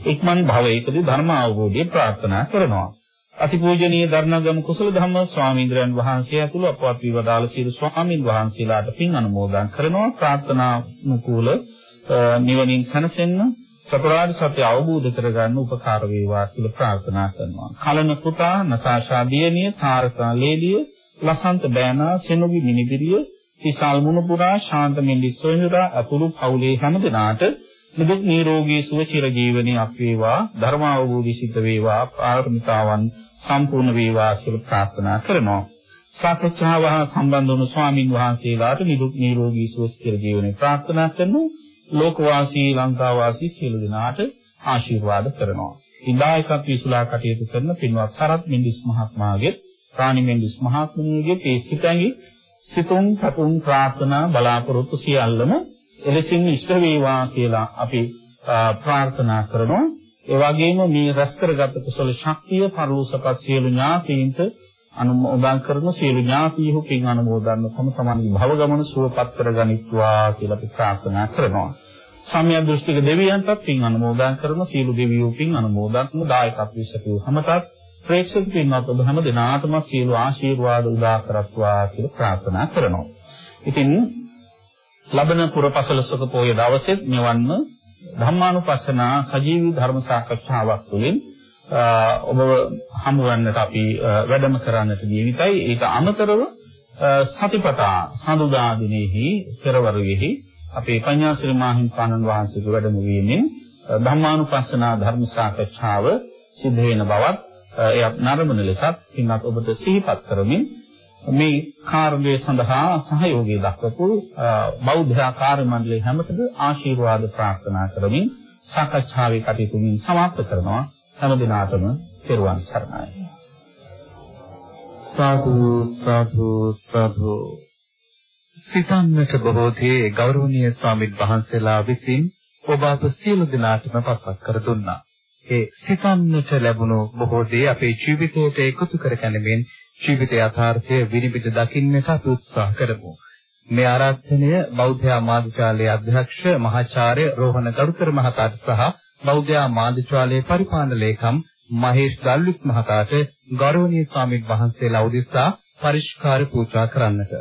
ඉක්මන් භවයකදී ධර්ම අවබෝධය ප්‍රාර්ථනා කරනවා අතිපූජනීය දරණගම කුසල ධම්ම ස්වාමීන්ද්‍රයන් වහන්සේ ඇතුළු අපවත් විවදාල සියලු ස්වාමින් වහන්සේලාට පින් අනුමෝදන් කරනවා ප්‍රාර්ථනා මුකූල නිවනින් සැනසෙන්න චතුරාර්ය සත්‍ය අවබෝධ කරගන්න උපකාර වේවා කියලා ප්‍රාර්ථනා කරනවා. කලන පුතා නසාෂා දියණිය තාරකා ලේලිය ලසන්ත බෑනා සෙනුගි මිනිදිරිය තිසල් මුණුපුරා ශාන්ත මෙන්ඩිස් සොයුරා අතුළු පවුලේ හැම දෙනාට නිදුක් නිරෝගී සුව චිර ජීවනයේ අත් වේවා ධර්ම අවබෝධි සිද්ධ වේවා පාරමිතාවන් සම්පූර්ණ වේවා කියලා ප්‍රාර්ථනා කරනවා. සාකච්ඡාව සම්බන්ධ වුණු ස්වාමින් වහන්සේලාට නිදුක් නිරෝගී සුව චිර ජීවනයේ ප්‍රාර්ථනා කරනවා. ලෝකවාසී ලංකාවාසී සියලු දෙනාට ආශිර්වාද කරනවා. ඉදායකත් විසුලා කටයුතු කරන පින්වත් සරත් මින්දිස් මහත්මයාගේ ප්‍රාණි මින්දිස් මහත්මියගේ ඒ සිතැඟි සිතුම් සතුම් ප්‍රාර්ථනා බලාපොරොත්තු සියල්ලම එලෙසින් ඉෂ්ට වේවා කියලා අපි ප්‍රාර්ථනා කරනවා. ඒ වගේම මේ රැස් කරගත් කුසල ශක්තිය පරිලෝසපත් සියලු ඥාතීන්ට අනුමෝදන් කරන සියලු ඥාතීහු පින් අනුමෝදන් තම තමන්ගේ භව ගමන සුවපත් කරගනිත්වා කියලා අපි ප්‍රාර්ථනා කරනවා. සම්‍යක් දෘෂ්ටික දෙවියන්ටත් පින් අනුමෝදන් කරන සියලු දෙවියෝ පින් අනුමෝදන් කරන දායකත්වයේ සිටු සමතත් ප්‍රේක්ෂක පින්වත් ඔබ හැම දිනාටම සියලු ආශිර්වාද උදා කරත්වා කියලා ප්‍රාර්ථනා කරනවා. ඉතින් ලබන පුරපසළොස්වක පොය දවසෙත් මෙවන්ම ධම්මානුපස්සනා සජීවී ධර්ම සාකච්ඡාවක් තුළින් ඔබ හමුවන්නට අපි වැඩම කරන්නට නියමිතයි. ඒක අමතරව සතිපතා සඳුදා දිනෙහි පෙරවරුවේහි අපේ පඤ්ඤාසිරි මාහිම්පාණන් වහන්සේගේ වැඩම වීමෙන් ධම්මානුපස්සනා ධර්ම සාකච්ඡාව සිද්ධ වෙන බවත් එයත් නරඹන ලෙසත් පින්වත් ඔබට සිහිපත් කරමින් මේ කාර්යය සඳහා සහයෝගය දක්වපු බෞද්ධ ආකාර්ය මණ්ඩලය හැමතෙද ආශිර්වාද ප්‍රාර්ථනා කරමින් සාකච්ඡාවේ කටයුතු මින් සමාප්ත කරනවා. හැම දිනාටම පෙරවන් සරණයි. සාදු සාදු සාදු. සිතන්නට බොහෝ දේ ගෞරවනීය ස්වාමින් වහන්සේලා විසින් ඔබ අප සියලු දෙනාටම පසක් කර දුන්නා. ඒ සිතන්නට ලැබුණු බොහෝ දේ අපේ ජීවිතයට එකතු කර ගැනීමෙන් ජීවිත යථාර්ථය විනිවිද දකින්නට අපි උත්සාහ කරමු. මේ ආරාධනය බෞද්ධ ආමාත්‍යාලයේ අධ්‍යක්ෂ මහාචාර්ය රෝහණ ගරුතර මහතාට සහ බෞද්ධ ආමාත්‍යාලයේ පරිපාලන ලේකම් මහේෂ් ගල්විස් මහතාට ගෞරවනීය ස්වාමීන් වහන්සේලා උදෙසා පරිස්කාර පූජා කරන්නට